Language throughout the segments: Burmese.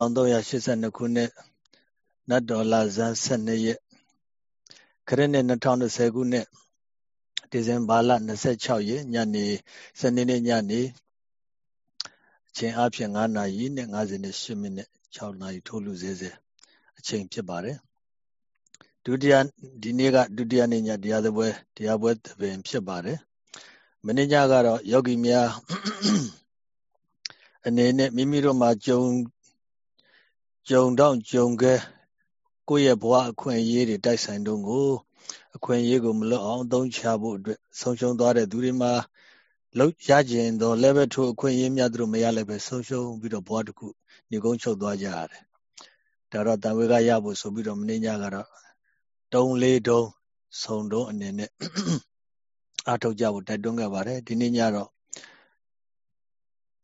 1382ခုနှစ်နတ်တော်လာဇန်12ရက်ခရစ်နှစ်2020ခုနှစ်ဒီဇင်ဘာလ26ရက်ညနေစနေနေ့ညနေအချိန်အဖြစ်9နာရီနဲ့58မိနစ်6နာရီထိုးလူစဲစဲအချိန်ဖြစ်ပါတယ်ဒုတိယဒီနေ့ကဒုတိယနေ့ညတရားသပွဲတရားပွဲသဘင်ဖြစ်ပါတယ်မနေ့ညကတော့ယောဂီများအနေနဲ့မိမိတို့မှာကြုံ ကြုံတော့ကြုံခဲ့ကိုယ့်ရဲ့ဘဝအခွင့်အရေးတွေတိုက်ဆိုင်တုံးကိုအခွင့်အရေးကိုမလွတ်အောင်အသုံးချဖို့အတွက်ဆုံးရှုံးသွားတဲ့သူတွေမှာလောက်ရကျင်တော့လည်းပဲထိုအခွင့်အရေးများသူတို့မရလည်းပဲဆုံးရှုံးပြီးတော့ဘဝတစ်ခုညီကုန်းချုပ်သွားကြရတယ်ဒါတော့တန်ဝေကရဖို့ဆိုပြီးတော့မင်းညကတော့တုံးလေးတုံးဆုံတုံးအနေနဲ့အားထုတ်ကြဖို့တိုက်တွန်းခဲ့ပါတယ်ဒီနေ့ညတော့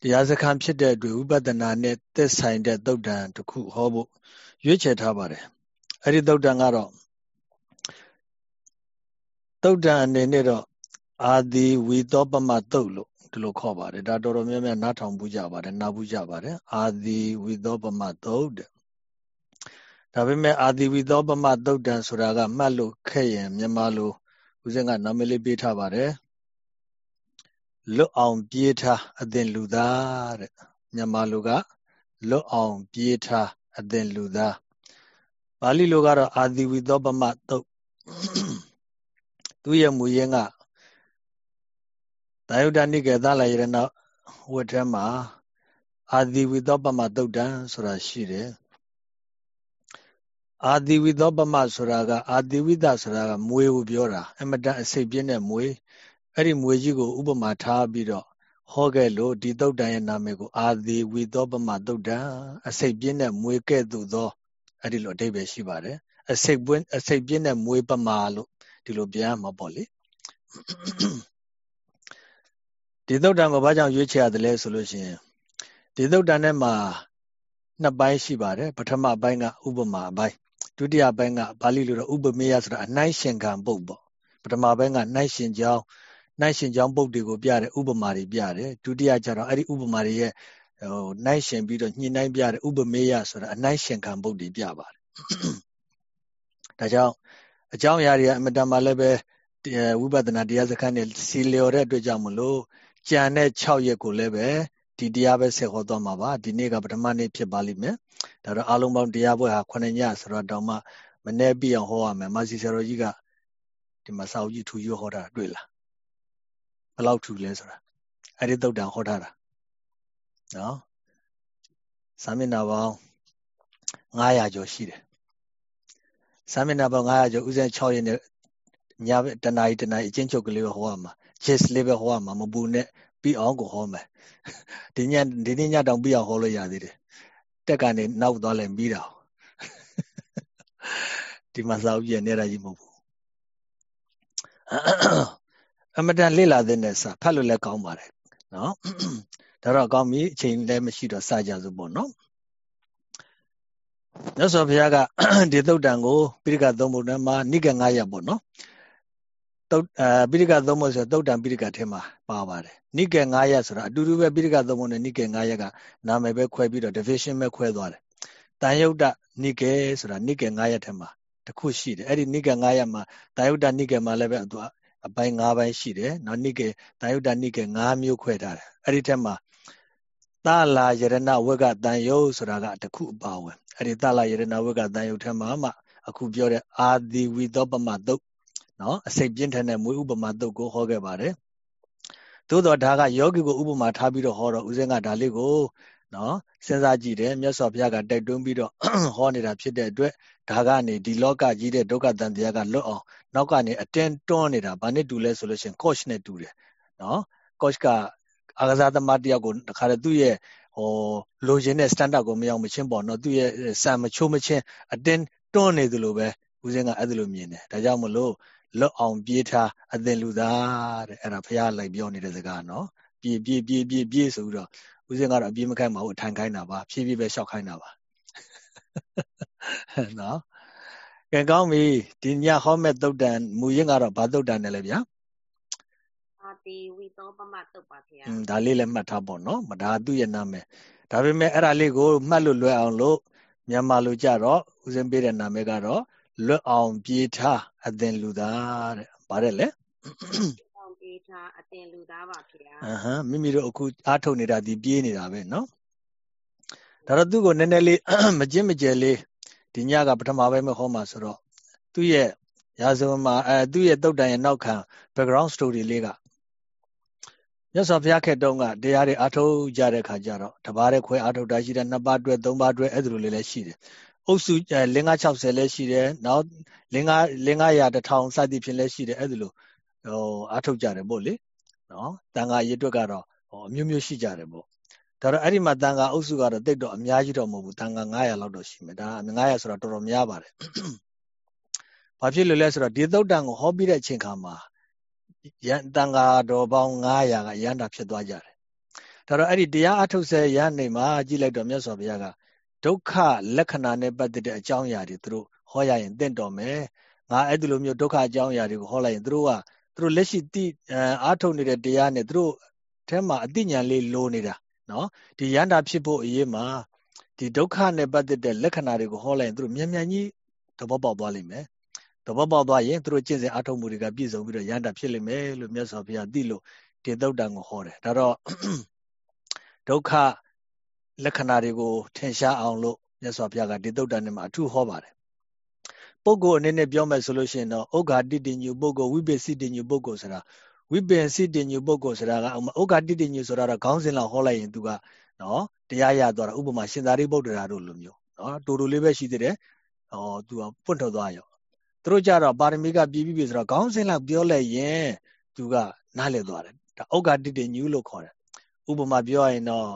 တရားစခန်းဖြစ်တဲ့အတွက်ဝိပဿနာနဲ့သက်ဆိုင်တဲ့သုတ်တံတစ်ခုဟောဖို့ရွေးချယ်ထားပါတယ်အဲ့ဒီသုတ်တံကတော့သုတ်တံအနေနဲ့တော့အာဒီဝီသောပမသုတ်လို့ဒီလိုခေါ်ပါတယ်ဒါတော်တော်များများနားထောင်ဘူးကြပါတယ်နားဘူးကြပါတယ်အာဒီဝီသောပမသုတ်တဲ့ဒါပေမဲ့အာဒီဝီသောပမသုတ်တံဆိုတာကမှတ်လို့ခဲ့ရင်မြန်မာလိုဦးဇင်းကနာမည်လေးပေးထားပါတယ် လွတ်အောင်ပြေးထားအသင်လူသားတဲ့မြန်မာလူကလွတ်အောင်ပြေးထားအသင်လူသားပါဠိလိုကတော့အာဒီဝိသောပမသုတ်သူရဲ့မူရင်းကသာယုဒ္ဓနိကေသလယရဏဝတ်ထဲမှာအာဒီဝိသောပမသုတ်တံဆိုတာရှိတယ်အာဒီဝိသောပမဆိုတာကအာဒီဝိသဆိုတာကမွေကိုပြောတာအမတန်အစိတ်ပြင်းတဲ့မွေ အဲ့ဒီမွေကြီးကိုဥပမာထားပြီးတော့ဟောခဲ့လို့ဒီသုတ်တန်ရဲ့နာမည်ကိုအာဒီဝီသောပမသုတ်တန်အစိတ်ပြင်းတဲ့မွေကဲ့သို့သောအဲ့ဒီလိုအဓိပ္ပာယ်ရှိပါတယ်အစိတ်ပွင်းအစိတ်ပြင်းတဲ့မွေပမာလို့ဒီလိုပြန်မှာပေါ့လေဒီသုတ်တန်ကိုဘာကြောင့်ရွေးချယ်ရတယ်လဲဆိုလို့ရှိရင်ဒီသုတ်တန်ထဲမှာနှစ်ပိုင်းရှိပါတယ်ပထမပိုင်းကဥပမာပိုင်းဒုတိယပိုင်းကပါဠိလိုတော့ဥပမေယဆိုတာအနှိုင်းရှင်ခံပုတ်ပေါ့ပထမပိုင်းကနှိုင်းရှင်ကြောင်း နှိုင်းရှင်ကြောင်းပုတ်တွေကိုပြတဲ့ဥပမာတွေပြတယ်ဒုတိယကျတော့အဲ့ဒီဥပမာတွေရဲ့ဟိုနှိုင်းရှင်ပြီးတော့ညှိနှိုင်းပြတဲ့ဥပမေယဆိုတာအနှိုင်းရှင်ခံပုတ်တွေပြပါတယ်ဒါကြောင့်အကြောင်းအရာတွေကအမတန်မှလည်းပဲဝိပဿနာတရားစခန်းနဲ့စီလျော်တဲ့အတွက်ကြောင့်မလို့ကြံတဲ့6ရက်ကိုလည်းပဲဒီတရားပဲဆက်ဟောသွားမှာပါဒီနေ့ကပထမနေ့ဖြစ်ပါလိမ့်မယ်ဒါတော့အားလုံးပေါင်းတရားပွဲဟာ9ညဆိုတော့တောင်မှမနေ့ပြအောင်ဟောရမယ်မာစီဆရာတော်ကြီးကဒီမှာစာအုပ်ကြီးထူရွဟောတာတွေ့လား ဘယ်လောက်ထူလဲဆိုတာအဲ့ဒီသုတ်တံဟောထားတာနော်စာမျက်နှာပေါင်း900ကျော်ရှိတယ်စာမျက်နှာပေါင်း900ကျော်ဥစဉ်6ရက်နဲ့ညတနာရီတနာရီအချင်းချုပ်ကလေးပဲဟောရမှာ chess လေးပဲဟောရမှာမပူနဲ့ပြီးအောင်ကိုဟောမယ်ဒီညဒီနေ့ညတောင်ပြီးအောင်ဟောလို့ရသေးတယ်တက်ကနေနောက်သွားလဲပြီးတာဒီမှာစာအုပ်ကြီးနေတာကြီးမဟုတ်ဘူး အမတန်လေ့လာတဲ့နဲ့စာဖတ်လို့လည်းကောင်းပါတယ်နော်ဒါတော့ကောင်းပြီအချိန်လည်းမရှိတော့စကြစို့ပေါ့နော်မြတ်စွာဘုရားကဒီသုတ်တံကိုပိဋကသုံးပုံထဲမှာနိက9ရပ်ပေါ့နော်သုတ်အဲပိဋကသုံးပုံဆိုသုတ်တံပိဋကထဲမှာပါပါတယ်နိက9ရပ်ဆိုတာအတူတူပဲပိဋကသုံးပုံနဲ့နိက9ရက်ကနာမည်ပဲခွဲပြီးတော့ division ပဲခွဲသွားတယ်တန်ယုတ်တနိကေဆိုတာနိကေ9ရပ်ထဲမှာတစ်ခုရှိတယ်အဲ့ဒီနိကေ9ရပ်မှာတန်ယုတ်တနိကေမှာလည်းပဲသူ အပိုင်း၅ပိုင်းရှိတယ်နော်နိကေတန်ယုတ်တနိကေ၅မျိုးခွဲထားတယ်အဲ့ဒီထက်မှာသလာယရဏဝက်ကတန်ယုတ်ဆိုတာကတခုအပါဝင်အဲ့ဒီသလာယရဏဝက်ကတန်ယုတ်ထဲမှာမှအခုပြောတဲ့အာဒီဝိသောပမတုတ်နော်အစိတ်ပြင်းထန်တဲ့မွေးဥပမာတုတ်ကိုဟောခဲ့ပါတယ်သို့တော့ဒါကယောဂီကိုဥပမာထားပြီးတော့ဟောတော့ဦးဇင်းကဒါလေးကို နော်စဉ်းစားကြည့်တယ်မြတ်စွာဘုရားကတိုက်တွန်းပြီးတော့ဟောနေတာဖြစ်တဲ့အတွက်ဒါကနေဒီလောကကြီးတဲ့ဒုက္ခတန်တရားကလွတ်အောင်နောက်ကနေအတင်းတွန်းနေတာဘာနဲ့တူလဲဆိုလို့ရှိရင် coach နဲ့တူတယ်နော် coach ကအာကစားသမားတယောက်ကိုတခါတည်းသူ့ရဲ့ဟိုလိုချင်တဲ့ standard ကိုမရောက်မချင်းပေါ့နော်သူ့ရဲ့စံမချိုးမချင်းအတင်းတွန်းနေသလိုပဲဦးစင်းကအဲ့ဒါလိုမြင်တယ်ဒါကြောင့်မလို့လွတ်အောင်ပြေးထားအသင်လူသားတဲ့အဲ့ဒါဘုရားလိုက်ပြောနေတဲ့စကားနော်ပြေးပြေးပြေးပြေးပြေးဆိုပြီးတော့ ဦးစင်းကတော့အပြေးမခိုင်းပါဘူးအထိုင်ခိုင်းတာပါဖြည်းဖြည်းပဲရှောက်ခိုင်းတာပါနော်ကဲကောင်းပြီဒီညဟောမဲ့တုတ်တန်မူရင်းကတော့ဘာတုတ်တန်နဲ့လဲဗျာအာတီဝီသောပမတုတ်ပါဗျာอืมဒါလေးလည်းမှတ်ထားပေါ့နော်မဒါသူ့ရဲ့နာမည်ဒါပေမဲ့အဲ့ဒါလေးကိုမှတ်လို့လွယ်အောင်လို့မြန်မာလိုကြတော့ဦးစင်းပေးတဲ့နာမည်ကတော့လွတ်အောင်ပြေးထားအသင်လူသားတဲ့ဗါတယ်လေ လေးထားအတင်လူသားပါခင်ဗျာအဟမ်းမိမိတို့အခုအားထုတ်နေတာဒီပြေးနေတာပဲနော်ဒါတော့သူ့ကိုနည်းနည်းလေးမကျင့်မကျယ်လေးဒီညကပထမပိုင်းမဟောမှာဆိုတော့သူ့ရဲ့ရာဇဝမှာအဲသူ့ရဲ့တုတ်တန်ရဲ့နောက်ခံ background story လေးကမြတ်စွာဘုရားခေတ်တုန်းကတရားတွေအားထုတ်ကြတဲ့ခါကျတော့တပါးတဲ့ခွဲအားထုတ်တာရှိတယ်နှစ်ပါးတွဲသုံးပါးတွဲအဲ့ဒါလိုလေးလည်းရှိတယ်အုပ်စုလင်္ကာ60လည်းရှိတယ်နောက်လင်္ကာလင်္ကာ100 1000စသည်ဖြင့်လည်းရှိတယ်အဲ့ဒါလို ဟိုအားထုတ်ကြတယ်ပေါ့လေနော်တန်ခါရည်အတွက်ကတော့ဟိုအမျိုးမျိုးရှိကြတယ်ပေါ့ဒါတော့အဲ့ဒီမှာတန်ခါအုပ်စုကတော့တိတ်တော့အများကြီးတော့မဟုတ်ဘူးတန်ခါ900လောက်တော့ရှိမယ်ဒါ900ဆိုတော့တော်တော်များပါတယ်ဘာဖြစ်လို့လဲဆိုတော့ဒီသုတ်တန်ကိုဟောပြီးတဲ့အချိန်ခါမှာရန်တန်ဃာတော်ပေါင်း900ကရန်တာဖြစ်သွားကြတယ်ဒါတော့အဲ့ဒီတရားအထုတ်ဆဲရန်နေမှာကြည့်လိုက်တော့မြတ်စွာဘုရားကဒုက္ခလက္ခဏာနဲ့ပတ်သက်တဲ့အကြောင်းအရာတွေသူတို့ဟောရရင်တင့်တော်မယ်ငါအဲ့ဒီလိုမျိုးဒုက္ခအကြောင်းအရာတွေကိုဟောလိုက်ရင်သူတို့ကသူ တို့လက်ရှိတိအာထုတ်နေတဲ့တရားနဲ့သူတို့အဲမှာအသိဉာဏ်လေးလိုနေတာနော်ဒီရန်တာဖြစ်ဖို့အရေးမှာဒီဒုက္ခနဲ့ပတ်သက်တဲ့လက္ခဏာတွေကိုဟောလိုက်ရင်သူတို့မြန်မြန်ကြီးသဘောပေါက်သွားလိမ့်မယ်သဘောပေါက်သွားရင်သူတို့ကျင့်စဉ်အထုတ်မှုတွေကပြည့်စုံပြီးတော့ရန်တာဖြစ်လိမ့်မယ်လို့မြတ်စွာဘုရားသိလို့ဒီသုတ်တံကိုဟောတယ်ဒါတော့ဒုက္ခလက္ခဏာတွေကိုထင်ရှားအောင်လို့မြတ်စွာဘုရားကဒီသုတ်တံနဲ့မှာအထူးဟောပါတယ် ပုဂ္ဂိုလ်အနေနဲ့ပြောမယ်ဆိုလို့ရှိရင်တော့ဩဃာတိတိညုပုဂ္ဂိုလ်ဝိပ္ပစီတိညုပုဂ္ဂိုလ်ဆိုတာဝိပ္ပစီတိညုပုဂ္ဂိုလ်ဆိုတာကဩဃာတိတိညုဆိုတာတော့ခေါင်းစဉ်လောက်ဟောလိုက်ရင်သူကနော်တရားရသွားတာဥပမာရှင်သာရိပုတ္တရာတို့လိုမျိုးနော်တူတူလေးပဲရှိသေးတယ်ဟောသူကပွန့်ထွက်သွားရောသူတို့ကြတော့ပါရမီကပြည့်ပြီဆိုတော့ခေါင်းစဉ်လောက်ပြောလိုက်ရင်သူကနားလည်သွားတယ်ဒါဩဃာတိတိညုလို့ခေါ်တယ်ဥပမာပြောရရင်တော့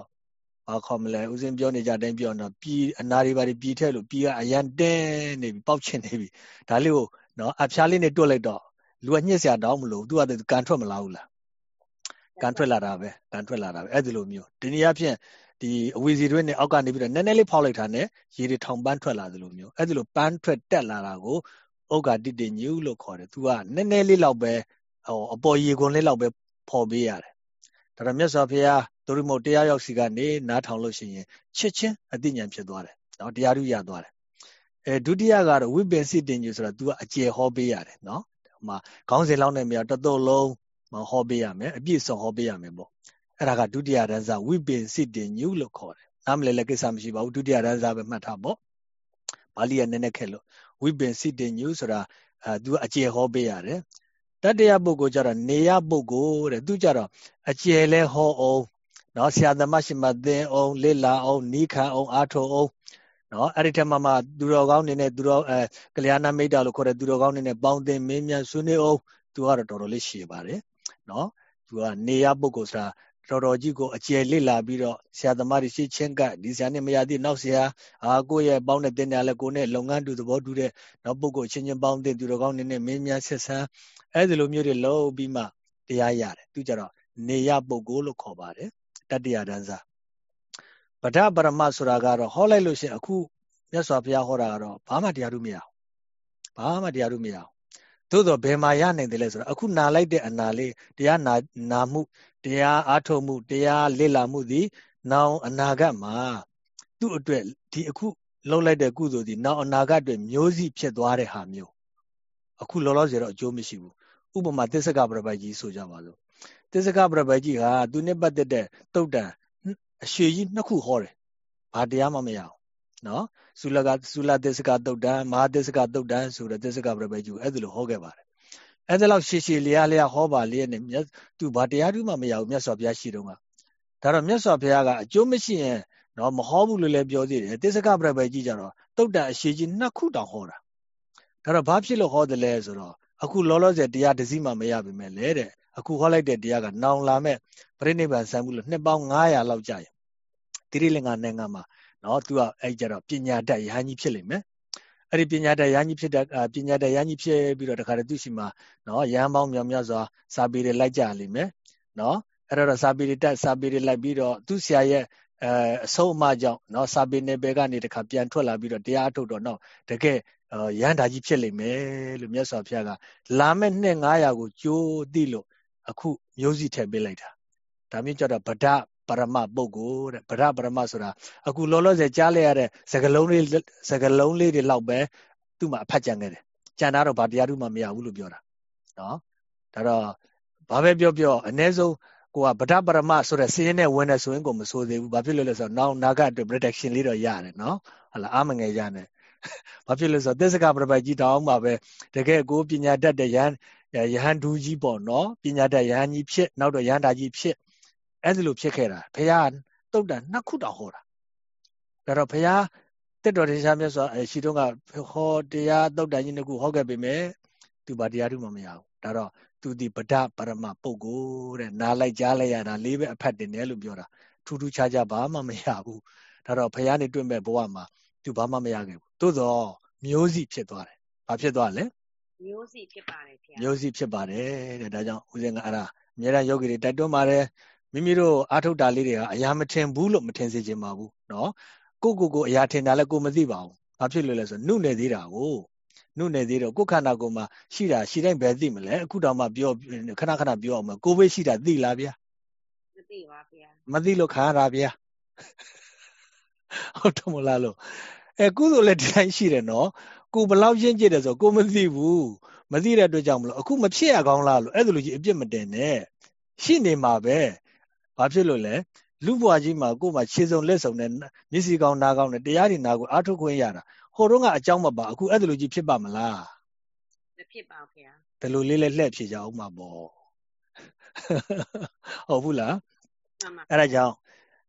ဘာခေါ်မလဲဦးစင်းပြောနေကြတိုင်းပြောတော့ပြည်အနာတွေဘာတွေပြည်ထက်လို့ပြည်ကအရန်တင်းနေပြီပေါက်ချင်နေပြီဒါလေးကိုနော်အဖျားလေးနဲ့တွတ်လိုက်တော့လူကညှစ်စရာတောင်းမလို့သူကကန်ထွက်မလာဘူးလားကန်ထွက်လာတာပဲကန်ထွက်လာတာပဲအဲ့ဒီလိုမျိုးဒီနည်းအားဖြင့်ဒီအဝီစီတွေနဲ့အောက်ကနေပြီးတော့နည်းနည်းလေးဖောက်လိုက်တာနဲ့ရေတွေထောင်ပန်းထွက်လာသလိုမျိုးအဲ့ဒီလိုပန်းထွက်တက်လာတာကိုဩဃာတိတိညုလို့ခေါ်တယ်သူကနည်းနည်းလေးလောက်ပဲဟိုအပေါ်ရေခွန်လေးလောက်ပဲဖော်ပေးရတယ်ဒါတော့မြတ်စွာဘုရား သူတို့မို့တရားရောက်စီကနေနားထောင်လို့ရှိရင်ချစ်ချင်းအသိဉာဏ်ဖြစ်သွားတယ်နော်တရားဓုရသွားတယ်အဲဒုတိယကတော့ဝိပင်စိတင်ကြီးဆိုတာ तू ကအကျယ်ဟောပေးရတယ်နော်ဟိုမှာခေါင်းစဉ်လောက်နဲ့မြတ်တတော်လုံးမဟောပေးရမယ်အပြည့်စုံဟောပေးရမယ်ပေါ့အဲ့ဒါကဒုတိယရန်စာဝိပင်စိတင်ညုလို့ခေါ်တယ်နားမလဲလည်းကိစ္စမရှိပါဘူးဒုတိယရန်စာပဲမှတ်ထားပေါ့ပါဠိကနည်းနည်းခက်လို့ဝိပင်စိတင်ညုဆိုတာအဲ तू အကျယ်ဟောပေးရတယ်တတ္တယပုဂ္ဂိုလ်ကြတော့နေယပုဂ္ဂိုလ်တဲ့သူကြတော့အကျယ်လဲဟောအောင် နော်ဆရာသမားရှင်မသင်အောင်လစ်လာအောင်နီးခံအောင်အားထုတ်အောင်နော်အဲ့ဒီထက်မှမှသူတော်ကောင်းနေနဲ့သူတော်အဲကလျာဏမိတ်တာလို့ခေါ်တဲ့သူတော်ကောင်းနေနဲ့ပေါင်းသင်မင်းများဆွေးနွေးအောင်သူကတော့တော်တော်လေးရှည်ပါတယ်နော်သူကနေရပုဂ္ဂိုလ်ဆိုတာတော်တော်ကြီးကိုအကျယ်လစ်လာပြီးတော့ဆရာသမားတွေရှင်းချင်းကဒီဆရာနဲ့မရသေးနောက်ဆရာအာကိုယ့်ရဲ့ပေါင်းတဲ့တင်တယ်လဲကိုနဲ့လုပ်ငန်းတူသဘောတူတဲ့နောက်ပုဂ္ဂိုလ်ချင်းချင်းပေါင်းတဲ့သူတော်ကောင်းနေနဲ့မင်းများဆက်ဆံအဲ့ဒီလိုမျိုးတွေလုပ်ပြီးမှတရားရတယ်သူကြတော့နေရပုဂ္ဂိုလ်လို့ခေါ်ပါတယ် တတ္တရာဒန်းစာဗဒ္ဓပရမဆိုတာကတော့ဟောလိုက်လို့ရှိရင်အခုမြတ်စွာဘုရားဟောတာကတော့ဘာမှတရားဓုမရအောင်ဘာမှတရားဓုမရအောင်သို့တော့ဘယ်မှာရနိုင်တယ်လဲဆိုတော့အခုနာလိုက်တဲ့အနာလေးတရားနာနာမှုတရားအားထုတ်မှုတရားလေ့လာမှုသည်နောင်အနာဂတ်မှာသူ့အတွက်ဒီအခုလှုပ်လိုက်တဲ့ကုသိုလ်ဒီနောင်အနာဂတ်အတွက်မျိုးစိဖြစ်သွားတဲ့ဟာမျိုးအခုလောလောဆယ်တော့အကျိုးမရှိဘူးဥပမာသစ္စကပရပိုက်ကြီးဆိုကြပါစို့ သစ္စကပရပိုက်ကြီးဟာသူနဲ့ပတ်သက်တဲ့တုတ်တန်အရှိကြီးနှစ်ခုဟောတယ်ဘာတရားမှမရအောင်နော်သုလကသုလသစ္စကတုတ်တန်မဟာသစ္စကတုတ်တန်ဆိုတဲ့သစ္စကပရပိုက်ကြီးအဲ့ဒါလိုဟောခဲ့ပါတယ်အဲ့ဒါလောက်ရှည်ရှည်လျားလျားဟောပါလျက်နဲ့မြတ်သူဘာတရားတူမှမရဘူးမြတ်စွာဘုရားရှိတော့ကဒါတော့မြတ်စွာဘုရားကအကျိုးမရှိရင်နော်မဟောဘူးလို့လည်းပြောသေးတယ်သစ္စကပရပိုက်ကြီးကြတော့တုတ်တန်အရှိကြီးနှစ်ခုတောင်ဟောတာဒါတော့ဘာဖြစ်လို့ဟောတယ်လဲဆိုတော့အခုလောလောဆယ်တရားတစည်းမှမရပါမယ်လေတဲ့ အခုဟောလိုက်တဲ့တရားကနောင်လာမဲ့ပြိဋိဘံဆံမှုလို့နှစ်ပေါင်း900လောက်ကြာရင်တိရိလင်္ကာနိုင်ငံမှာနော်သူကအဲ့ကြတော့ပညာတတ်ရဟန်းကြီးဖြစ်လိမ့်မယ်အဲ့ဒီပညာတတ်ရဟန်းကြီးဖြစ်တဲ့ပညာတတ်ရဟန်းကြီးဖြစ်ပြီးတော့တခါတည်းသူရှိမှာနော်ရဟန်းပေါင်းမြောင်မြောက်စွာစာပေတွေလိုက်ကြလိမ့်မယ်နော်အဲ့တော့စာပေတွေတက်စာပေတွေလိုက်ပြီးတော့သူဆရာရဲ့အဲအဆုံးအမကြောင့်နော်စာပေနယ်ပယ်ကနေတခါပြန်ထွက်လာပြီးတော့တရားထုတ်တော့နော်တကယ်ရဟန္တာကြီးဖြစ်လိမ့်မယ်လို့မြတ်စွာဘုရားကလာမဲ့နှစ်900ကိုကြိုးသိလို့ အခုမျိုးစီထည့်ပေးလိုက်တာဒါမျိုးကြတော့ဗဒပရမပုဂ္ဂိုလ်တဲ့ဗဒပရမဆိုတာအခုလောလောဆယ်ကြားလိုက်ရတဲ့စကလုံးလေးစကလုံးလေးတွေလောက်ပဲသူ့မှာအဖတ်ကြံခဲ့တယ်ကြံတာတော့ဘာတရားထုမှမရဘူးလို့ပြောတာနော်ဒါတော့ဘာပဲပြောပြောအ ਨੇ ဆုံးကိုကဗဒပရမဆိုတဲ့စင်းနဲ့ဝင်နေဆိုရင်ကိုမဆိုသေးဘူးဘာဖြစ်လို့လဲဆိုတော့နောက်နာကအတွက် protection လေးတော့ရတယ်နော်ဟလာအာမငယ်ရနဲ့ဘာဖြစ်လို့ဆိုတော့သစ္စကပရပိုက်ကြီးတောင်းမှပဲတကယ်ကိုပညာတတ်တဲ့ယဟန် ယဟန်ဒူးကြီးပေါ့နော်ပညာတတ်ယဟန်ကြီးဖြစ်နောက်တော့ယဟန်တာကြီးဖြစ်အဲ့ဒီလိုဖြစ်ခဲ့တာဘုရားတုတ်တန်နှစ်ခုတောင်ဟောတာဒါတော့ဘုရားတက်တော်တရားမြတ်စွာရှိတော့ကဟောတရားတုတ်တန်ကြီးနှစ်ခုဟောခဲ့ပေမဲ့သူဘာတရားထုမှမရဘူးဒါတော့သူဒီဗဒပရမပုဂ္ဂိုလ်တဲ့နားလိုက်ကြားလိုက်ရတာလေးပဲအဖတ်တင်တယ်လို့ပြောတာထူးထူးခြားခြားဘာမှမရဘူးဒါတော့ဘုရားနဲ့တွေ့မဲ့ဘဝမှာသူဘာမှမရခဲ့ဘူးသို့တော့မျိုးစီဖြစ်သွားတယ်ဘာဖြစ်သွားလဲ မျိုးစီဖြစ်ပါတယ်ဗျာမျိုးစီဖြစ်ပါတယ်တဲ့ဒါကြောင့်ဦးဇင်းကအဲ့ဒါအများအားယောဂီတွေတိုက်တွန်းပါတယ်မိမိတို့အာထုတ်တာလေးတွေကအရာမထင်ဘူးလို့မထင်စေချင်ပါဘူးเนาะကိုကိုကိုအရာထင်တာလဲကိုမသိပါဘူးဘာဖြစ်လို့လဲဆိုနှုတ်နေသေးတာကိုနှုတ်နေသေးတော့ကိုယ်ခန္ဓာကိုယ်မှာရှိတာရှိတိုင်းပဲသိမလဲအခုတော့မှပြောခဏခဏပြောအောင်မကိုပဲရှိတာသိလားဗျာမသိပါဗျာမသိလို့ခါရတာဗျာဟုတ်တယ်မလားလို့အဲကုသိုလ်လည်းဒီတိုင်းရှိတယ်နော် ကိုဘလောက်ရှင်းကြည့်တယ်ဆိုကိုမသိဘူးမသိတဲ့အတွက်ကြောင့်မလို့အခုမဖြစ်ရကောင်းလားလို့အဲ့ဒါလိုကြီးအပြစ်မတင်နဲ့ရှိနေမှာပဲဘာဖြစ်လို့လဲလူဘွားကြီးမှာကို့မှာခြေစုံလက်စုံနဲ့မျက်စိကောင်းနားကောင်းနဲ့တရားတွေနာကိုအားထုတ်ခွင့်ရတာဟိုတော့ကအကြောင်းမပါအခုအဲ့ဒါလိုကြီးဖြစ်ပါမလားမဖြစ်ပါဘူးခင်ဗျာဒီလိုလေးလည်းလှည့်ဖြစ်ကြအောင်မှာပေါ့ဟုတ်ဘူးလားအဲ့ဒါကြောင့်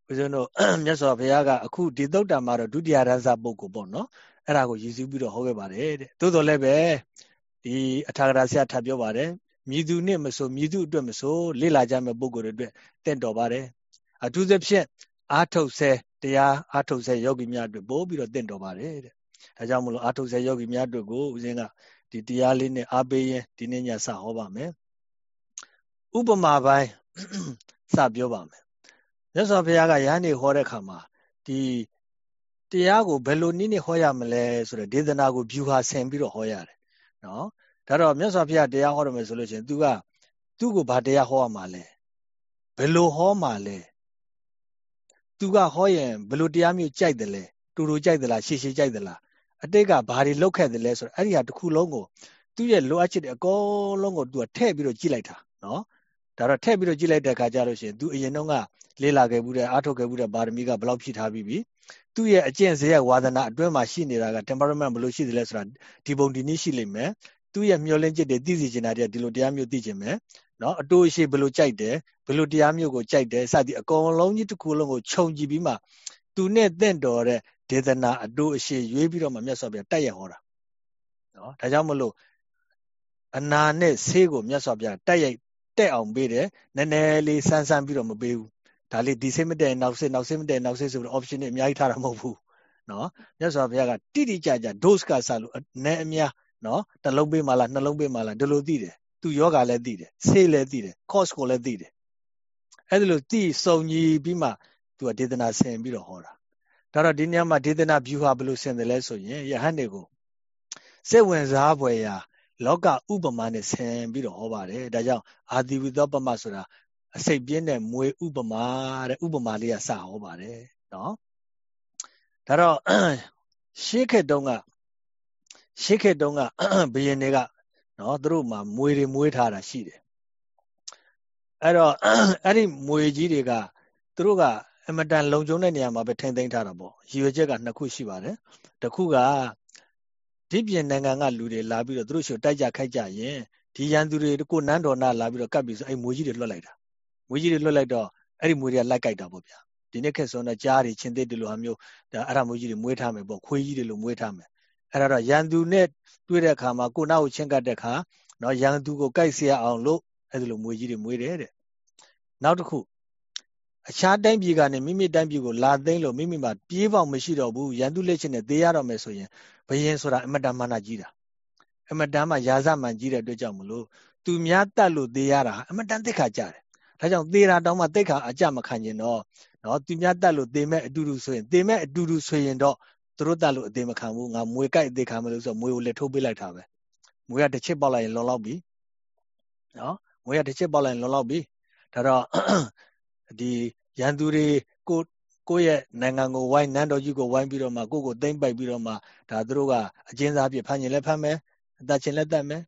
ဦးဇင်းတို့မြတ်စွာဘုရားကအခုဒီသုတ်တံမှာတော့ဒုတိယရသပုဂ္ဂိုလ်ပေါ့နော် အဲ့ဒါကိုရည်စူးပြီးတော့ဟောခဲ့ပါတယ်တဲ့သို့တော်လည်းပဲဒီအထာဂရဆရာထပ်ပြောပါတယ်မြည်သူနဲ့မဆိုမြည်သူအတွက်မဆိုလေ့လာကြမယ့်ပုဂ္ဂိုလ်တွေအတွက်တင့်တော်ပါတယ်အထူးသဖြင့်အာထုတ်ဆဲတရားအာထုတ်ဆဲယောဂီများအတွက်ပို့ပြီးတော့တင့်တော်ပါတယ်တဲ့ဒါကြောင့်မလို့အာထုတ်ဆဲယောဂီများအတွက်ကိုဦးဇင်းကဒီတရားလေးနဲ့အားပေးရင်ဒီနေ့ညစဟောပါမယ်ဥပမာပိုင်းစပြောပါမယ်မြတ်စွာဘုရားကရဟန်းနေဟောတဲ့ခါမှာဒီ တရားကိုဘယ်လိုနည်းနဲ့ဟောရမလဲဆိုတဲ့ဒေသနာကို view ဟာဆင်ပြီးတော့ဟောရတယ်နော်ဒါတော့မြတ်စွာဘုရားတရားဟောရမယ်ဆိုလို့ရှိရင် तू ကသူ့ကိုဘာတရားဟောရမှာလဲဘယ်လိုဟောမှာလဲ तू ကဟောရင်ဘယ်လိုတရားမျိုးကြိုက်တယ်လဲတူတူကြိုက်သလားရှည်ရှည်ကြိုက်သလားအတိတ်ကဘာတွေလောက်ခဲ့တယ်လဲဆိုတော့အဲ့ဒီဟာတစ်ခုလုံးကိုသူ့ရဲ့လိုအပ်ချက်တွေအကုန်လုံးကို तू ကထည့်ပြီးတော့ကြည့်လိုက်တာနော်ဒါတော့ထည့်ပြီးတော့ကြည့်လိုက်တဲ့အခါကျလို့ရှိရင် तू အရင်တော့က လေ့လာခဲ့ဘူးတဲ့အားထုတ်ခဲ့ဘူးတဲ့ပါရမီကဘယ်လောက်ဖြည့်ထားပြီးပြီသူ့ရဲ့အကျင့်စရိုက်ဝါသနာအတွင်းမှာရှိနေတာက temperament ဘယ်လိုရှိသလဲဆိုတာဒီပုံဒီနည်းရှိလိမ့်မယ်သူ့ရဲ့မျောလင့်ချက်တွေသိစီချင်တာတွေဒီလိုတရားမျိုးသိချင်မယ်နော်အတိုးအရှိဘယ်လိုကြိုက်တယ်ဘယ်လိုတရားမျိုးကိုကြိုက်တယ်စသည်အကုန်လုံးကြီးတစ်ခုလုံးကိုခြုံကြည့်ပြီးမှသူနဲ့တင့်တော်တဲ့ဒေသနာအတိုးအရှိရွေးပြီးတော့မှမြတ်စွာဘုရားတိုက်ရဟောတာနော်ဒါကြောင့်မလို့အနာနဲ့ဆေးကိုမြတ်စွာဘုရားတိုက်ရိုက်တက်အောင်ပေးတယ်နည်းနည်းလေးဆန်းဆန်းပြီးတော့မပေးဘူး ဒါလေးဒီစိတ်မတည့်နောက်စိတ်နောက်စိတ်မတည့်နောက်စိတ်ဆိုပြီး option တွေအများကြီးထားတာမဟုတ်ဘူးနော်မြတ်စွာဘုရားကတိတိကျကျ dose ကစလို့အနည်းအများနော်တစ်လုံးပေးမှလားနှလုံးပေးမှလားဒီလိုသိတယ်သူယောဂလည်းသိတယ်ဆေးလည်းသိတယ် course ကိုလည်းသိတယ်အဲ့ဒါလို့သိစုံညီပြီးမှသူကဒေသနာဆင်ပြီးတော့ဟောတာဒါတော့ဒီညမှာဒေသနာ view ဟာဘယ်လိုဆင်တယ်လဲဆိုရင်ယဟန်တွေကိုစိတ်ဝင်စားဖွယ်ရာလောကဥပမာနဲ့ဆင်ပြီးတော့ဟောပါတယ်ဒါကြောင့်အာတိဝိသောပမဆိုတာ အစိတ်ပြင်းတဲ့မွေဥပမာတဲ့ဥပမာလေးကစဟောပါတယ်နော်ဒါတော့ရှေးခေတ်တုန်းကရှေးခေတ်တုန်းကဘယင်တွေကနော်သူတို့မှာမွေတွေမွေးထားတာရှိတယ်အဲ့တော့အဲ့ဒီမွေကြီးတွေကသူတို့ကအမတန်လုံခြုံတဲ့နေရာမှာပဲထိမ့်သိမ်းထားတာပေါ့ရည်ရွယ်ချက်ကနှစ်ခုရှိပါတယ်တစ်ခုကဒီပြင်နိုင်ငံကလူတွေလာပြီးတော့သူတို့ရှုတိုက်ကြခိုက်ကြရင်ဒီရန်သူတွေကိုနန်းတော်နာလာပြီးတော့ကပ်ပြီးဆိုအဲ့မွေကြီးတွေလွတ်လိုက်တာ မွေးကြီးတွေလွတ်လိုက်တော့အဲ့ဒီမွေးတွေကလိုက်ကြိုက်တာပေါ့ဗျာဒီနေ့ခေတ်ဆိုတော့ကြားတွေချင်းသေးတယ်လို့ဟာမျိုးဒါအဲ့ဒါမွေးကြီးတွေမွေးထားမယ်ပေါ့ခွေးကြီးတွေလို့မွေးထားမယ်အဲ့ဒါတော့ရန်သူနဲ့တွေ့တဲ့အခါမှာကိုနောက်ကိုချင်းကပ်တဲ့အခါနော်ရန်သူကိုကြိုက်เสียအောင်လို့အဲ့ဒီလိုမွေးကြီးတွေမွေးတယ်တဲ့နောက်တစ်ခုအခြားတိုင်းပြည်ကနေမိမိတိုင်းပြည်ကိုလာသိမ်းလို့မိမိမှာပြေးပေါက်မရှိတော့ဘူးရန်သူလက်ချက်နဲ့သေရတော့မယ်ဆိုရင်ဘယင်းဆိုတာအမတန်မာနကြီးတာအမတန်မှရာဇမှန်ကြီးတဲ့အတွက်ကြောင့်မလို့သူများတတ်လို့သေရတာအမတန်သိခါကြတယ် ဒါကြောင့်သေတာတောင်းမှတိတ်ခါအကြမခံကျင်တော့နော်သူများတတ်လို့သေမဲ့အတူတူဆိုရင်သေမဲ့အတူတူဆိုရင်တော့သူတို့တတ်လို့အသေးမခံဘူးငါမွေကြိုက်အသေးခံမလို့ဆိုမွေကိုလည်းထိုးပေးလိုက်တာပဲမွေကတစ်ချစ်ပေါက်လိုက်ရင်လွန်လောက်ပြီနော်မွေကတစ်ချစ်ပေါက်လိုက်ရင်လွန်လောက်ပြီဒါတော့ဒီရန်သူတွေကိုကိုယ့်ရဲ့နိုင်ငံကိုဝိုင်းနန်းတော်ကြီးကိုဝိုင်းပြီးတော့မှကိုယ့်ကိုသိမ့်ပိုက်ပြီးတော့မှဒါသူတို့ကအကျဉ်းစားပြဖမ်းရင်လည်းဖမ်းမယ်အသက်ချင်းလည်းတတ်မယ်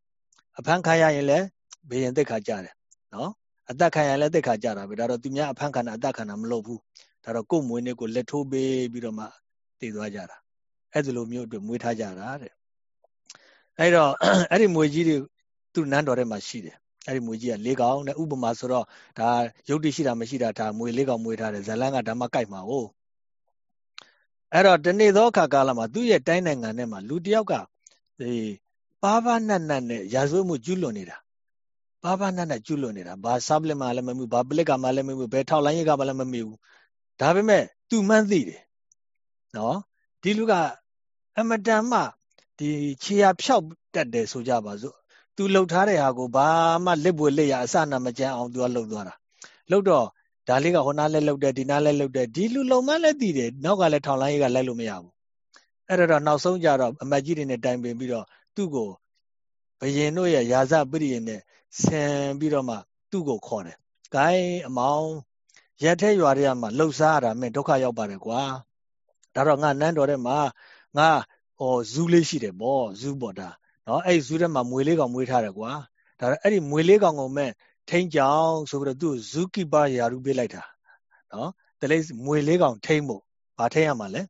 အဖမ်းခံရရင်လည်းဘေးရင်သက်ခါကြတယ်နော် အသက်ခံရရင်လည်းသက်ခါကြတာပဲဒါတော့သူများအဖမ်းခံတာအသက်ခံတာမလုပ်ဘူးဒါတော့ကိုယ့်မွေးနေ့ကိုလက်ထိုးပေးပြီးတော့မှတည်သွားကြတာအဲ့ဒီလိုမျိုးအတွက်မွေးထားကြတာတဲ့အဲ့တော့အဲ့ဒီမွေကြီးတွေသူ့နန်းတော်ထဲမှာရှိတယ်အဲ့ဒီမွေကြီးက၄កောင်နဲ့ဥပမာဆိုတော့ဒါရုပ်တည်ရှိတာမရှိတာဒါမွေ၄កောင်မွေထားတယ်ဇလန်းကဓမ္မကြိုက်မှာ哦အဲ့တော့တနေ့သောအခါကာလမှာသူ့ရဲ့တိုင်းနိုင်ငံထဲမှာလူတယောက်ကဒီပါးပါးနတ်နတ်နဲ့ရာဇဝတ်မှုကျူးလွန်နေတာ ပါးပါးနတ်နတ်ကျူးလွန်နေတာဘာဆပ်လက်မှလည်းမမီဘာပလစ်ကမှလည်းမမီဘယ်ထောက်လိုင်းရကမှလည်းမမီဘူးဒါပေမဲ့သူမှန်းသိတယ်နော်ဒီလူကအမတန်မှဒီခြေရဖြောက်တတ်တယ်ဆိုကြပါစို့သူလှုပ်ထားတဲ့ဟာကိုဘာမှလက်ပွေလက်ရအစနာမကြမ်းအောင်သူကလှုပ်သွားတာလှုပ်တော့ဒါလေးကဟိုနားလဲလှုပ်တယ်ဒီနားလဲလှုပ်တယ်ဒီလူလုံမလည်းသိတယ်နောက်ကလည်းထောင်လိုင်းကြီးကလိုက်လို့မရဘူးအဲ့တော့နောက်ဆုံးကြတော့အမတ်ကြီးတွေနဲ့တိုင်ပင်ပြီးတော့သူ့ကိုဘယင်တို့ရဲ့ရာဇပရိယနဲ့ ဆင်ပြီးတော့မှသူ့ကိုခေါ်တယ်။ဂိုင်းအမောင်ရက်ထဲရွာတွေကမှလှုပ်ရှားရတာမင်းဒုက္ခရောက်ပါတယ်ကွာ။ဒါတော့ငါနန်းတော်ထဲမှာငါဟောဇူးလေးရှိတယ်ပေါ့ဇူးပေါ့ဒါနော်အဲ့ဇူးထဲမှာမွေလေးကောင်မွေးထားတယ်ကွာ။ဒါတော့အဲ့ဒီမွေလေးကောင်ကိုမဲ့ထိန်းကြောင်ဆိုပြီးတော့သူ့ဇူးကီပါယာရူပေးလိုက်တာနော်တလေးမွေလေးကောင်ထိန်းဖို့ဘာထိန်းရမှာလဲ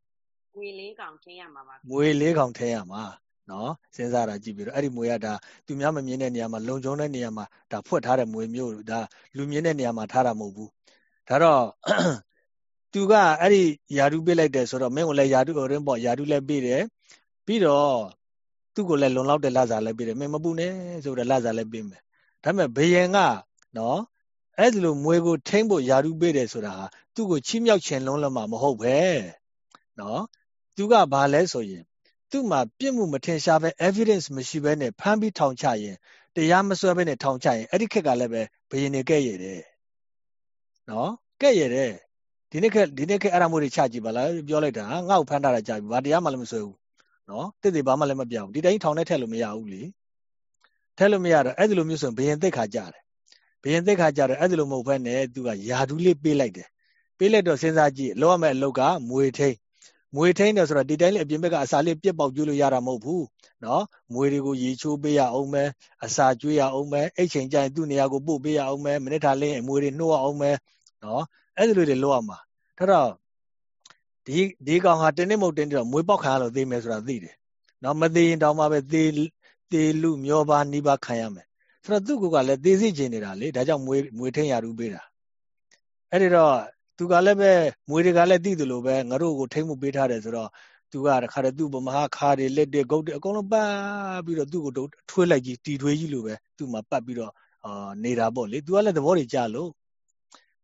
မွေလေးကောင်ထိန်းရမှာပါမွေလေးကောင်ထိန်းရမှာ နော်စဉ်းစားတာကြည့်ပြီးတော့အဲ့ဒီမွေကဒါသူများမမြင်တဲ့နေရာမှာလုံခြုံတဲ့နေရာမှာဒါဖွက်ထားတဲ့မွေမျိုးဒါလူမြင်တဲ့နေရာမှာထားတာမဟုတ်ဘူးဒါတော့သူကအဲ့ဒီယာတုပေးလိုက်တယ်ဆိုတော့မင်းကိုလည်းယာတုရင်းပေါ့ယာတုလည်းပေးတယ်ပြီးတော့သူ့ကိုလည်းလုံလောက်တဲ့လစာလည်းပေးတယ်မင်းမပူနဲ့ဆိုတော့လစာလည်းပေးမယ်ဒါပေမဲ့ဘယင်ကနော်အဲ့ဒီလိုမွေကိုထိမ့်ဖို့ယာတုပေးတယ်ဆိုတာဟာသူ့ကိုချီးမြှောက်ခြင်းလုံးလည်းမဟုတ်ပဲနော်သူကဘာလဲဆိုရင် သူ့မှာပြစ်မှုမထင်ရှားပဲ evidence မရှိဘဲနဲ့ဖမ်းပြီးထောင်ချရင်တရားမစွဲဘဲနဲ့ထောင်ချရင်အဲ့ဒီခက်ကလည်းပဲဘယင်နေကဲ့ရတဲ့နော်ကဲ့ရတဲ့ဒီနေ့ခက်ဒီနေ့ခက်အဲ့ဒါမျိုးတွေချကြည့်ပါလားပြောလိုက်တာငါ့ကိုဖမ်းထားတာကြာပြီဘာတရားမှလည်းမစွဲဘူးနော်တစ်တိဘာမှလည်းမပြောင်းဒီတိုင်းထောင်နဲ့ထက်လို့မရဘူးလေထက်လို့မရတော့အဲ့ဒီလိုမျိုးဆိုဘယင်သိခါကြတယ်ဘယင်သိခါကြတယ်အဲ့ဒီလိုမဟုတ်ဘဲနဲ့သူကယာဒူးလေးပေးလိုက်တယ်ပေးလိုက်တော့စဉ်းစားကြည့်လောရမဲ့အလုတ်ကမွေထိန် မွေထိန်တယ်ဆိုတော့ဒီတိုင်းလေအပြင်ဘက်ကအစာလေးပြက်ပေါက်ကျွေးလို့ရတာမဟုတ်ဘူးနော်မွေတွေကိုရေချိုးပေးရအောင်မယ်အစာကျွေးရအောင်မယ်အိတ်ချိန်ကျရင်သူ့နေရာကိုပို့ပေးရအောင်မယ်မိနစ်ထားလင်းအမွေတွေနှိုးရအောင်မယ်နော်အဲ့ဒီလိုတွေလုပ်ရမှာဒါတော့ဒီဒီကောင်ဟာတင်းနေမဟုတ်တင်းတော့မွေပေါက်ခံရလို့သိမယ်ဆိုတာသိတယ်နော်မသိရင်တောင်မှပဲသေသေလူမျောပါနိဗ္ဗာန်ခံရမယ်ဆိုတော့သူ့ကိုကလည်းသေစိကျင်နေတာလေဒါကြောင့်မွေမွေထိန်ရူပေးတာအဲ့ဒီတော့ သူကလည်းပဲမွေတွေကလည်းသိတယ်လို့ပဲငါတို့ကိုထိမ့်မှုပေးထားတယ်ဆိုတော့သူကတခါတည်းသူ့ဗမာခါတွေလက်တွေဂုတ်တွေအကုန်လုံးပတ်ပြီးတော့သူ့ကိုထွေးလိုက်ကြီးတီထွေးကြီးလိုပဲသူ့မှာပတ်ပြီးတော့အာနေတာပေါ့လေသူကလည်းသဘောတွေကြလို့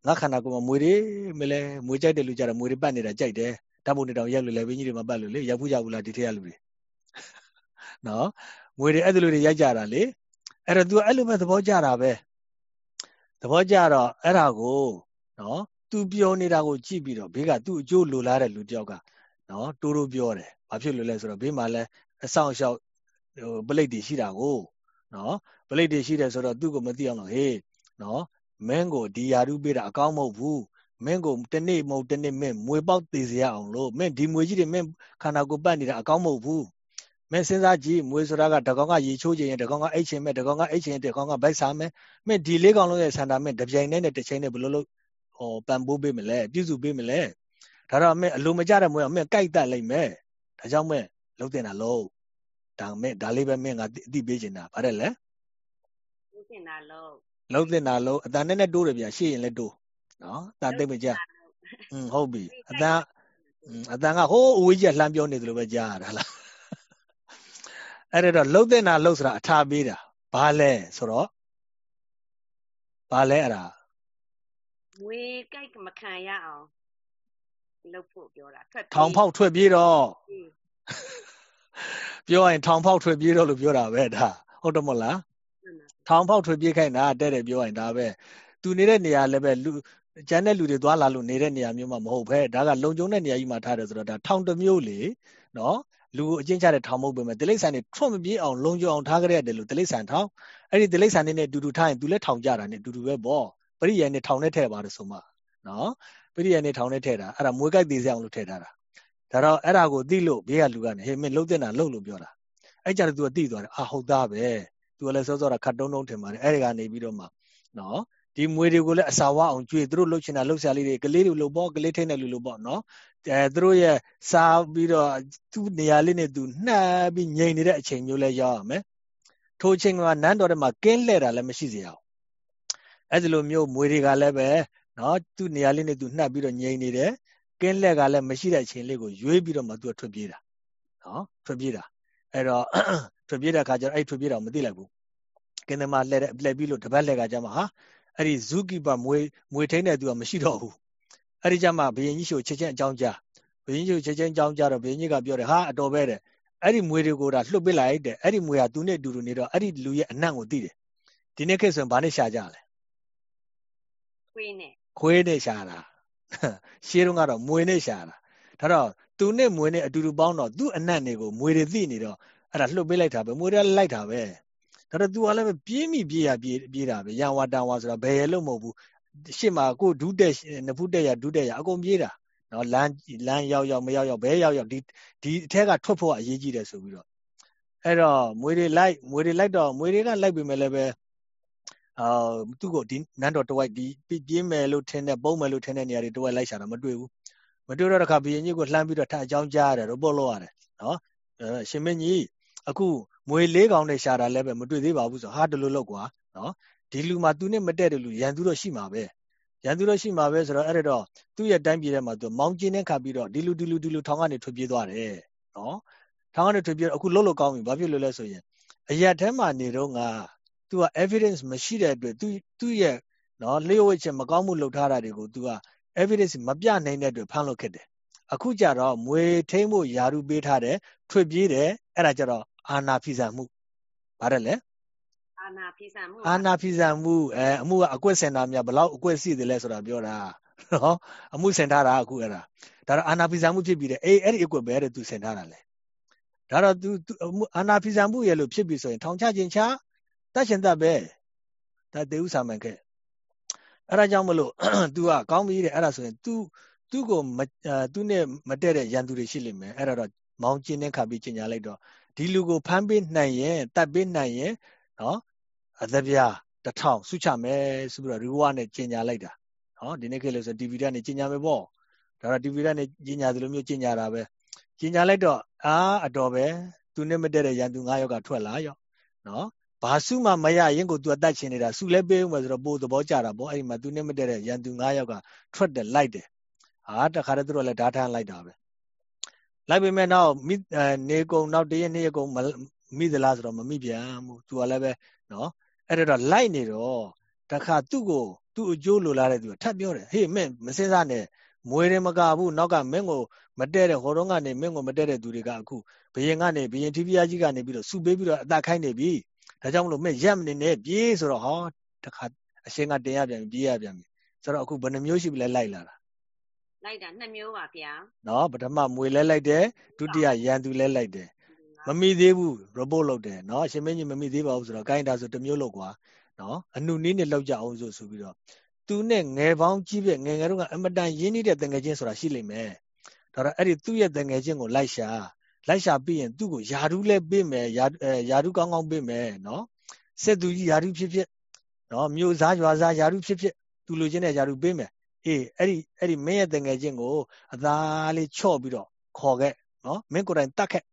ငါခန္ဓာကိုယ်မှာမွေတွေမလဲမွေကြိုက်တယ်လို့ကြတာမွေတွေပတ်နေတာကြိုက်တယ်ဓာတ်ပုံတွေတောင်ရက်လို့လဲဘင်းကြီးတွေမှာပတ်လို့လေရောက်ဖူးကြဘူးလားဒီထက်ရလူတွေနော်မွေတွေအဲ့ဒီလိုတွေရိုက်ကြတာလေအဲ့တော့ तू အဲ့လိုပဲသဘောကြတာပဲသဘောကြတော့အဲ့ဒါကိုနော် သူပြောနေတာကိုကြည့်ပြီးတော့ဘေးကသူ့အကျိုးလိုလားတဲ့လူတယောက်ကနော်တိုးတိုးပြောတယ်ဘာဖြစ်လို့လဲဆိုတော့ဘေးမှာလဲအဆောင်အရှောက်ဟိုပလိတ်တွေရှိတာကိုနော်ပလိတ်တွေရှိတယ်ဆိုတော့သူ့ကိုမသိအောင်လို့ဟေးနော်မင်းကိုဒီယာရုပေးတာအကောင်းမဟုတ်ဘူးမင်းကိုတနေ့မဟုတ်တနေ့မင်းမွေပေါက်သေးစေရအောင်လို့မင်းဒီမွေကြီးတွေမင်းခန္ဓာကိုယ်ပတ်နေတာအကောင်းမဟုတ်ဘူးမင်းစဉ်းစားကြည့်မွေဆိုတာကတကောင်ကရေချိုးခြင်းရင်တကောင်ကအိတ်ချင်မဲ့တကောင်ကအိတ်ချင်တကောင်ကဗိုက်စားမဲ့မင်းဒီလေးကောင်လုံးရဲ့ဆန္ဒမင်းတပြိုင်တည်းနဲ့တစ်ချိန်နဲ့ဘယ်လိုလုပ်ဟော ပံပိုးပေးမလဲပြုစုပေးမလဲဒါတော့မင်းအလိုမကျတဲ့မွေးအောင်မင်းကြိုက်တတ်လိမ့်မယ်ဒါကြောင့်မင်းလုံးတင်တာလုံးဒါမင်းဒါလေးပဲမင်းကအတိပေးချင်တာဗါတယ်လေလုံးတင်တာလုံးလုံးတင်တာလုံးအတန်နဲ့နဲ့တိုးတယ်ဗျာရှေ့ရင်လည်းတိုးနော်အတန်သိမကြอืมဟုတ်ပြီအတန်အတန်ကဟိုးအဝေးကြီးလှမ်းပြောနေတယ်လို့ပဲကြားရတာလားအဲ့ဒါတော့လှုပ်တဲ့နာလှုပ်ဆိုတာအထာပေးတာဘာလဲဆိုတော့ဘာလဲအဲ့ဒါ ငွေကြိုက်မခံရအောင်လုပ်ဖို့ပြောတာထွက်ထောင်ဖောက်ထွက်ပြေးတော့ပြောရင်ထောင်ဖောက်ထွက်ပြေးတော့လို့ပြောတာပဲဒါဟုတ်တယ်မဟုတ်လားထောင်ဖောက်ထွက်ပြေးခိုင်းတာတဲ့တဲ့ပြောရင်ဒါပဲသူနေတဲ့နေရာလည်းပဲလူကျန်တဲ့လူတွေသွားလာလို့နေတဲ့နေရာမျိုးမှမဟုတ်ပဲဒါကလုံခြုံတဲ့နေရာကြီးမှာထားတယ်ဆိုတော့ဒါထောင်တစ်မျိုးလေနော်လူကိုအကျဉ်းချတဲ့ထောင်မဟုတ်ပဲမဲ့တိလိษံတွေထွတ်မပြေးအောင်လုံခြုံအောင်ထားကြရတယ်လို့တိလိษံထောင်အဲ့ဒီတိလိษံတွေနဲ့တူတူထားရင်သူလည်းထောင်ကြတာနဲ့တူတူပဲပေါ့ ပရိယန်နဲ့ထောင်နဲ့ထည့်ပါတယ်ဆိုမှနော်ပရိယနေထောင်ထဲထည့်တာအဲ့ဒါမွေးကြိုက်သေးစအောင်လို့ထည့်ထားတာဒါတော့အဲ့ဒါကိုသိလို့ဘေးကလူကနေဟေးမင်းလှုပ်တဲ့နာလှုပ်လို့ပြောတာအဲ့ကြတော့ तू ကသိသွားတယ်အာဟုတ်သားပဲ तू ကလည်းစောစောကခတ်တုံးတုံးထင်ပါတယ်အဲ့ဒီကနေပြီးတော့မှနော်ဒီမွေတွေကိုလည်းအစာဝအောင်ကြွေသူတို့လှုပ်ချင်တာလှုပ်ရှားလေးတွေကလေးတွေလှုပ်ပေါ့ကလေးထိတ်နေလူလှုပ်ပေါ့နော်အဲသူတို့ရဲ့စားပြီးတော့သူ့နေရာလေးနဲ့သူနှပ်ပြီးငြိမ်နေတဲ့အချိန်မျိုးလဲရောက်ရမယ်ထိုအချိန်ကနန်းတော်ထဲမှာကင်းလှဲ့တာလည်းမရှိစေရအောင် အဲ့ဒီလိုမျိုးမွေတွေကလည်းပဲနော်သူ့နေရာလေးနဲ့သူနှပ်ပြီးတော့ငြိမ်နေတယ်ကင်းလှဲ့ကလည်းမရှိတဲ့အချိန်လေးကိုရွေးပြီးတော့မှသူကထွက်ပြေးတာနော်ထွက်ပြေးတာအဲ့တော့ထွက်ပြေးတဲ့အခါကျတော့အဲ့ထွက်ပြေးတာမသိလိုက်ဘူးကင်းသမားလှဲ့တဲ့လှဲ့ပြီးလို့တပတ်လှဲ့ကကြမှာဟာအဲ့ဒီဇုကိပမွေမွေထိန်တဲ့သူကမရှိတော့ဘူးအဲ့ဒီကြမှာဘယင်ကြီးရှိုချက်ချင်းအကြောင်းကြားဘယင်ကြီးချက်ချင်းအကြောင်းကြားတော့ဘယင်ကြီးကပြောတယ်ဟာအတော်ပဲတဲ့အဲ့ဒီမွေတွေကိုဒါလှုပ်ပစ်လိုက်တဲ့အဲ့ဒီမွေကသူနဲ့အတူတူနေတော့အဲ့ဒီလူရဲ့အနံ့ကိုသိတယ်ဒီနေ့ခေတ်ဆိုရင်ဘာနဲ့ရှာကြလဲ ခွေးနဲ့ခွေးနဲ့ရှာတာရှင်းတော့ကတော့မွေနဲ့ရှာတာဒါတော့သူနဲ့မွေနဲ့အတူတူပေါင်းတော့သူ့အနံ့တွေကိုမွေတွေသိနေတော့အဲ့ဒါလှုပ်ပေးလိုက်တာပဲမွေတွေလိုက်တာပဲဒါတော့ तू ကလည်းပြေးမိပြေးရပြေးပြေးတာပဲရန်ဝါတန်ဝါဆိုတာဘယ်ရလို့မဟုတ်ဘူးရှစ်မှာကိုဒုတက်နဖုတက်ရဒုတက်ရအကုန်ပြေးတာနော်လမ်းလမ်းရောက်ရောက်မရောက်ရောက်ဘဲရောက်ရောက်ဒီဒီအထက်ကထွက်ဖို့အရေးကြီးတယ်ဆိုပြီးတော့အဲ့တော့မွေတွေလိုက်မွေတွေလိုက်တော့မွေတွေကလိုက်ပြီမဲ့လည်းပဲ အာသူ့ကိုဒီနန်းတော်တဝိုက်ဒီပြင်းမယ်လို့ထင်တဲ့ပုံမယ်လို့ထင်တဲ့နေရာတွေတဝိုက်လိုက်ရှာတာမတွေ့ဘူးမတွေ့တော့တခါဘီရင်ကြီးကိုလှမ်းပြီးတော့ထအကြောင်းကြားရတယ်တော့ပို့လို့ရတယ်နော်ရှင်မင်းကြီးအခုမွေလေးကောင်နဲ့ရှာတာလည်းပဲမတွေ့သေးပါဘူးဆိုဟာတလို့လောက်ကွာနော်ဒီလူမှာသူနဲ့မတက်တဲ့လူရန်သူတော့ရှိမှာပဲရန်သူတော့ရှိမှာပဲဆိုတော့အဲ့ဒါတော့သူ့ရဲ့တိုင်းပြည်ထဲမှာသူမောင်းကျင်းနဲ့ခါပြီးတော့ဒီလူဒီလူဒီလူထောင်ကနေထွက်ပြေးသွားတယ်နော်ထောင်ကနေထွက်ပြေးအခုလှုပ်လို့ကောင်းပြီဘာဖြစ်လို့လဲဆိုရင်အရက်ထဲမှာနေတော့ငါ သူက evidence မရှိတဲ့အတွက်သူသူ့ရဲ့နော်လျှို့ဝှက်ချက်မကောင်းမှုလုပ်ထားတာတွေကိုသူက evidence မပြနိုင်တဲ့အတွက်ဖမ်းလို့ခက်တယ်အခုကြတော့မွေထိမ့်ဖို့ယာရုပေးထားတယ်ထွက်ပြေးတယ်အဲ့ဒါကြတော့အာနာဖိစံမှုဗါတယ်လေအာနာဖိစံမှုအာနာဖိစံမှုအဲအမှုကအကွက်စင်တာများဘလောက်အကွက်ရှိတယ်လဲဆိုတာပြောတာနော်အမှုစင်ထားတာအခုအဲ့ဒါဒါတော့အာနာဖိစံမှုဖြစ်ပြီးတယ်အေးအဲ့ဒီအကွက်ပဲတဲ့သူစင်ထားတာလေဒါတော့ तू အာနာဖိစံမှုရဲ့လို့ဖြစ်ပြီဆိုရင်ထောင်ချခြင်းချ တတ်ရှင်တတ်ပဲဒါတေဥစာမှန်ခဲ့အဲ့ဒါကြောင့်မလို့ तू ကကောင်းပြီတဲ့အဲ့ဒါဆိုရင် तू သူ့ကိုသူ့နဲ့မတည့်တဲ့ရန်သူတွေရှိလိမ့်မယ်အဲ့ဒါတော့မောင်းကျင်းနဲ့ခါပြီးကျင်ညာလိုက်တော့ဒီလူကိုဖမ်းပေးနိုင်ရင်တတ်ပေးနိုင်ရင်နော်အသက်ပြားတထောင်စုချမယ်ဆိုပြီးတော့ရီဝါနဲ့ကျင်ညာလိုက်တာနော်ဒီနေ့ခေတ်လို့ဆို TV ကနေကျင်ညာမယ်ပေါ့ဒါတော့ TV ကနေကျင်ညာသလိုမျိုးကျင်ညာတာပဲကျင်ညာလိုက်တော့အာအတော်ပဲသူနဲ့မတည့်တဲ့ရန်သူ9ယောက်ကထွက်လာရောနော် ဘာစုမှမရရင်ကို तू အသက်ရှင်နေတာစုလဲပေးဦးမယ်ဆိုတော့ပို့သဘောကြတာပေါ့အဲ့ဒီမှာ तू နဲ့မတည့်တဲ့ရန်သူ9ယောက်ကထွက်တယ်လိုက်တယ်ဟာတခါတည်းသူတို့လည်းဓာထမ်းလိုက်တာပဲလိုက်ပေမဲ့နောက်မိနေကုံနောက်တရက်နှစ်ရက်ကုံမိသလားဆိုတော့မမိပြန်ဘူးသူကလည်းပဲနော်အဲ့တော့လိုက်နေတော့တခါသူ့ကိုသူ့အကျိုးလိုလားတဲ့သူကထပ်ပြောတယ်ဟေးမင်းမစင်းစားနဲ့မွေတယ်မကဘူးနောက်ကမင်းကိုမတဲ့တဲ့ဟောတော့ကနေမင်းကိုမတဲ့တဲ့သူတွေကအခုဘယင်ကနေဘယင်ထိပြားကြီးကနေပြီးတော့စုပေးပြီးတော့အသာခိုင်းနေပြီ ဒါကြောင့်မလို့မင်းရက်မနေနဲ့ပြေးဆိုတော့ဟောတခါအရှင်ကတင်ရပြန်ပြီပြေးရပြန်ပြီဆိုတော့အခုဘယ်နှမျိုးရှိပြီလဲလိုက်လာတာလိုက်တာနှစ်မျိုးပါဗျာနော်ပထမမွေလဲလိုက်တယ်ဒုတိယရန်သူလဲလိုက်တယ်မမိသေးဘူး report လုပ်တယ်နော်ရှင်မင်းကြီးမမိသေးပါဘူးဆိုတော့ကိုင်းတာဆိုတစ်မျိုးလောက်ကွာနော်အနုနည်းနဲ့လောက်ကြအောင်ဆိုဆိုပြီးတော့သူနဲ့ငယ်ပေါင်းကြီးပြငယ်ငယ်တော့ကအမတန်ရင်းနှီးတဲ့တငယ်ချင်းဆိုတာရှိလိမ့်မယ်ဒါတော့အဲ့ဒီသူ့ရဲ့တငယ်ချင်းကိုလိုက်ရှာ လိုက်ရှာပြီးရင်သူ့ကိုယာဓုလဲပေးမယ်ယာယာဓုကောင်းကောင်းပေးမယ်နော်စစ်သူကြီးယာဓုဖြစ်ဖြစ်နော်မြို့သားရွာသားယာဓုဖြစ်ဖြစ်သူလိုချင်တဲ့ယာဓုပေးမယ်အေးအဲ့ဒီအဲ့ဒီမင်းရဲ့တငယ်ချင်းကိုအသားလေးချော့ပြီးတော့ခေါ်ခဲ့နော်မင်းကိုယ်တိုင်တတ်ခဲ့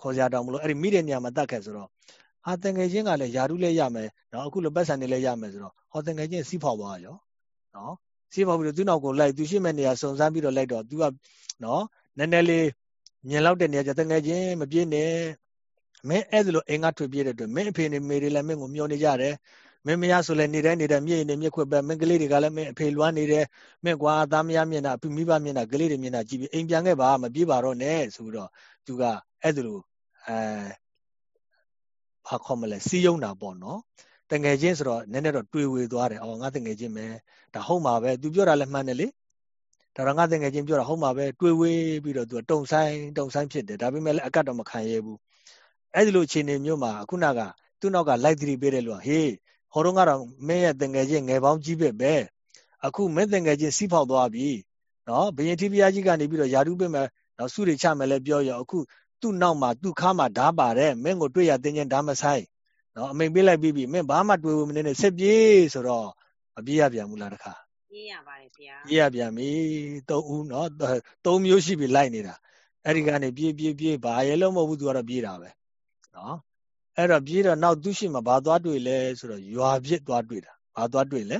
ခေါ်ကြတော့မလို့အဲ့ဒီမိတဲ့နေရာမှာတတ်ခဲ့ဆိုတော့ဟာတငယ်ချင်းကလည်းယာရုလည်းရမယ်နော်အခုလိုပတ်စံနေလည်းရမယ်ဆိုတော့ဟောတငယ်ချင်းစီးဖောက်သွားရောနော်စီးဖောက်ပြီးတော့သူ့နောက်ကိုလိုက်သူရှိမဲ့နေရာစုံစမ်းပြီးတော့လိုက်တော့ तू ကနော်နည်းနည်းလေး မြင်လောက်တဲ့နေရာကျတငယ်ချင်းမပြေးနဲ့မင်းအဲ့ဒါလိုအိမ်ကထွက်ပြေးတဲ့အတွက်မင်းအဖေနဲ့မေတွေလည်းမင်းကိုမျောနေကြတယ်မင်းမရဆိုလဲနေတိုင်းနေတိုင်းမြည့်နေမြည့်ခွက်ပဲမင်းကလေးတွေကလည်းမင်းအဖေလွမ်းနေတယ်မင်းကွာသားမရမျက်နှာမိဘမျက်နှာကလေးတွေမျက်နှာကြည့်ပြီးအိမ်ပြန်ခဲ့ပါမပြေးပါတော့နဲ့ဆိုပြီးတော့သူကအဲ့ဒါလိုအဲဘာခေါ်မလဲစီးယုံတာပေါ့နော်တငယ်ချင်းဆိုတော့နည်းနည်းတော့တွေးဝေသွားတယ်အော်ငါတငယ်ချင်းပဲဒါဟုတ်မှာပဲသူပြောတာလည်းမှန်တယ်လေ ဒါတော့ငါတငယ်ချင်းပြောတာဟုတ်မှာပဲတွေးဝေးပြီးတော့သူကတုံဆိုင်တုံဆိုင်ဖြစ်တယ်ဒါပေမဲ့လည်းအကတ်တော့မခံရဘူးအဲ့ဒီလိုအခြေအနေမျိုးမှာခုနကသူ့နောက်ကလိုက်သတိပေးတယ်လို့ဟေးဟောတော့ကတော့မင်းရဲ့တငယ်ချင်းငယ်ပေါင်းကြီးပဲပဲအခုမင်းတငယ်ချင်းစီးဖောက်သွားပြီနော်ဘယင်တိဘုရားကြီးကနေပြီးတော့ယာရုပိမဲ့နော်စုတွေချမယ်လဲပြောရအခုသူ့နောက်မှာသူ့ခါမှာဓာပါတယ်မင်းကိုတွေ့ရတင်းချင်းဓာမဆိုင်နော်အမိန်ပေးလိုက်ပြီးပြီမင်းဘာမှတွေ့ဘူးမနေနဲ့ဆက်ပြေးဆိုတော့အပြေးရပြန်ဘူးလားတခါ ပြေးရပါတယ်ဗျာပြေးရပြန်ပြီသုံးဦးနော်သုံးမျိုးရှိပြီလိုက်နေတာအဲ့ဒီကနေပြေးပြေးပြေးဘာရဲလို့မဟုတ်ဘူးသူကတော့ပြေးတာပဲနော်အဲ့တော့ပြေးတော့နောက်သူရှိမှဘာသွားတွေ့လဲဆိုတော့ရွာပြစ်သွားတွေ့တာဘာသွားတွေ့လဲ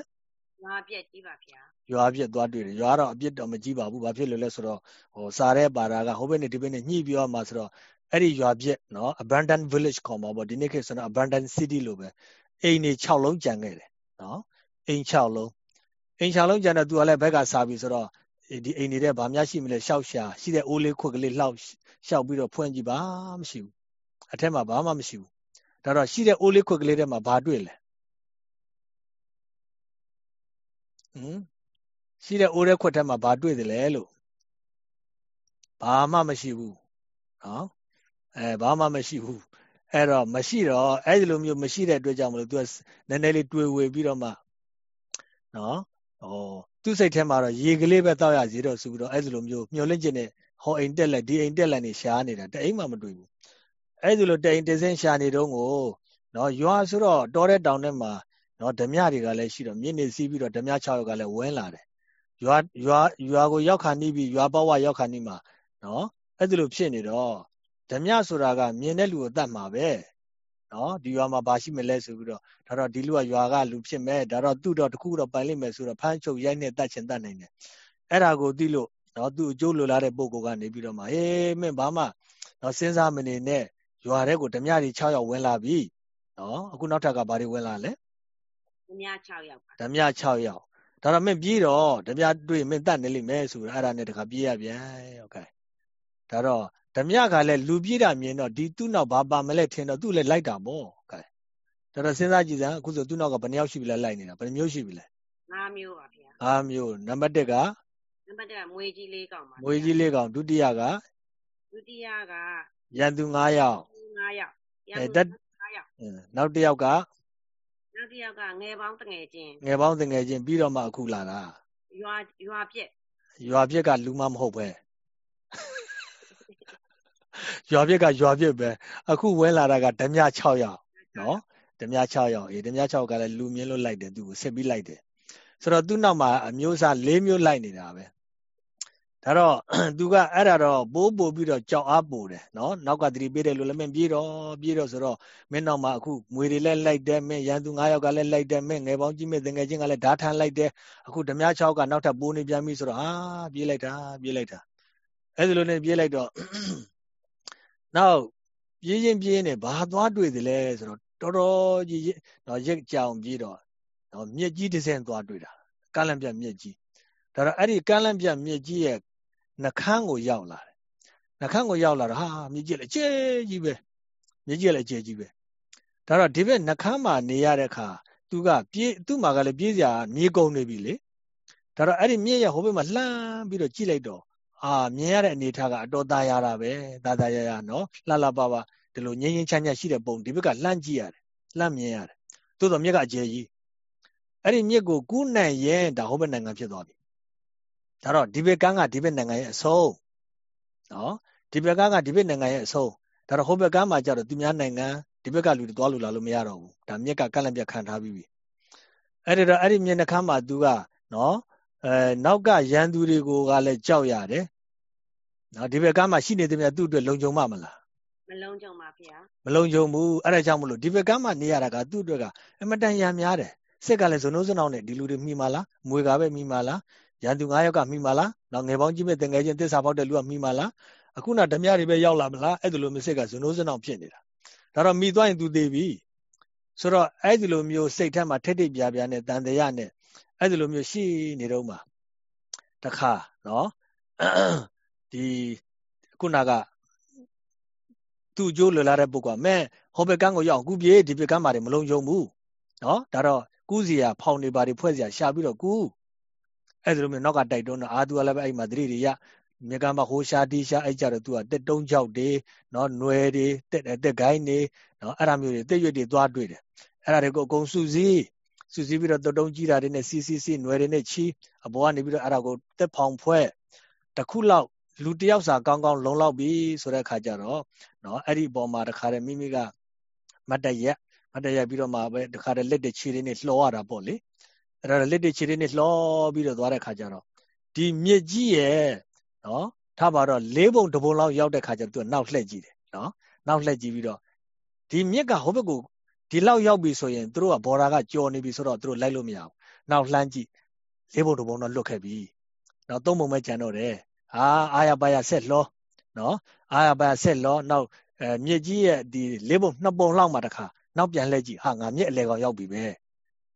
ရွာပြစ်ကြီးပါဗျာရွာပြစ်သွားတွေ့တယ်ရွာတော့အပြစ်တော့မကြီးပါဘူးဘာဖြစ်လို့လဲဆိုတော့ဟိုစားတဲ့ပါတာကဟိုဘက်နဲ့ဒီဘက်နဲ့ညှိပြောမှဆိုတော့အဲ့ဒီရွာပြစ်နော် abandoned village ခေါ်မှာပေါ့ဒီနေ့ခေတ်ဆိုတော့ abandoned city လို့ပဲအိမ်နေ6လုံးကြံခဲ့တယ်နော်အိမ်6လုံး အိမ်6လုံးကြံတော့သူကလည်းဘက်ကစားပြီဆိုတော့ဒီအိမ်နေတဲ့ဗာများရှိမလဲရှောက်ရှာရှိတဲ့အိုးလေးခွက်ကလေးလှောက်ရှောက်ပြီးတော့ဖွင့်ကြည့်ပါမရှိဘူးအထက်မှာဘာမှမရှိဘူးဒါတော့ရှိတဲ့အိုးလေးခွက်ကလေးထဲမှာဘာတွေ့လဲဟမ်ရှိတဲ့အိုးရဲခွက်ထဲမှာဘာတွေ့တယ်လဲလို့ဘာမှမရှိဘူးနော်အဲဘာမှမရှိဘူးအဲ့တော့မရှိတော့အဲ့ဒီလိုမျိုးမရှိတဲ့အတွက်ကြောင့်မလို့ तू ကနည်းနည်းလေးတွေးဝေပြီးတော့မှနော် ဟောသူ့စိတ်ထဲမှာတော့ရေကလေးပဲတောက်ရစီတော့ဆိုပြီးတော့အဲ့ဒီလိုမျိုးမျောလင့်ကျင်တဲ့ဟောအိမ်တက်လက်ဒီအိမ်တက်လက်နေရှားနေတာတအိမ်မှမတွေ့ဘူးအဲ့ဒီလိုတအိမ်တစင်းရှာနေတော့ကိုနော်ရွာဆိုတော့တောတဲ့တောင်ထဲမှာနော်ဓမြတွေကလည်းရှိတော့မြင့်နေစီးပြီးတော့ဓမြ6ယောက်ကလည်းဝင်းလာတယ်ရွာရွာရွာကိုရောက်ခါနီးပြီးရွာပေါဝရောက်ခါနီးမှာနော်အဲ့ဒီလိုဖြစ်နေတော့ဓမြဆိုတာကမြင်တဲ့လူကိုတတ်မှာပဲ နော်ဒီရွာမှာဘာရှိမလဲဆိုပြီးတော့ဒါတော့ဒီလူကရွာကလူဖြစ်မဲ့ဒါတော့သူ့တော့တခုတော့ပိုင်လိမ့်မယ်ဆိုတော့ဖမ်းချုပ်ရိုက်နေတတ်ချင်တတ်နိုင်တယ်အဲ့ဒါကိုသိလို့နော်သူ့အကျိုးလိုလားတဲ့ပုံကနေပြီးတော့မှဟေးမင်းဘာမှနော်စဉ်းစားမနေနဲ့ရွာထဲကိုဓမြတွေ6ယောက်ဝင်လာပြီနော်အခုနောက်ထပ်ကဘာတွေဝင်လာလဲဓမြ6ယောက်ပါဓမြ6ယောက်ဒါတော့မင်းပြေးတော့ဓမြတွေ့မင်းတတ်နေလိမ့်မယ်ဆိုတော့အဲ့ဒါနဲ့တခါပြေးရပြန်ဟုတ်ကဲ့ဒါတော့ ဓမြကလည်းလူပြေးတာမြင်တော့ဒီသူ့နောက်ဘာပါမလဲထင်တော့သူ့လည်းလိုက်တာပေါ့ကဲဒါတော့စဉ်းစားကြည့်စမ်းအခုဆိုသူ့နောက်ကဘယ်နှယောက်ရှိပြီလဲလိုက်နေတာဘယ်နှမျိုးရှိပြီလဲ၅မျိုးပါဗျာ၅မျိုးနံပါတ်1ကနံပါတ်1ကမွေကြီး၄ကောင်ပါမွေကြီး၄ကောင်ဒုတိယကဒုတိယကရန်သူ9ယောက်9ယောက်ရန်သူ9ယောက်နောက်တစ်ယောက်ကနောက်တစ်ယောက်ကငယ်ပေါင်းတငယ်ချင်းငယ်ပေါင်းတငယ်ချင်းပြီးတော့မှအခုလာတာရွာရွာပြက်ရွာပြက်ကလူမမဟုတ်ပဲ ရွာပြက်ကရွာပြက်ပဲအခုဝဲလာတာကဓမြ6ယောက်နော်ဓမြ6ယောက်အေးဓမြ6ကလည်းလူမြင်လို့လိုက်တယ်သူကိုဆက်ပြီးလိုက်တယ်ဆိုတော့သူ့နောက်မှာအမျိုးအစား၄မျိုးလိုက်နေတာပဲဒါတော့သူကအဲ့ဒါတော့ပိုးပို့ပြီးတော့ကြောက်အားပို့တယ်နော်နောက်ကသတိပေးတယ်လို့လည်းမင်းပြေးတော့ပြေးတော့ဆိုတော့မင်းနောက်မှာအခုငွေတွေလည်းလိုက်တယ်မင်းရန်သူ9ယောက်ကလည်းလိုက်တယ်မင်းငယ်ပေါင်းကြီးမဲ့တငယ်ချင်းကလည်းဓာထန်လိုက်တယ်အခုဓမြ6ကနောက်ထပ်ပိုးနေပြန်ပြီဆိုတော့ဟာပြေးလိုက်တာပြေးလိုက်တာအဲ့ဒီလိုနဲ့ပြေးလိုက်တော့ နောက်ပြေးရင်ပြေးနေဘာသွားတွေ့တယ်လဲဆိုတော့တော်တော်ကြီးတော့ရက်ကြောင်ပြေးတော့တော့မြက်ကြီးတစ်စင်းသွားတွေ့တာကလန့်ပြမြက်ကြီးဒါတော့အဲ့ဒီကလန့်ပြမြက်ကြီးရဲ့နှခမ်းကိုရောက်လာတယ်နှခမ်းကိုရောက်လာတော့ဟာမြစ်ကြီးလည်းအကျဲကြီးပဲမြစ်ကြီးလည်းအကျဲကြီးပဲဒါတော့ဒီဘက်နှခမ်းမှာနေရတဲ့အခါသူကပြေးသူ့မှာကလည်းပြေးစရာမြေကုန်နေပြီလေဒါတော့အဲ့ဒီမြစ်ရဲ့ဟိုဘက်မှာလှမ်းပြီးတော့ကြည့်လိုက်တော့ အာမြင်ရတဲ့အနေထားကအတော်သားရတာပဲသားသားရရနော်လှလှပပဒီလိုငင်းငင်းချမ်းချမ်းရှိတဲ့ပုံဒီဘက်ကလှမ်းကြည့်ရတယ်လှမ်းမြင်ရတယ်သို့တော့မြစ်ကအကျယ်ကြီးအဲ့ဒီမြစ်ကိုကူးနိုင်ရင်ဒါဟိုဘက်နိုင်ငံဖြစ်သွားပြီဒါတော့ဒီဘက်ကန်းကဒီဘက်နိုင်ငံရဲ့အဆုံးနော်ဒီဘက်ကန်းကဒီဘက်နိုင်ငံရဲ့အဆုံးဒါတော့ဟိုဘက်ကန်းမှာကျတော့သူများနိုင်ငံဒီဘက်ကလူတွေသွားလို့လာလို့မရတော့ဘူးဒါမြက်ကကန့်လန့်ပြတ်ခံထားပြီးပြီအဲ့ဒါတော့အဲ့ဒီမျက်နှာခမ်းမှာသူကနော် အဲနောက်ကရန်သူတွေကိုကလည်းကြောက်ရတယ်နော်ဒီဘက်ကမ်းမှာရှိနေတယ်မြတ်သူ့အတွက်လုံခြုံမှမလားမလုံခြုံပါဗျာမလုံခြုံဘူးအဲ့ဒါကြောင့်မလို့ဒီဘက်ကမ်းမှာနေရတာကသူ့အတွက်ကအမတန်ရံများတယ်စစ်ကလည်းဇုံနှုံးစနောင်းနဲ့ဒီလူတွေမိမာလားမွေကပဲမိမာလားရန်သူ9ယောက်ကမိမာလားနောက်ငယ်ပေါင်းကြီးမဲ့တငယ်ချင်းတစ္ဆာပေါက်တဲ့လူကမိမာလားအခုနဓမြတွေပဲရောက်လာမလားအဲ့ဒီလိုမျိုးစိတ်ကဇုံနှုံးစနောင်းဖြစ်နေတာဒါတော့မိသွားရင်သူသေးပြီဆိုတော့အဲ့ဒီလိုမျိုးစိတ်ထက်မှာထိတ်ထိတ်ပြားပြားနဲ့တန်တရားနဲ့ အဲ့ဒီလိုမျိုးရှိနေတော့မှတခါနော်ဒီခုနကသူ့ကြိုးလွယ်လာတဲ့ပုဂ္ဂိုလ်ကမဲဟောဘက်ကန်းကိုရောက်ကူပြေးဒီဘက်ကန်းပါတယ်မလုံးကြုံဘူးနော်ဒါတော့ကူးစီရဖောင်နေပါတယ်ဖွဲ့စီရရှာပြီးတော့ကူးအဲ့ဒါလိုမျိုးနောက်ကတိုက်တွန်းတော့အာသူကလည်းပဲအဲ့မှာသတိတွေရမြေကမှာဟိုရှာတီရှာအဲ့ကြတော့သူကတက်တုံးချောက်တွေနော်ຫນွယ်တွေတက်တက်ဂိုင်းတွေနော်အဲ့ဒါမျိုးတွေတက်ရွက်တွေသွားတွေ့တယ်အဲ့ဒါတွေကိုအကုန်စုစည်း စုစည်းပြီးတော့တုံးကြီးတာတွေနဲ့စီစီစီຫນွယ်တွေနဲ့ချီအပေါ်ကနေပြီးတော့အဲ့ဒါကိုတက်ဖောင်ဖွဲ့တစ်ခုလောက်လူတယောက်စာကောင်းကောင်းလုံလောက်ပြီဆိုတဲ့အခါကျတော့နော်အဲ့ဒီအပေါ်မှာတခါတည်းမိမိကမတ်တရက်မတ်တရက်ပြီးတော့မှပဲတခါတည်းလက်တချီလေးနဲ့လှော်ရတာပေါ့လေအဲ့ဒါလက်တချီလေးနဲ့လှော်ပြီးတော့သွားတဲ့အခါကျတော့ဒီမြစ်ကြီးရဲ့နော်ထားပါတော့လေးပုံတစ်ပုံလောက်ရောက်တဲ့ခါကျတော့သူကနောက်လှည့်ကြည့်တယ်နော်နောက်လှည့်ကြည့်ပြီးတော့ဒီမြစ်ကဟိုဘက်ကို ဒီလောက်ရောက်ပြီဆိုရင်သူတို့ကဘော်ဒါကကြော်နေပြီဆိုတော့သူတို့လိုက်လို့မရဘူးနောက်လှမ်းကြည့်လေးပုံတစ်ပုံတော့လွတ်ခဲ့ပြီနော်သုံးပုံပဲကျန်တော့တယ်အာအာရပါရဆက်လောနော်အာရပါရဆက်လောနောက်အဲမြစ်ကြီးရဲ့ဒီလေးပုံနှစ်ပုံလောက်မှတခါနောက်ပြန်လှည့်ကြည့်ဟာငါမြစ်အလဲကောင်ရောက်ပြီပဲ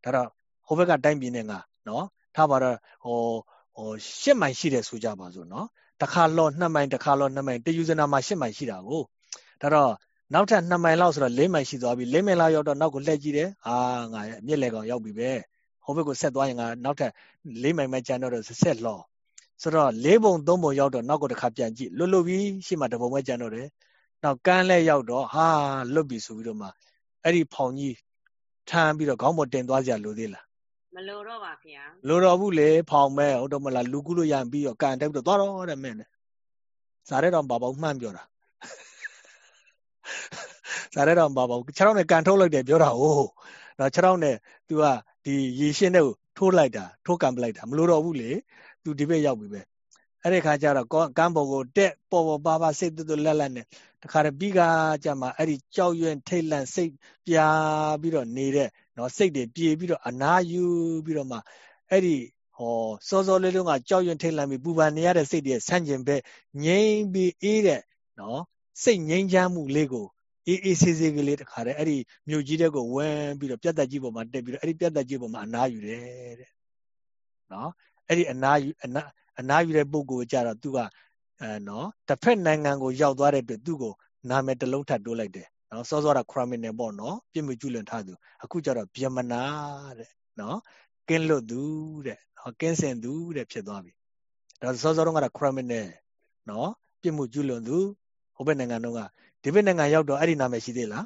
ဒါတော့ဟိုဘက်ကတိုင်းပြည်နဲ့ငါနော်ထားပါတော့ဟိုဟိုရှစ်မိုင်ရှိတယ်ဆိုကြပါစို့နော်တစ်ခါလောနှစ်မိုင်တစ်ခါလောနှစ်မိုင်တယူဇနာမှာရှစ်မိုင်ရှိတာကိုဒါတော့ နောက်ထပ်2မိုင်လောက်ဆိုတော့4မိုင်ရှိသွားပြီ4မိုင်လောက်ရောက်တော့နောက်ကိုလှည့်ကြည့်တယ်အာငါရဲ့မြစ်လေကောင်ရောက်ပြီပဲဟိုဘက်ကိုဆက်သွားရင်ငါနောက်ထပ်4မိုင်ပဲကျန်တော့ဆက်လောဆိုတော့၄ပုံ၃ပုံရောက်တော့နောက်ကိုတစ်ခါပြန်ကြည့်လွတ်လွတ်ပြီးရှေ့မှာတစ်ပုံပဲကျန်တော့တယ်နောက်ကန်းလဲရောက်တော့ဟာလွတ်ပြီဆိုပြီးတော့မှအဲ့ဒီဖောင်ကြီးထမ်းပြီးတော့ခေါင်းပေါ်တင်သွားကြလို့သေးလားမလိုတော့ပါဗျာလိုတော့ဘူးလေဖောင်မဲဟုတ်တော့မလားလူကူလို့ရရင်ပြီးတော့ကန်တက်ပြီးတော့သွားတော့တဲ့မင်းနဲ့စားရတော့ဘာပေါ့မှန်းပြောတာ စားရတော့ဘာပေါ့ခြေထောက်နဲ့ကန်ထုတ်လိုက်တယ်ပြောတာဟိုနော်ခြေထောက်နဲ့ तू ကဒီရေရှင်းတဲ့ကိုထိုးလိုက်တာထိုးကန်ပလိုက်တာမလိုတော့ဘူးလေ तू ဒီဘက်ရောက်ပြီပဲအဲ့ဒီခါကျတော့ကမ်းပေါ်ကိုတက်ပေါ်ပေါ်ပါပါစိတ်တူတူလက်လက်နဲ့တခါတည်းပြီးကကြမှာအဲ့ဒီကြောက်ရွံ့ထိတ်လန့်စိတ်ပြာပြီးတော့နေတဲ့နော်စိတ်တွေပြေပြီးတော့အနာယူပြီးတော့မှအဲ့ဒီဟောစောစောလေးလုံးကကြောက်ရွံ့ထိတ်လန့်ပြီးပူပန်နေရတဲ့စိတ်တွေဆန့်ကျင်ဘက်ငြိမ်ပြီးအေးတဲ့နော် စိတ်ငြိမ်းချမ်းမှုလေးကိုအေးအေးဆေးဆေးကလေးတခါတည်းအဲ့ဒီမြို့ကြီးတဲ့ကိုဝန်းပြီးတော့ပြတ်သက်ကြီးပေါ်မှာတက်ပြီးတော့အဲ့ဒီပြတ်သက်ကြီးပေါ်မှာအနာယူတယ်တဲ့နော်အဲ့ဒီအနာယူအနာအနာယူတဲ့ပုဂ္ဂိုလ်ကြတော့သူကအဲနော်တစ်ဖက်နိုင်ငံကိုရောက်သွားတဲ့အတွက်သူ့ကိုနာမည်တစ်လုံးထပ်တိုးလိုက်တယ်နော်စောစောက criminal ပေါ့နော်ပြစ်မှုကျူးလွန်ထားသူအခုကျတော့ဗျမနာတဲ့နော်ကင်းလွတ်သူတဲ့နော်ကင်းစင်သူတဲ့ဖြစ်သွားပြီဒါစောစောတုန်းကတော့ criminal နော်ပြစ်မှုကျူးလွန်သူ ဟိုဘက်နိုင်ငံတုန်းကဒီဘက်နိုင်ငံရောက်တော့အဲ့ဒီနာမည်ရှိသေးလား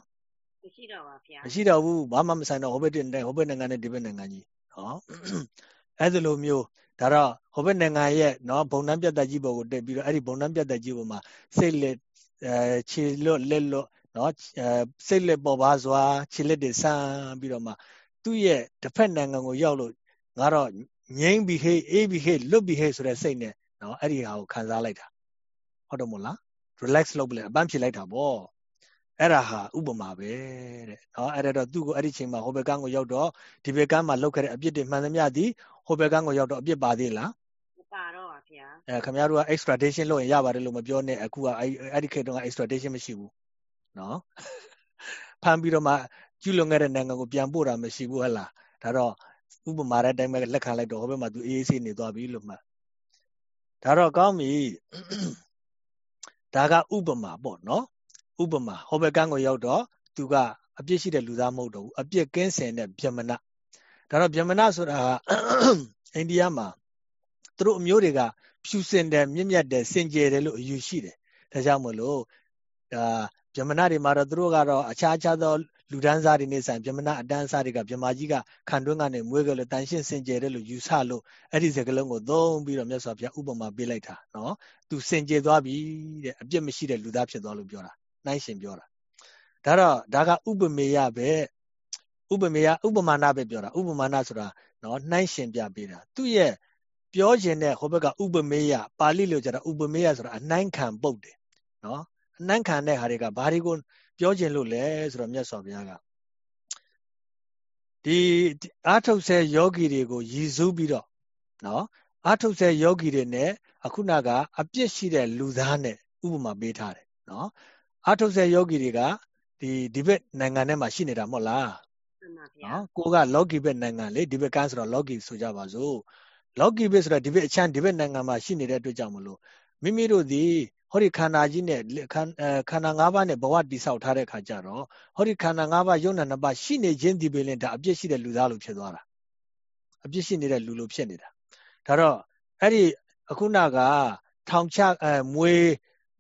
မရှိတော့ပါဗျာမရှိတော့ဘူးဘာမှမဆိုင်တော့ဟိုဘက်တင်ဟိုဘက်နိုင်ငံနဲ့ဒီဘက်နိုင်ငံကြီးနော်အဲ့ဒီလိုမျိုးဒါတော့ဟိုဘက်နိုင်ငံရဲ့နော်ဘုံနှံပြတ်တက်ကြီးပေါ်ကိုတက်ပြီးတော့အဲ့ဒီဘုံနှံပြတ်တက်ကြီးပေါ်မှာစိတ်လက်အဲခြေလွတ်လက်လွတ်နော်အဲစိတ်လက်ပေါ်ပါစွာခြေလက်တွေဆန်းပြီးတော့မှသူ့ရဲ့တစ်ဖက်နိုင်ငံကိုရောက်လို့ငါတော့ငြိမ့်ပြီးဟေးအေးပြီးဟေးလွတ်ပြီးဟေးဆိုတဲ့စိတ်နဲ့နော်အဲ့ဒီဟာကိုခံစားလိုက်တာဟုတ်တယ်မို့လား relax လုပ်ပလဲအပန်းဖြေလိုက်တာပေါ့အဲ့ဒါဟာဥပမာပဲတဲ့နော်အဲ့ဒါတော့သူ့ကိုအဲ့ဒီချိန်မှာဟိုဘက်ကန်းကိုရောက်တော့ဒီဘက်ကန်းမှာလောက်ခဲ့တဲ့အပြစ်တွေမှန်သမျှသည်ဟိုဘက်ကန်းကိုရောက်တော့အပြစ်ပါသေးလားမပါတော့ပါဗျာအဲခင်ဗျားတို့က extradition လုပ်ရင်ရပါတယ်လို့မပြောနဲ့အခုကအဲ့အဲ့ဒီခေတ်တုန်းက extradition မရှိဘူးနော်ဖမ်းပြီးတော့မှကျူးလွန်ခဲ့တဲ့နိုင်ငံကိုပြန်ပို့တာမရှိဘူးဟဲ့လားဒါတော့ဥပမာတဲ့အတိုင်းပဲလက်ခံလိုက်တော့ဟိုဘက်မှာသူအေးအေးဆေးနေသွားပြီလို့မှတ်ဒါတော့ကောင်းပြီ ဒါကဥပမာပေါ့နော်ဥပမာဟောဘက်ကန်းကိုရောက်တော့သူကအပြစ်ရှိတဲ့လူသားမဟုတ်တော့ဘူးအပြစ်ကင်းစင်တဲ့ဗျမနဒါတော့ဗျမနဆိုတာအိန္ဒိယမှာသူတို့အမျိုးတွေကဖြူစင်တယ်မြင့်မြတ်တယ်စင်ကြယ်တယ်လို့အယူရှိတယ်ဒါကြောင့်မလို့ဒါဗျမနတွေမှာတော့သူတို့ကတော့အခြားအခြားသော လူဒန်းစားတွေနေဆိုင်ဗျမနအတန်းစားတွေကဗျမာကြီးကခံတွင်းကနေမွေးကြလို့တန်ရှင်းစင်ကြယ်တယ်လို့ယူဆလို့အဲ့ဒီစကလုံးကိုသုံးပြီးတော့မြတ်စွာဘုရားဥပမာပေးလိုက်တာနော်သူစင်ကြယ်သွားပြီတဲ့အပြစ်မရှိတဲ့လူသားဖြစ်သွားလို့ပြောတာနှိုင်းရှင်ပြောတာဒါတော့ဒါကဥပမေယပဲဥပမေယဥပမာဏပဲပြောတာဥပမာဏဆိုတာနော်နှိုင်းရှင်ပြပေးတာသူ့ရဲ့ပြောခြင်းတဲ့ဟိုဘက်ကဥပမေယပါဠိလိုကျတော့ဥပမေယဆိုတာအနှိုင်းခံပုတ်တယ်နော်အနှိုင်းခံတဲ့ဟာတွေကဘာတွေကို ပြောခြင်းလို့လဲဆိုတော့မြတ်စွာဘုရားကဒီအာထုတ်ဆဲယောဂီတွေကိုရည်စူးပြီးတော့နော်အာထုတ်ဆဲယောဂီတွေနဲ့အခုနကအပြစ်ရှိတဲ့လူသားနဲ့ဥပမာပေးထားတယ်နော်အာထုတ်ဆဲယောဂီတွေကဒီဒီဘက်နိုင်ငံထဲမှာရှိနေတာမဟုတ်လားနော်ကိုကလောကီဘက်နိုင်ငံလေဒီဘက်ကန်းဆိုတော့လောကီဆိုကြပါစို့လောကီဘက်ဆိုတော့ဒီဘက်အချမ်းဒီဘက်နိုင်ငံမှာရှိနေတဲ့အတွက်ကြောင့်မလို့မိမိတို့ဒီ ဟောဒီခန္ဓာကြီးနဲ့ခန္ခန္ဓာ၅ပါးနဲ့ဘဝတည်ဆောက်ထားတဲ့ခါကျတော့ဟောဒီခန္ဓာ၅ပါးယုံနာနှစ်ပါးရှိနေခြင်းဒီပင်လည်းဒါအပြစ်ရှိတဲ့လူသားလို့ဖြစ်သွားတာအပြစ်ရှိနေတဲ့လူလို့ဖြစ်နေတာဒါတော့အဲ့ဒီအခုနကထောင်ချအဲမွေ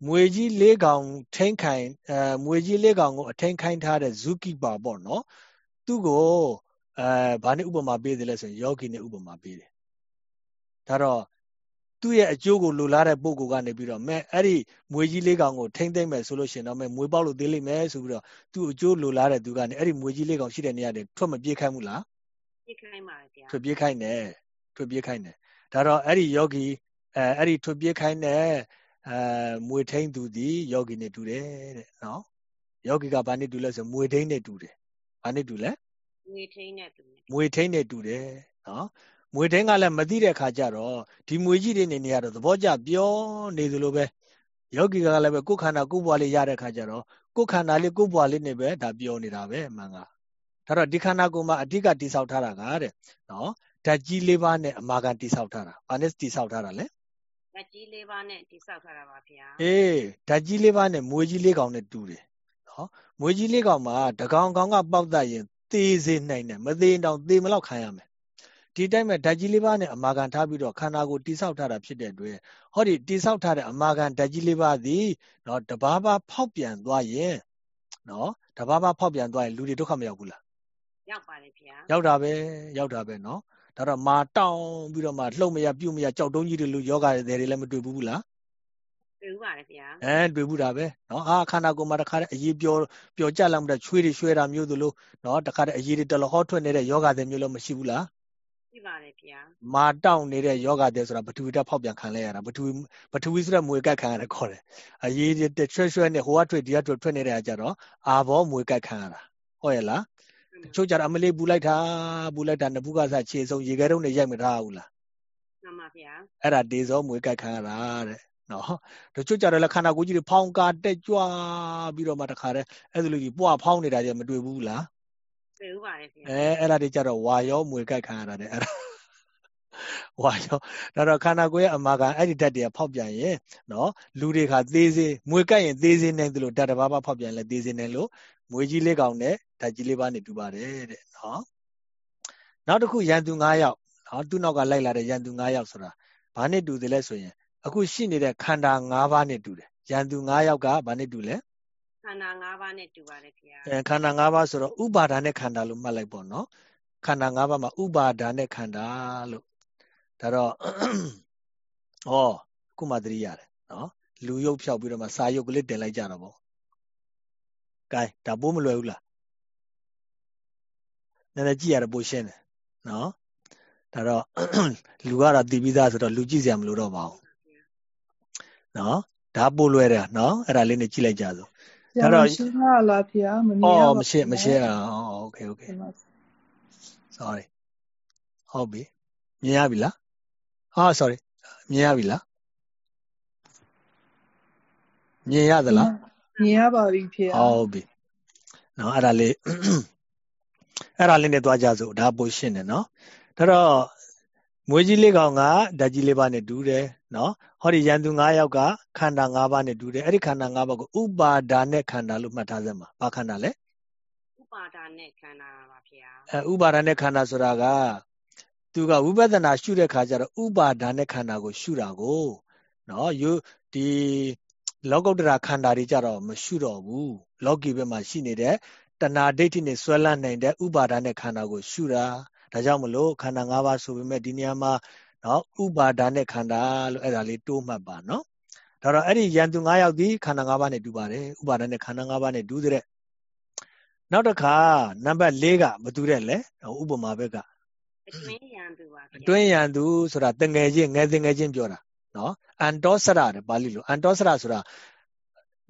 မွေကြီးလေးကောင်ထိန်ခိုင်အဲမွေကြီးလေးကောင်ကိုအထိန်ခိုင်းထားတဲ့ဇုကိပါပေါ့နော်သူ့ကိုအဲဘာနဲ့ဥပမာပေးတယ်လဲဆိုရင်ယောဂီနဲ့ဥပမာပေးတယ်ဒါတော့ သူ့ရဲ့အကျိုးကိုလိုလားတဲ့ပုံကိုကနေပြီးတော့မဲ့အဲ့ဒီမွေကြီးလေးကောင်ကိုထိမ့်သိမ့်မယ်ဆိုလို့ရှိရင်တော့မဲ့မွေပေါက်လို့သေးလိမ့်မယ်ဆိုပြီးတော့သူ့အကျိုးလိုလားတဲ့သူကနေအဲ့ဒီမွေကြီးလေးကောင်ရှိတဲ့နေရာတွေထွက်မပြေးခိုင်းဘူးလားပြေးခိုင်းပါတယ်ဗျာထွက်ပြေးခိုင်းတယ်ထွက်ပြေးခိုင်းတယ်ဒါတော့အဲ့ဒီယောဂီအဲအဲ့ဒီထွက်ပြေးခိုင်းတဲ့အဲမွေထိန်သူဒီယောဂီနဲ့တူတယ်တဲ့နော်ယောဂီကဘာနဲ့တူလဲဆိုမွေထိန်နဲ့တူတယ်ဘာနဲ့တူလဲမွေထိန်နဲ့တူတယ်မွေထိန်နဲ့တူတယ်နော် မွေထိန်ကလည်းမသိတဲ့ခါကျတော့ဒီမွေကြီးတွေနေနေရတော့သဘောကျပြောနေသလိုပဲယောဂီကလည်းပဲကိုယ်ခန္ဓာကိုယ်ဘွားလေးရတဲ့ခါကျတော့ကိုယ်ခန္ဓာလေးကိုယ်ဘွားလေးနေပဲဒါပြောနေတာပဲအမှန်ကဒါတော့ဒီခန္ဓာကိုယ်မှာအဓိကတိဆောက်ထားတာကတဲ့နော်ဓာတ်ကြီးလေးပါးနဲ့အမာခံတိဆောက်ထားတာဘာနဲ့တိဆောက်ထားတာလဲဓာတ်ကြီးလေးပါးနဲ့တိဆောက်ထားတာပါဗျာအေးဓာတ်ကြီးလေးပါးနဲ့မွေးကြီးလေးကောင်နဲ့တူတယ်နော်မွေးကြီးလေးကောင်မှာတကောင်ကောင်ကပေါက်တတ်ရင်သေစေနိုင်တယ်မသေးတော့သေမလောက်ခံရမယ် ဒီတိုင်းမဲ့ဓာတ်ကြီးလေးပါးနဲ့အမာခံထားပြီးတော့ခန္ဓာကိုတိဆောက်ထားတာဖြစ်တဲ့အတွက်ဟောဒီတိဆောက်ထားတဲ့အမာခံဓာတ်ကြီးလေးပါးသည်နော်တဘာဘာဖောက်ပြန်သွားရင်နော်တဘာဘာဖောက်ပြန်သွားရင်လူတွေဒုက္ခမရောက်ဘူးလားရောက်ပါတယ်ဗျာရောက်တာပဲရောက်တာပဲနော်ဒါတော့မာတောင်းပြီးတော့မှလှုပ်မရပြုတ်မရကြောက်တုံးကြီးတွေလူယောဂတွေတွေလည်းမတွေ့ဘူးလားတွေ့ဘူးပါတယ်ဗျာအဲတွေ့ဘူးတာပဲနော်အာခန္ဓာကိုယ်မှာတခါတည်းအရေးပြောပြောကြလောက်တဲ့ချွေးတွေရွှဲတာမျိုးသလိုနော်တခါတည်းအရေးတွေတလဟောထွက်နေတဲ့ယောဂတွေမျိုးလည်းမရှိဘူးလား ရှိပါတယ်ဗျာမာတောင့်နေတဲ့ယောဂတဲ့ဆိုတာဘထူတက်ဖောက်ပြန်ခံလဲရတာဘထူဘထူဆိုတဲ့မွေကတ်ခံရတယ်ခေါ်တယ်အရေးတွေချွဲချွဲနဲ့ဟိုကထွက်ဒီကထွက်ထွက်နေတဲ့အခါကျတော့အာဘောမွေကတ်ခံရတာဟုတ်ရဲ့လားတချို့ကြတော့အမလေးပူလိုက်တာပူလိုက်တာနဘူးကစားခြေဆုံးရေခဲတုံးနဲ့ရိုက်မထားဘူးလားမှန်ပါဗျာအဲ့ဒါဒေဇောမွေးကြိုက်ခံရတာတဲ့နော်တချို့ကြတော့လည်းခန္ဓာကိုယ်ကြီးတွေဖောင်းကာတက်ကြွပြီးတော့မှတခါတည်းအဲ့လိုကြီးပွားဖောင်းနေတာကြမတွေ့ဘူးလား တွေ့ဘူးပါတယ်ဗျာအဲအဲ့ဒါတွေကြတော့ဝါရောမွေကြိုက်ခံရတာတဲ့အဲ့ဒါဝါရောဒါတော့ခန္ဓာကိုယ်ရဲ့အမာခံအဲ့ဒီဓာတ်တွေကဖောက်ပြန်ရင်နော်လူတွေကသေးစေးမွေကြိုက်ရင်သေးစေးနိုင်သလိုဓာတ်တစ်ပါးပါဖောက်ပြန်လဲသေးစေးနိုင်လို့မွေကြီးလေးကောင်နဲ့ဓာတ်ကြီးလေးပါးနဲ့တူပါတယ်တဲ့နော်နောက်တစ်ခုရန်သူ9ယောက်နော်သူ့နောက်ကလိုက်လာတဲ့ရန်သူ9ယောက်ဆိုတာဘာနဲ့တူတယ်လဲဆိုရင်အခုရှိနေတဲ့ခန္ဓာ၅ပါးနဲ့တူတယ်ရန်သူ၅ယောက်ကဘာနဲ့တူလဲ ခန္ဓာ၅ပါးနဲ့တူပါတယ်ခင်ဗျာအဲခန္ဓာ၅ပါးဆိုတော့ဥပါဒာနဲ့ခန္ဓာလို့မှတ်လိုက်ပေါ့နော်ခန္ဓာ၅ပါးမှာဥပါဒာနဲ့ခန္ဓာလို့ဒါတော့ဩခုမှသတိရတယ်နော်လူရုပ်ဖြောက်ပြီးတော့မှစာရုပ်ကလေးတင်လိုက်ကြတော့ဗောကဲဒါပိုးမလွယ်ဘူးလားနည်းနည်းကြည့်ရတယ်ပိုရှင်းတယ်နော်ဒါတော့လူကတော့တည်ပြီးသားဆိုတော့လူကြည့်စရာမလိုတော့ပါဘူးနော်ဒါပို့လွဲတာနော်အဲ့ဒါလေးနဲ့ကြည့်လိုက်ကြစို့ ဒါတော့ရှင်းရလားဖေမမြင်ရဘူး။ဩမရှိမရှိရအောင်။ Okay okay ။ Sorry ။ဟုတ်ပြီ။မြင်ရပြီလား။ဟာ sorry ။မြင်ရပြီလား။မြင်ရသလား။မြင်ရပါပြီဖေ။ဟုတ်ပြီ။နော်အဲ့ဒါလေးအဲ့ဒါလေးနဲ့သွားကြစို့ဒါပိုရှင်းတယ်နော်။ဒါတော့ မွေးကြီးလေးကောင်ကဓာတ်ကြီးလေးပါးနဲ့တူတယ်နော်ဟောဒီရန်သူ9ယောက်ကခန္ဓာ9ပါးနဲ့တူတယ်အဲ့ဒီခန္ဓာ9ပါးကိုဥပါဒါနဲ့ခန္ဓာလို့မှတ်ထားစမ်းပါဘာခန္ဓာလဲဥပါဒါနဲ့ခန္ဓာပါဗျာအဲဥပါဒါနဲ့ခန္ဓာဆိုတာကသူကဝိပဿနာရှုတဲ့ခါကျတော့ဥပါဒါနဲ့ခန္ဓာကို ရှုတာကိုနော်ယူဒီလောကုတ္တရာခန္ဓာတွေကြတော့မရှုတော့ဘူးလောကီဘက်မှာရှိနေတဲ့တဏှာဒိဋ္ဌိနဲ့ဆွဲလန်းနိုင်တဲ့ဥပါဒါနဲ့ခန္ဓာကိုရှုတာ ဒါကြောင့်မလို့ခန္ဓာ၅ပါးဆိုပေမဲ့ဒီနေရာမှာနော်ဥပါဒါနဲ့ခန္ဓာလို့အဲ့ဒါလေးတိုးမှတ်ပါနော်ဒါတော့အဲ့ဒီယန္တု၅ယောက်ဒီခန္ဓာ၅ပါးနဲ့တူပါတယ်ဥပါဒါနဲ့ခန္ဓာ၅ပါးနဲ့တူတဲ့နောက်တစ်ခါနံပါတ်၄ကဘယ်သူတဲ့လဲဥပမာဘက်ကအတွင်းယန္တုပါအတွင်းယန္တုဆိုတာတငယ်ချင်းငယ်တငယ်ချင်းပြောတာနော်အန်တောစရတဲ့ပါဠိလိုအန်တောစရဆိုတာ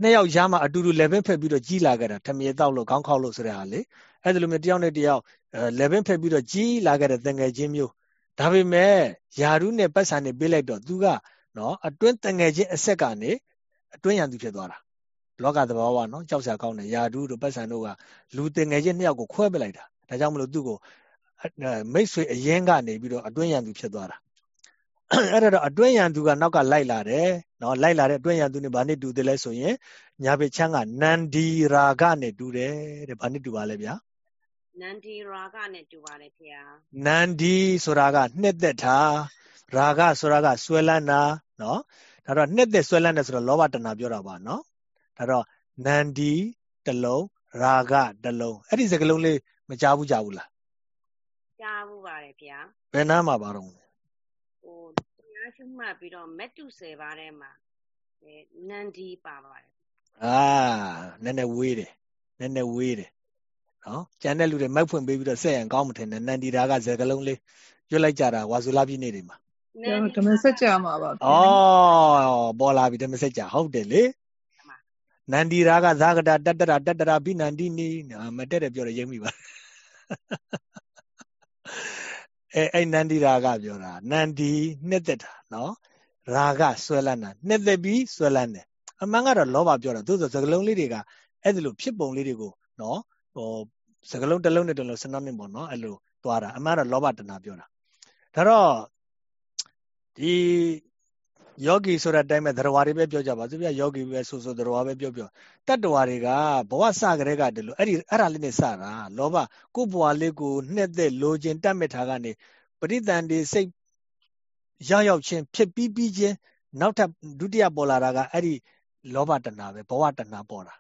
နှစ်ယောက်ရှားမှာအတူတူ level ဖက်ပြီးတော့ကြီးလာခဲ့တာထမြေတောက်လို့ခေါင်းခေါက်လို့ဆိုတဲ့ဟာလေ အဲ့ဒါလိုမျိုးတယောက်နဲ့တယောက် level ဖက်ပြီးတော့ကြီးလာခဲ့တဲ့တငယ်ချင်းမျိုးဒါပေမဲ့ယာရုနဲ့ပတ်စံနဲ့ပေးလိုက်တော့သူကနော်အတွင်းတငယ်ချင်းအဆက်ကနေအတွင်းရန်သူဖြစ်သွားတာလောကသဘာဝနော်ကြောက်စရာကောင်းတယ်ယာရုတို့ပတ်စံတို့ကလူတငယ်ချင်းနှစ်ယောက်ကိုခွဲပလိုက်တာဒါကြောင့်မလို့သူ့ကိုမိတ်ဆွေအရင်ကနေပြီးတော့အတွင်းရန်သူဖြစ်သွားတာအဲ့ဒါတော့အတွင်းရန်သူကနောက်ကလိုက်လာတယ်နော်လိုက်လာတဲ့အတွင်းရန်သူနဲ့ဘာနဲ့တူတယ်လဲဆိုရင်ညာဘက်ချမ်းကနန္ဒီရာဂနဲ့တူတယ်တဲ့ဘာနဲ့တူပါလဲဗျာ နန္ဒီရာဂနဲ့တူပါတယ်ခင်ဗျာနန္ဒီဆိုတာကနှစ်သက်တာရာဂဆိုတာကဆွဲလန်းတာနော်ဒါတော့နှစ်သက်ဆွဲလန်းတယ်ဆိုတော့လောဘတဏပြောတာပါနော်ဒါတော့နန္ဒီတလုံးရာဂတလုံးအဲ့ဒီစကလုံးလေးမကြားဘူးကြားဘူးလားကြားဘူးပါတယ်ဗျာဘယ်နားမှာပါတော့ဟိုတရားရှုမှတ်ပြီးတော့မက်တုဆယ်ပါးထဲမှာအဲနန္ဒီပါပါတယ်အာနည်းနည်းဝေးတယ်နည်းနည်းဝေးတယ် နော်ကျန်တဲ့လူတွေမိုက်ဖွင့်ပေးပြီးတော့ဆက်ရင်ကောင်းမထင်နဲ့နန္ဒီတာကဇက်ကလုံးလေးရွတ်လိုက်ကြတာဝါဆူလာပြည့်နေတွေမှာဓမ္မစကြာမှာပါဩပေါ်လာပြီဓမ္မစကြာဟုတ်တယ်လေနန္ဒီရာကသာကတာတတ္တရာတတ္တရာဘိနန္ဒီနီမတက်တယ်ပြောရရိပ်မိပါအဲအဲ့နန္ဒီရာကပြောတာနန္ဒီနှစ်သက်တာနော်ရာဂဆွဲလန်းတာနှစ်သက်ပြီးဆွဲလန်းတယ်အမှန်ကတော့လောဘပြောတာသို့ဆိုစကလုံးလေးတွေကအဲ့ဒီလိုဖြစ်ပုံလေးတွေကိုနော် ဟိုစကလုံးတစ်လုံးနဲ့တစ်လုံးစနစ်ပေါ့နော်အဲ့လိုသွားတာအမှန်တော့လောဘတဏပြောတာဒါတော့ဒီယောဂီဆိုတဲ့အတိုင်းပဲသရဝါတွေပဲပြောကြပါသူပြယောဂီပဲဆိုဆိုသရဝါပဲပြောပြောတတ္တဝါတွေကဘဝစကြတဲ့ကတည်းကအဲ့ဒီအဲ့ဒါလေးနဲ့စတာလောဘကိုယ်ဘဝလေးကိုနှစ်သက်လိုချင်တတ်မြထားကနေပရိသန္တိစိတ်ရောက်ရောက်ချင်းဖြစ်ပြီးပြီးချင်းနောက်ထပ်ဒုတိယပေါ်လာတာကအဲ့ဒီလောဘတဏပဲဘဝတဏပေါ်တာ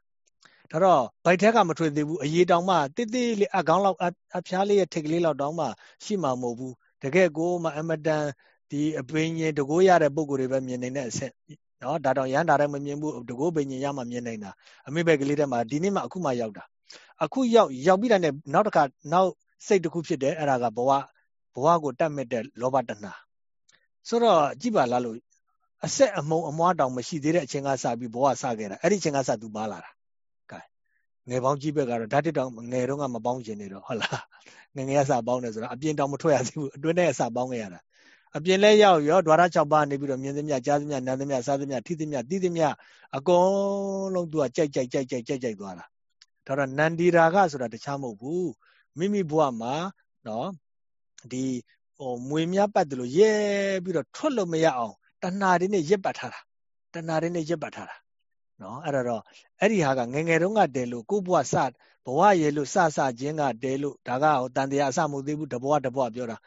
ဒါတော့ဗိုက်ထက်ကမထွေသေးဘူးအရေးတောင်မှတိတိလေးအကောင်းလောက်အဖျားလေးရဲ့ထိတ်ကလေးလောက်တောင်မှရှိမှာမဟုတ်ဘူးတကယ်ကိုမှအမတန်ဒီအပင်ရင်တကိုးရတဲ့ပုံကိုယ်တွေပဲမြင်နေတဲ့အဆင့်နော်ဒါတော့ရန်တာလည်းမမြင်ဘူးတကိုးပင်ရင်ရမှမြင်နေတာအမိဘက်ကလေးထဲမှာဒီနေ့မှအခုမှရောက်တာအခုရောက်ရောက်ပြီးတာနဲ့နောက်တစ်ခါနောက်စိတ်တစ်ခုဖြစ်တယ်အဲ့ဒါကဘဝဘဝကိုတတ်မဲ့တဲ့လောဘတဏှာဆိုတော့ကြည့်ပါလားလို့အဆက်အမုံအမွားတောင်မရှိသေးတဲ့အချိန်ကစပြီးဘဝစခဲ့တာအဲ့ဒီအချိန်ကစသူပါလာတာကဲ ငယ်ပေါင်းကြီးဘက်ကတော့ဓာတ်တစ်တောင်ငယ်တော့ကမပေါင်းကျင်နေတော့ဟုတ်လားငငယ်ကစပေါင်းတယ်ဆိုတော့အပြင်တောင်မထွက်ရသေးဘူးအတွင်းထဲကစပေါင်းခဲ့ရတာအပြင်လဲရောက်ရောဒွါရ6ပါးနေပြီးတော့မြင်သမျှကြားသမျှနားသမျှစားသမျှထိသမျှသိသမျှအကုန်လုံးသူကကြိုက်ကြိုက်ကြိုက်ကြိုက်ကြိုက်ကြိုက်သွားတာဒါတော့နန္ဒီရာဂဆိုတာတခြားမဟုတ်ဘူးမိမိဘဝမှာနော်ဒီဟိုမွေများပတ်တယ်လို့ရဲပြီးတော့ထွက်လို့မရအောင်တဏှာတွေနဲ့ရစ်ပတ်ထားတာတဏှာတွေနဲ့ရစ်ပတ်ထားတာ နော်အဲ့တော့အဲ့ဒီဟာကငငယ်တုန်းကတဲလို့ကိုဘဝစဘဝရေလို့စစချင်းကတဲလို့ဒါကဟိုတန်တရားအစမဟုတ်သေးဘူးတဘဝတဘဝပြောတာ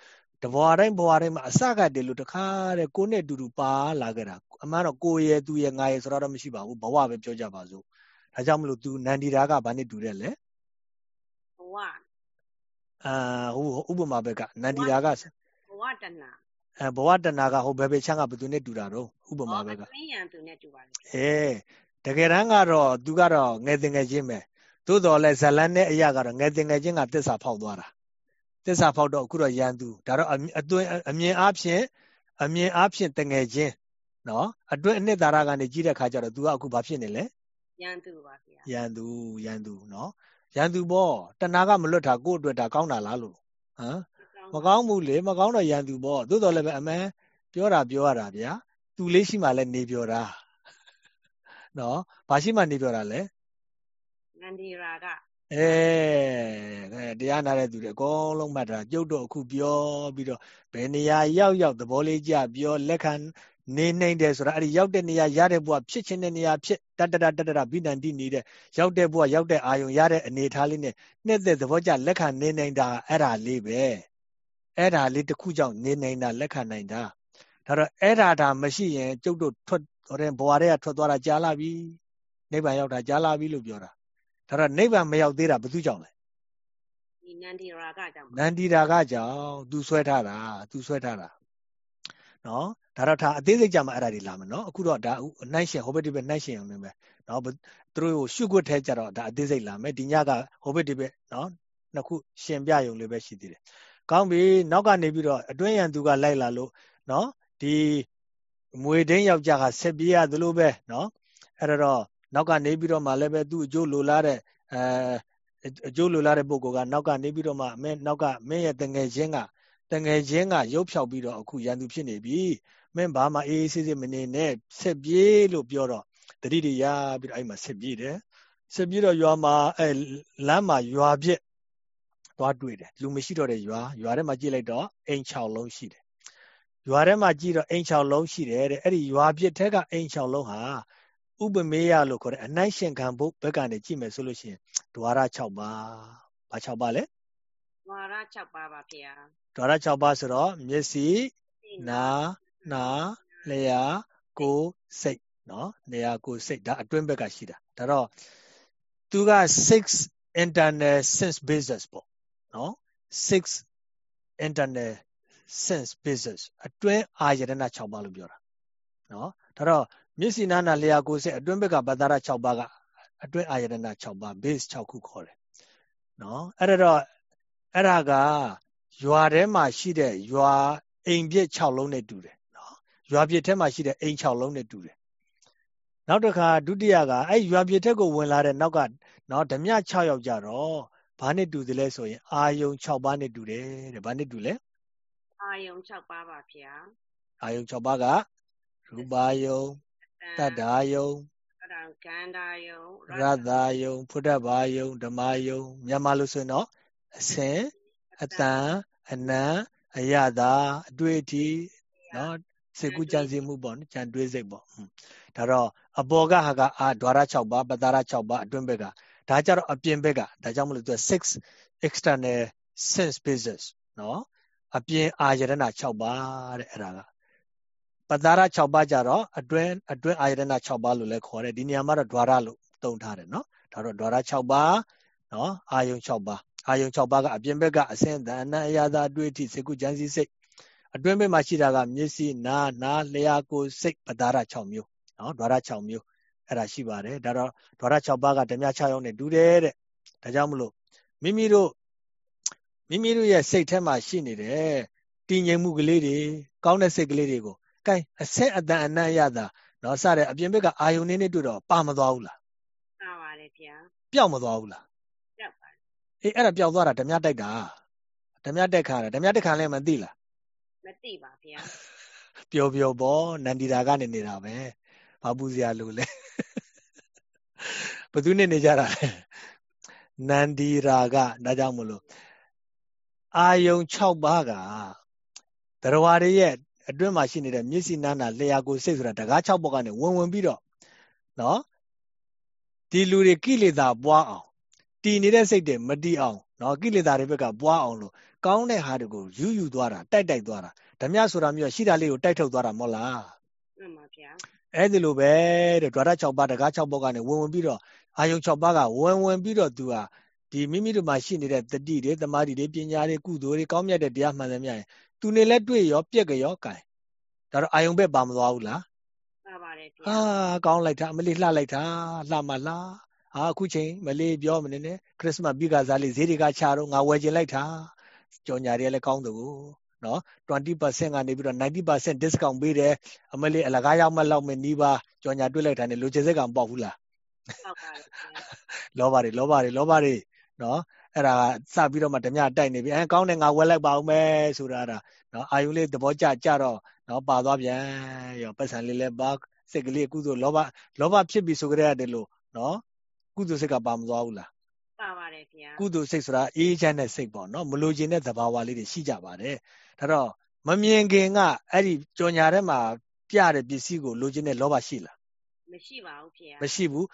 တဘွားတိုင်းဘွားတိုင်းမှာအစကတည်းလို့တခါတဲ့ကိုနဲ့တူတူပါလာခဲ့တာအမှန်တော့ကိုရဲ့သူရဲ့ငါရဲ့ဆိုတော့မရှိပါဘူးဘဝပဲပြောကြပါစို့ဒါကြောင့်မလို့ तू နန္ဒီရာကဘာနဲ့တူတယ်လဲဘဝအာဟိုဥပမာဘက်ကနန္ဒီရာကဘဝတဏအဲဘဝတဏကဟိုဘယ်ဘယ်ချမ်းကဘယ်သူနဲ့တူတာတော့ဥပမာဘက်ကအင်းရန်သူနဲ့တူပါလေအေး တကယ်တမ်းကတော့ तू ကတော့ငယ်တင်ငယ်ချင်းပဲသို့တော်လဲဇလန်းနဲ့အရာကတော့ငယ်တင်ငယ်ချင်းကတစ္ဆာဖောက်သွားတာသစ္စာဖောက်တော့အခုတော့ရန်သူဒါတော့အတွင်းအမြင်အားဖြင့်အမြင်အားဖြင့်တငယ်ချင်းနော်အတွင်းအနှစ်သာရကနေကြည့်တဲ့ခါကျတော့ तू ကအခုဘာဖြစ်နေလဲရန်သူပါဗျာရန်သူရန်သူနော်ရန်သူပေါ့တဏှာကမလွတ်တာကိုယ့်အတွက်ဒါကောင်းတာလားလို့ဟမ်မကောင်းဘူးလေမကောင်းတော့ရန်သူပေါ့သို့တော်လည်းပဲအမှန်ပြောတာပြောရတာဗျာသူလေးရှိမှလည်းနေပြောတာ နော်ဘာရှိမှနေပြောတာလဲနန္ဒီရာကအဲတရားနာတဲ့သူတွေအကုန်လုံးမှတ်တာကျုပ်တို့အခုပြောပြီးတော့ဘယ်နေရာရောက်ရောက်သဘောလေးကြပြောလက်ခံနေနိုင်တယ်ဆိုတာအဲ့ဒီရောက်တဲ့နေရာရတဲ့ဘုရားဖြစ်ခြင်းတဲ့နေရာဖြစ်တတတတတဘိနန္တိနေတဲ့ရောက်တဲ့ဘုရားရောက်တဲ့အာယုံရတဲ့အနေထားလေးနဲ့နှစ်သက်သဘောကျလက်ခံနေနိုင်တာအဲ့ဒါလေးပဲအဲ့ဒါလေးတစ်ခုကြောင့်နေနိုင်တာလက်ခံနိုင်တာ ဒါတော့အဲ့ဒါဒါမရှိရင်ကျုပ်တို့ထွက်ဟိုတဲ့ဘဝတွေကထွက်သွားတာကြားလာပြီနိဗ္ဗာန်ရောက်တာကြားလာပြီလို့ပြောတာဒါတော့နိဗ္ဗာန်မရောက်သေးတာဘယ်သူကြောင့်လဲဒီနန္ဒီရာဂကြောင့်နန္ဒီရာဂကြောင့်သူဆွဲထားတာသူဆွဲထားတာနော်ဒါတော့ဒါအသေးစိတ်ကြမှာအဲ့ဒါတွေလာမယ်နော်အခုတော့ဒါနှိုင်းရှင်ဟိုဘက်ဒီဘက်နှိုင်းရှင်အောင်နေမယ်နော်သူတို့ကိုရှုခွတ်ထဲကြတော့ဒါအသေးစိတ်လာမယ်ဒီညကဟိုဘက်ဒီဘက်နော်နှစ်ခုရှင်ပြရုံလေးပဲရှိသေးတယ်ကောင်းပြီနောက်ကနေပြီးတော့အတွင်းရန်သူကလိုက်လာလို့နော် ဒီမွေဒင်းယောက်ျားကဆက်ပြေးရသလိုပဲနော်အဲ့တော့နောက်ကနေပြီးတော့မှလည်းပဲသူ့အကျိုးလိုလားတဲ့အဲအကျိုးလိုလားတဲ့ပုဂ္ဂိုလ်ကနောက်ကနေပြီးတော့မှမင်းနောက်ကမင်းရဲ့တငယ်ချင်းကတငယ်ချင်းကရုပ်ဖြောက်ပြီးတော့အခုရန်သူဖြစ်နေပြီမင်းဘာမှအေးအေးဆေးဆေးမနေနဲ့ဆက်ပြေးလို့ပြောတော့တတိတွေရပြီးတော့အဲ့မှာဆက်ပြေးတယ်ဆက်ပြေးတော့ရွာမှာအဲလမ်းမှာရွာပြက်သွားတွေ့တယ်လူမရှိတော့တဲ့ရွာရွာထဲမှာကြည့်လိုက်တော့အိမ်6လုံးရှိတယ် ရွာထဲမှာကြည့်တော့အိမ်6လုံးရှိတယ်တဲ့အဲ့ဒီရွာပြက်ထဲကအိမ်6လုံးဟာဥပမေယလို့ခေါ်တဲ့အနိုင်ရှင်ခံဖို့ဘက်ကနေကြည့်မယ်ဆိုလို့ရှိရင်ဒွါရ6ပါးဘာ6ပါးလဲဒွါရ6ပါးပါဗျာဒွါရ6ပါးဆိုတော့မျက်စိနာနာလျာကိုယ်စိတ်နော်နေရာကိုယ်စိတ်ဒါအတွင်းဘက်ကရှိတာဒါတော့သူက6 internal sense basis ပေါ့နော်6 internal sense basis အတွင်းအာယတနာ6ပါးလို့ပြောတာနော်ဒါတော့မျက်စိနာနာလျာကိုယ်စိတ်အတွင်းဘက်ကပတ္တရ6ပါးကအတွင်းအာယတနာ6ပါး base 6ခုခေါ်တယ်နော်အဲ့ဒါတော့အဲ့ဒါကရွာထဲမှာရှိတဲ့ရွာအိမ်ပြစ်6လုံးနဲ့တူတယ်နော်ရွာပြစ်ထဲမှာရှိတဲ့အိမ်6လုံးနဲ့တူတယ်နောက်တစ်ခါဒုတိယကအဲ့ရွာပြစ်ထက်ကိုဝင်လာတဲ့နောက်ကနော်ဓမြ6ယောက်ကြတော့ဘာနဲ့တူသလဲဆိုရင်အာယုံ6ပါးနဲ့တူတယ်တဲ့ဘာနဲ့တူလဲ အာယုံ6ပါးပါဗျာအာယုံ6ပါးကရူပါယုံတတ္တာယုံကန္တာယုံရတ္တာယုံဖုဒ္ဓဘာယုံဓမ္မယုံမြန်မာလို့ဆိုရင်တော့အစင်အတန်အနံအယတာအတွေ့အထိနော်စေကုကြံစီမှုပေါ့နော်ကြံတွေးစိတ်ပေါ့ဒါတော့အပေါ်ကဟာကအာဒွါရ6ပါးပတာရ6ပါးအတွင်းဘက်ကဒါကြတော့အပြင်ဘက်ကဒါကြောင့်မလို့သူက6 external sense basis နော် အပြင်အာယတနာ6ပါးတဲ့အဲ့ဒါကပတာရ6ပါးကြတော့အတွင်းအတွင်းအာယတနာ6ပါးလို့လည်းခေါ်တယ်ဒီနေရာမှာတော့ဒွါရလို့သုံးထားတယ်နော်ဒါတော့ဒွါရ6ပါးနော်အာယုံ6ပါးအာယုံ6ပါးကအပြင်ဘက်ကအစင်တန်အနအရာသာအတွေ့အထိစေကုကြံစီစိတ်အတွင်းဘက်မှာရှိတာကမျက်စိနားနားလျှာကိုယ်စိတ်ပတာရ6မျိုးနော်ဒွါရ6မျိုးအဲ့ဒါရှိပါတယ်ဒါတော့ဒွါရ6ပါးကဓမြ6ရောင်းနဲ့တူတယ်တဲ့ဒါကြောင့်မလို့မိမိတို့ မိမိတို့ရဲ့စိတ်ထဲမှာရှိနေတဲ့တည်ငြိမ်မှုကလေးတွေကောင်းတဲ့စိတ်ကလေးတွေကိုကဲအဆက်အတန်အနံ့ရတာနော်စတဲ့အပြင်ဘက်ကအာယုန်နေနဲ့တွေ့တော့ပါမသွားဘူးလားပါပါတယ်ဗျာပျောက်မသွားဘူးလားပျောက်ပါတယ်အေးအဲ့ဒါပျောက်သွားတာဓမြတိုက်တာဓမြတက်ခါတာဓမြတက်ခါလဲမသိလားမသိပါဗျာပျော်ပျော်ပေါ့နန္ဒီတာကနေနေတာပဲဘာပူစရာလို့လဲဘသူနဲ့နေကြတာလဲနန္ဒီရာကဒါကြောင့်မလို့ အာယုံ6ပါးကတရားဝရရဲ့အတွင်းမှာရှိနေတဲ့မျက်စိနာနာလျှာကိုစိတ်ဆိုတာတကား6ဘောကနေဝင်ဝင်ပြီးတော့နော်ဒီလူတွေကိလေသာပွားအောင်တည်နေတဲ့စိတ်တွေမတည်အောင်နော်ကိလေသာတွေဘက်ကပွားအောင်လို့ကောင်းတဲ့ဟာတွေကိုယူယူသွားတာတိုက်တိုက်သွားတာဓမြဆိုတာမျိုးရှိတာလေးကိုတိုက်ထုတ်သွားတာမဟုတ်လားမှန်ပါဗျာအဲ့ဒီလိုပဲတဲ့ဒွါရ6ပါးတကား6ဘောကနေဝင်ဝင်ပြီးတော့အာယုံ6ပါးကဝင်ဝင်ပြီးတော့သူဟာ ဒီမိမိတို့မှာရှိနေတဲ့တတိတွေတမာတိတွေပညာတွေကုသိုလ်တွေကောင်းမြတ်တဲ့တရားမှန်သမျှရင်သူနေလဲတွေ့ရောပြက်ကရောကံဒါတော့အာယုံဘက်ပါမသွားဘူးလားပါပါတယ်ဗျာဟာကောင်းလိုက်တာမလေးလှလိုက်တာလှမလားဟာအခုချိန်မလေးပြောမနေနဲ့ခရစ်စမတ်ပြီးကစားလေးဈေးတွေကချတော့ငါဝယ်ကျင်လိုက်တာကြော်ညာတွေလည်းကောင်းတယ်ကိုနော်20%ကနေပြီးတော့90% discount ပေးတယ်အမလေးအလကားရောက်မှလောက်မယ်နီးပါကြော်ညာတွေ့လိုက်တာနဲ့လိုချင်စိတ်ကမပေါက်ဘူးလားပေါက်ပါတယ်လောဘတွေလောဘတွေလောဘတွေ နော်အဲ့ဒါစပြီးတော့မှဓမြတိုက်နေပြီအဲကောင်းတယ်ငါဝက်လိုက်ပါဦးမယ်ဆိုတာဒါနော်အာယုလေးသဘောကျကြတော့နော်ပါသွားပြန်ရောပတ်စံလေးလည်းပါစိတ်ကလေးကုသိုလ်လောဘလောဘဖြစ်ပြီဆိုကြရတယ်လို့နော်ကုသိုလ်စိတ်ကပါမသွားဘူးလားပါပါတယ်ခင်ဗျာကုသိုလ်စိတ်ဆိုတာအေးချမ်းတဲ့စိတ်ပေါ့နော်မလိုချင်တဲ့သဘာဝလေးတွေရှိကြပါတယ်ဒါတော့မမြင်ခင်ကအဲ့ဒီကြော်ညာထဲမှာပြတဲ့ပစ္စည်းကိုလိုချင်တဲ့လောဘရှိလားမရှိပါဘူးခင်ဗျာမရှိဘူး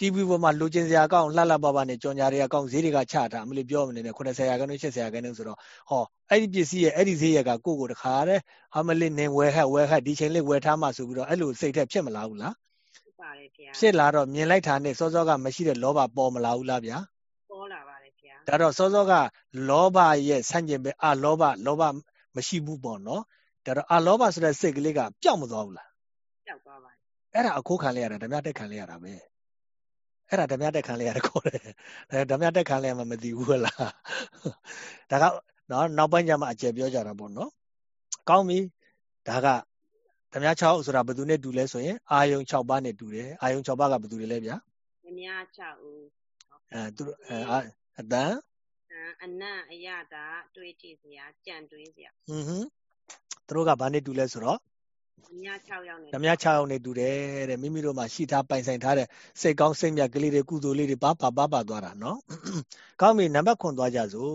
TV ပေါ်မှာလိုချင်စရာအကောင့်လှလှပပနဲ့ကြော်ညာတွေအကောင့်ဈေးတွေကချတာအမလို့ပြောမနေနဲ့80ရာခိုင်နှုန်း80ရာခိုင်နှုန်းဆိုတော့ဟောအဲ့ဒီပစ္စည်းရဲ့အဲ့ဒီဈေးရကကိုယ့်ကိုတခါတဲ့အမလေးနင်ဝယ်ဟက်ဝယ်ဟက်ဒီချိန်လေးဝယ်ထားမှဆိုပြီးတော့အဲ့လိုစိတ်ထက်ဖြစ်မလာဘူးလားဖြစ်ပါတယ်ဗျာဖြစ်လာတော့မြင်လိုက်တာနဲ့စောစောကမရှိတဲ့လောဘပေါ်မလာဘူးလားဗျာပေါ်လာပါတယ်ဗျာဒါတော့စောစောကလောဘရဲ့ဆန့်ကျင်ပဲအလောဘလောဘမရှိဘူးပေါ့နော်ဒါတော့အလောဘဆိုတဲ့စိတ်ကလေးကပျောက်မသွားဘူးလားပျောက်သွားပါတယ်အဲ့ဒါအခိုးခံလိုက်ရတာဓမ္မတက်ခံလိုက်ရတာပဲ အဲ့ဒါဓမြတက်ခံလေးရတယ်ခေါ်တယ်အဲဓမြတက်ခံလေးမှမသိဘူးလားဒါကနော်နောက်ပိုင်းကျမှအကျယ်ပြောကြတာပေါ့နော်ကောင်းပြီဒါကဓမြ6ဆိုတာဘယ်သူနဲ့တူလဲဆိုရင်အာယုံ6ပါးနဲ့တူတယ်အာယုံ6ပါးကဘယ်သူတွေလဲဗျာဓမြ6ဦးအဲသူအဲအတန်အနံ့အရတာတွေးကြည့်စရာကြံတွေးစရာဟွန်းဟွန်းသူတို့ကဘာနဲ့တူလဲဆိုတော့ ဓမြ6ယောက်နဲ့ဓမြ6ယောက်နဲ့တူတယ်တဲ့မိမိတို့မှာရှိထားပိုင်ဆိုင်ထားတဲ့စိတ်ကောင်းစိတ်မြတ်ကလေးတွေကုသိုလ်လေးတွေပါပါပါပါသွားတာနော်ကောင်းပြီနံပါတ်9သွားကြစို့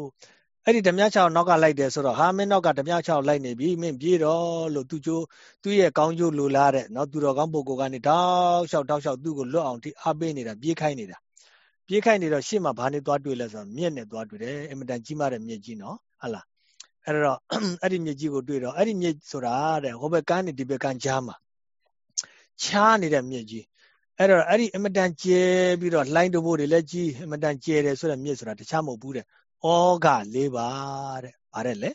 အဲ့ဒီဓမြ6နောက်ကလိုက်တယ်ဆိုတော့ဟာမင်းနောက်ကဓမြ6လိုက်နေပြီမင်းပြေးတော့လို့သူချိုးသူ့ရဲ့ကောင်းကျိုးလိုလားတဲ့နော်သူတော်ကောင်းပုဂ္ဂိုလ်ကနေတောက်လျှောက်တောက်လျှောက်သူ့ကိုလွတ်အောင်ထိအားပေးနေတာပြေးခိုင်းနေတာပြေးခိုင်းနေတော့ရှေ့မှာဘာနဲ့သွားတွေ့လဲဆိုတော့မြက်နဲ့သွားတွေ့တယ်အင်မတန်ကြီးမားတဲ့မြက်ကြီးနော်ဟုတ်လား အဲ့တော့အဲ့ဒီမြစ်ကြီးကိုတွေ့တော့အဲ့ဒီမြစ်ဆိုတာတဲ့ဟိုဘက်ကန်းနေဒီဘက်ကန်းကြားမှာချားနေတဲ့မြစ်ကြီးအဲ့တော့အဲ့ဒီအမတန်ကျဲပြီးတော့လှိုင်းတဘိုးတွေလည်းကြီးအမတန်ကျဲတယ်ဆိုတဲ့မြစ်ဆိုတာတခြားမဟုတ်ဘူးတဲ့ဩဃလေးပါတဲ့ဗါတဲ့လေ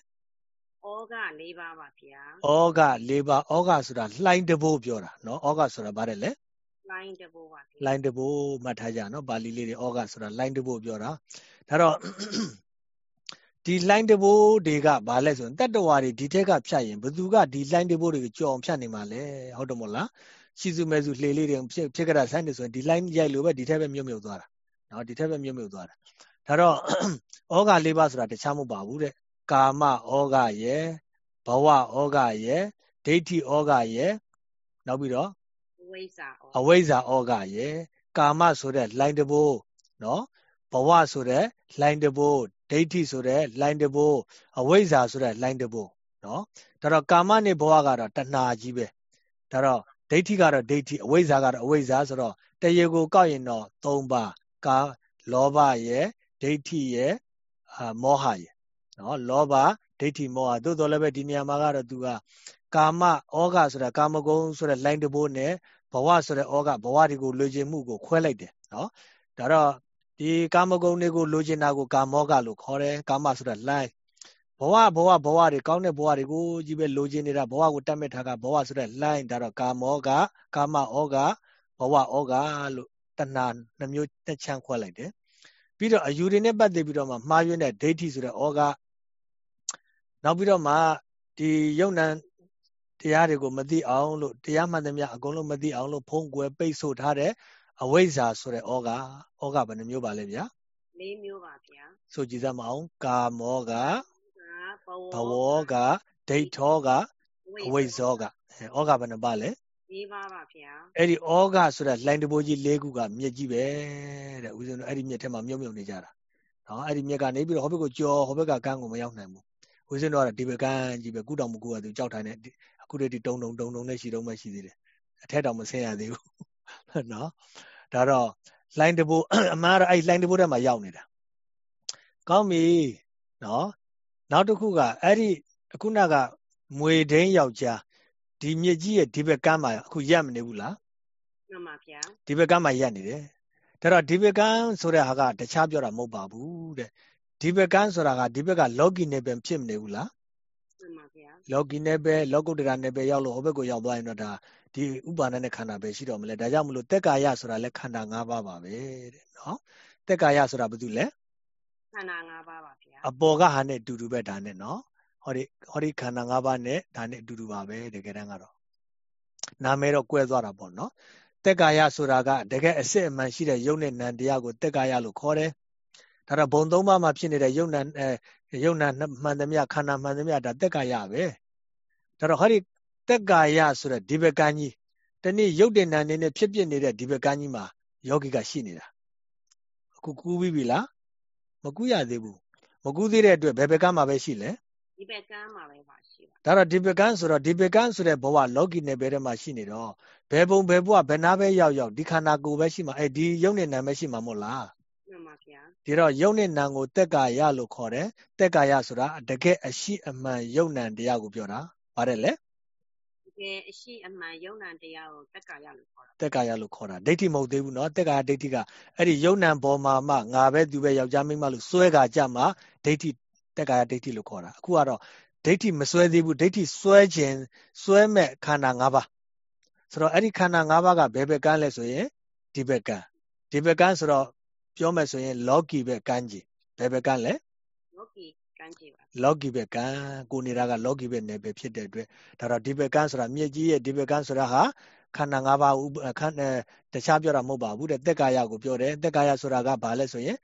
ဩက၄ပါးပါဗျာဩဃ၄ပါးဩဃဆိုတာလှိုင်းတဘိုးပြောတာနော်ဩဃဆိုတာဗါတယ်လေလိုင်းတဘောပါဗျာလိုင်းတဘိုးမှတ်ထားကြနော်ပါဠိလေးတွေဩဃဆိုတာလိုင်းတဘိုးပြောတာဒါတော့ ဒီလိုင်းတဘိုးတွေကဘာလဲဆိုရင်တတ္တဝါတွေဒီထက်ကဖြတ်ရင်ဘသူကဒီလိုင်းတဘိုးတွေကိုကြော်အောင်ဖြတ်နေမှာလဲဟုတ်တယ်မို့လားရှိစုမဲစုလှေလေးတွေဖြစ်ဖြစ်ကြတာဆိုင်းနေဆိုရင်ဒီလိုင်းရိုက်လို့ပဲဒီထက်ပဲမြုပ်မြုပ်သွားတာနော်ဒီထက်ပဲမြုပ်မြုပ်သွားတာဒါတော့ဩဃ၄ပါးဆိုတာတခြားမဟုတ်ပါဘူးတဲ့ကာမဩဃရဲ့ဘဝဩဃရဲ့ဒိဋ္ဌိဩဃရဲ့နောက်ပြီးတော့ဝိဇ္ဇာဩအဝိဇ္ဇာဩဃရဲ့ကာမဆိုတဲ့လိုင်းတဘိုးနော်ဘဝဆိုတဲ့လိုင်းတဘိုး ဒိဋ္ဌိဆိုတဲ့လိုင်းတဘိုးအဝိဇ္ဇာဆိုတဲ့လိုင်းတဘိုးနော်ဒါတော့ကာမနဲ့ဘဝကတော့တဏှာကြီးပဲဒါတော့ဒိဋ္ဌိကတော့ဒိဋ္ဌိအဝိဇ္ဇာကတော့အဝိဇ္ဇာဆိုတော့တရေကိုကောက်ရင်တော့၃ပါးကာလောဘရဲ့ဒိဋ္ဌိရဲ့အာမောဟရဲ့နော်လောဘဒိဋ္ဌိမောဟသို့တော်လည်းပဲဒီနေရာမှာကတော့သူကကာမဩဃဆိုတာကာမဂုဏ်ဆိုတဲ့လိုင်းတဘိုးနဲ့ဘဝဆိုတဲ့ဩဃဘဝတွေကိုလိုချင်မှုကိုခွဲလိုက်တယ်နော်ဒါတော့ ဒီကာမဂုဏ်တွေကိုလိုချင်တာကိုကာမောဃလို့ခေါ်တယ်ကာမဆိုတဲ့လိုင်းဘဝဘဝဘဝတွေကောင်းတဲ့ဘဝတွေကိုကြီးပဲလိုချင်နေတာဘဝကိုတတ်မဲ့ထားကဘဝဆိုတဲ့လိုင်းဒါတော့ကာမောဃကာမဩဃဘဝဩဃလို့တဏှာနှမျိုးတစ်ချမ်းခွဲလိုက်တယ်ပြီးတော့အယူတွေနဲ့ပတ်သက်ပြီးတော့မှမှားယွင်းတဲ့ဒိဋ္ဌိဆိုတဲ့ဩဃနောက်ပြီးတော့မှဒီယုံ nant တရားတွေကိုမသိအောင်လို့တရားမှန်သမျှအကုန်လုံးမသိအောင်လို့ဖုံးကွယ်ပိတ်ဆို့ထားတဲ့ အဝိဇ္ဇာဆိုတဲ့ဩဃဩဃဘယ်နှမျိုးပါလဲဗျာ၄မျိုးပါဗျာဆိုကြည်စမ်းမအောင်ကာမောဃဒါဘဘဝဝဃဒိဋ္ဌောဃအဝိဇ္ဇောဃအဲဩဃဘယ်နှပါလဲ၄ပါးပါဗျာအဲ့ဒီဩဃဆိုတဲ့လိုင်းတဘိုးကြီး၄ခုကမြစ်ကြီးပဲတဲ့ဦးဇင်းတို့အဲ့ဒီမြစ်ထဲမှာမြုပ်မြုပ်နေကြတာနော်အဲ့ဒီမြစ်ကနေပြီးတော့ဟောဘက်ကိုကြော်ဟောဘက်ကကန်းကိုမရောက်နိုင်ဘူးဦးဇင်းတို့ကတော့ဒီဘက်ကန်းကြီးပဲကုတောင်မကူရသူကြောက်ထိုင်နေအခုတည်းဒီတုံတုံတုံတုံနဲ့ရှိတုံးပဲရှိသေးတယ်အထက်တောင်မဆင်းရသေးဘူး နော်ဒါတော့လိုင်းတဘိုးအမှားတော့အဲ့လိုင်းတဘိုးထဲမှာရောက်နေတာကောင်းပြီနော်နောက်တစ်ခုကအဲ့ဒီအခုနကမွေဒိန်းယောက်ျားဒီမြစ်ကြီးရဲ့ဒီဘက်ကမ်းမှာအခုရက်မနေဘူးလားမှန်ပါဗျာဒီဘက်ကမ်းမှာရက်နေတယ်ဒါတော့ဒီဘက်ကမ်းဆိုတဲ့ဟာကတခြားပြောတာမဟုတ်ပါဘူးတဲ့ဒီဘက်ကမ်းဆိုတာကဒီဘက်ကလောကီနယ်ပယ်ဖြစ်မနေဘူးလားမှန်ပါဗျာ လောကီနယ်ပယ်လောကုတ္တရာနယ်ပယ်ရောက်လို့ဟိုဘက်ကိုရောက်သွားရင်တော့ဒါဒီဥပါဒနဲ့ခန္ဓာပဲရှိတော့မလဲဒါကြောင့်မလို့တက်ကာယဆိုတာလည်းခန္ဓာ၅ပါးပါပဲတဲ့နော်တက်ကာယဆိုတာဘာတူလဲခန္ဓာ၅ပါးပါဗျာအပေါ်ကဟာနဲ့အတူတူပဲဒါနဲ့နော်ဟောဒီဟောဒီခန္ဓာ၅ပါးနဲ့ဒါနဲ့အတူတူပါပဲတကယ်တမ်းကတော့နာမည်တော့ကွဲသွားတာပေါ့နော်တက်ကာယဆိုတာကတကယ်အစစ်အမှန်ရှိတဲ့ယုတ်နဲ့နံတရားကိုတက်ကာယလို့ခေါ်တယ်ဒါတော့ဘုံသုံးပါးမှာဖြစ်နေတဲ့ယုတ်နံအဲ ယုတ်နံမှန်သမျှခန္ဓာမှန်သမျှဒါတက်ကာယပဲဒါတော့ဟောဒီတက်ကာယဆိုတဲ့ဒီဘက်ကန်းကြီးတနေ့ယုတ်တဲ့နံနေနဲ့ဖြစ်ဖြစ်နေတဲ့ဒီဘက်ကန်းကြီးမှာယောဂီကရှိနေတာအခုကူးပြီးပြီလားမကူးရသေးဘူးမကူးသေးတဲ့အတွက်ဘယ်ဘက်ကန်းမှာပဲရှိလဲဒီဘက်ကမ်းမှာပဲပါရှိပါဒါတော့ဒီပကန်းဆိုတော့ဒီပကန်းဆိုတဲ့ဘဝလောကီနယ်ပယ်ထဲမှာရှိနေတော့ဘယ်ပုံဘယ်ဘဝဘယ်နာပဲရောက်ရောက်ဒီခန္ဓာကိုယ်ပဲရှိမှာအဲဒီယုံနဲ့နာပဲရှိမှာမို့လားမှန် ပါဗျာ ဒီတော့ယုံနဲ့နာကိုတက်ကာယလို့ခေါ်တယ်တက်ကာယဆိုတာတကယ်အရှိအမှန်ယုံနံတရားကိုပြောတာပါတယ်လေ တကယ်အရှိအမှန်ယုံနံတရားကိုတက္ကရာလို့ခေါ်တာ တက်ကာယလို့ခေါ်တာဒိဋ္ဌိမဟုတ်သေးဘူးเนาะတက်ကာယဒိဋ္ဌိကအဲ့ဒီယုံနံပေါ်မှာမှငါပဲသူပဲယောက်ျားမိန်းမလို့စွဲကာကြမှာဒိဋ္ဌိတက်ကာယဒိဋ္ဌိလို့ခေါ်တာအခုကတော့ဒိဋ္ဌိမစွဲသေးဘူးဒိဋ္ဌိစွဲခြင်းစွဲမဲ့ခန္ဓာ၅ပါးဆိုတော့အဲ့ဒီခန္ဓာ၅ပါးကဘယ်ဘက်ကန်းလဲဆိုရင်ဒီဘက်ကန်းဒီဘက်ကန်းဆိုတော့ ပြောမယ်ဆိုရင်လောကီဘက်ကန်းကြီးဘယ်ဘက်ကန်းလဲလောကီကမ်းကြည့်ပါလောကီဘက်ကန်းကိုနေတာကလောကီဘက်နယ်ပဲဖြစ်တဲ့အတွက်ဒါတော့ဒီဘက်ကန်းဆိုတာမြစ်ကြီးရဲ့ဒီဘက်ကန်းဆိုတာဟာခန္ဓာ၅ပါးဥပခန္ဓာတခြားပြောတာမဟုတ်ပါဘူးတဲ့တက်ကာယကိုပြောတယ်တက်ကာယဆိုတာကဘာလဲဆိုရင်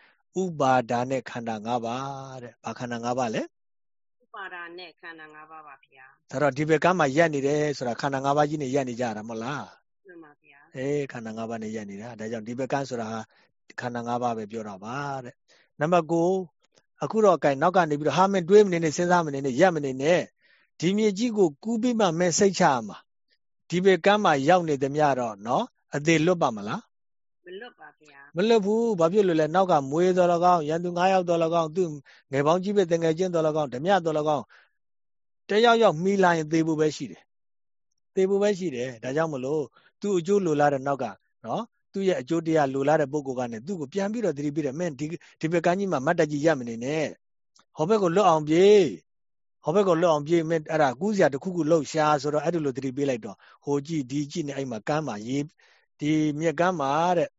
ဥပါဒါနဲ့ခန္ဓာ၅ပါးတဲ့ဘာခန္ဓာ၅ပါးလဲဥပါဒာနဲ့ခန္ဓာ၅ပါးပါဗျာဒါတော့ဒီဘက်ကမှာရက်နေတယ်ဆိုတာခန္ဓာ၅ပါးကြီးနေရက်နေကြတာမဟုတ်လားမှန်ပါဗျာအေးခန္ဓာ၅ပါးနေရက်နေတာဒါကြောင့်ဒီဘက်ကဆိုတာဟာ ခန္ဓာ၅ပါးပဲပြောတာပါတဲ့နံပါတ်9အခုတော့ gain နောက်ကနေပြီးတော့ဟာမင်းတွေးမနေနဲ့စဉ်းစားမနေနဲ့ရက်မနေနဲ့ဒီမြေကြီးကိုကူးပြီးမှမင်းစိတ်ချရမှာဒီဘက်ကမှာရောက်နေသမျှတော့နော်အသေးလွတ်ပါမလားမလွတ်ပါဗျာမလွတ်ဘူးဘာဖြစ်လို့လဲနောက်ကမွေးတော်လကောင်းရန်သူ9ယောက်တော်လကောင်းသူငယ်ပေါင်းကြီးပဲတငယ်ချင်းတော်လကောင်းဓမြတော်လကောင်းတယောက်ယောက်မိလာရင်သေဖို့ပဲရှိတယ်သေဖို့ပဲရှိတယ်ဒါကြောင့်မလို့သူ့အကျိုးလိုလားတဲ့နောက်ကနော် သူ့ရဲ့အကျိုးတရားလိုလားတဲ့ပုဂ္ဂိုလ်ကလည်းသူ့ကိုပြန်ပြီးတော့သတိပေးတယ်မင်းဒီဒီဘက်ကန်းကြီးမှာမတ်တက်ကြီးရမနေနဲ့ဟောဘက်ကိုလွတ်အောင်ပြေးဟောဘက်ကိုလွတ်အောင်ပြေးမင်းအဲ့ဒါကူးစရာတစ်ခုခုလှုပ်ရှားဆိုတော့အဲ့ဒီလိုသတိပေးလိုက်တော့ဟိုကြည့်ဒီကြည့်နေအဲ့မှာကမ်းမှာရေဒီမြက်ကမ်းမှာတဲ့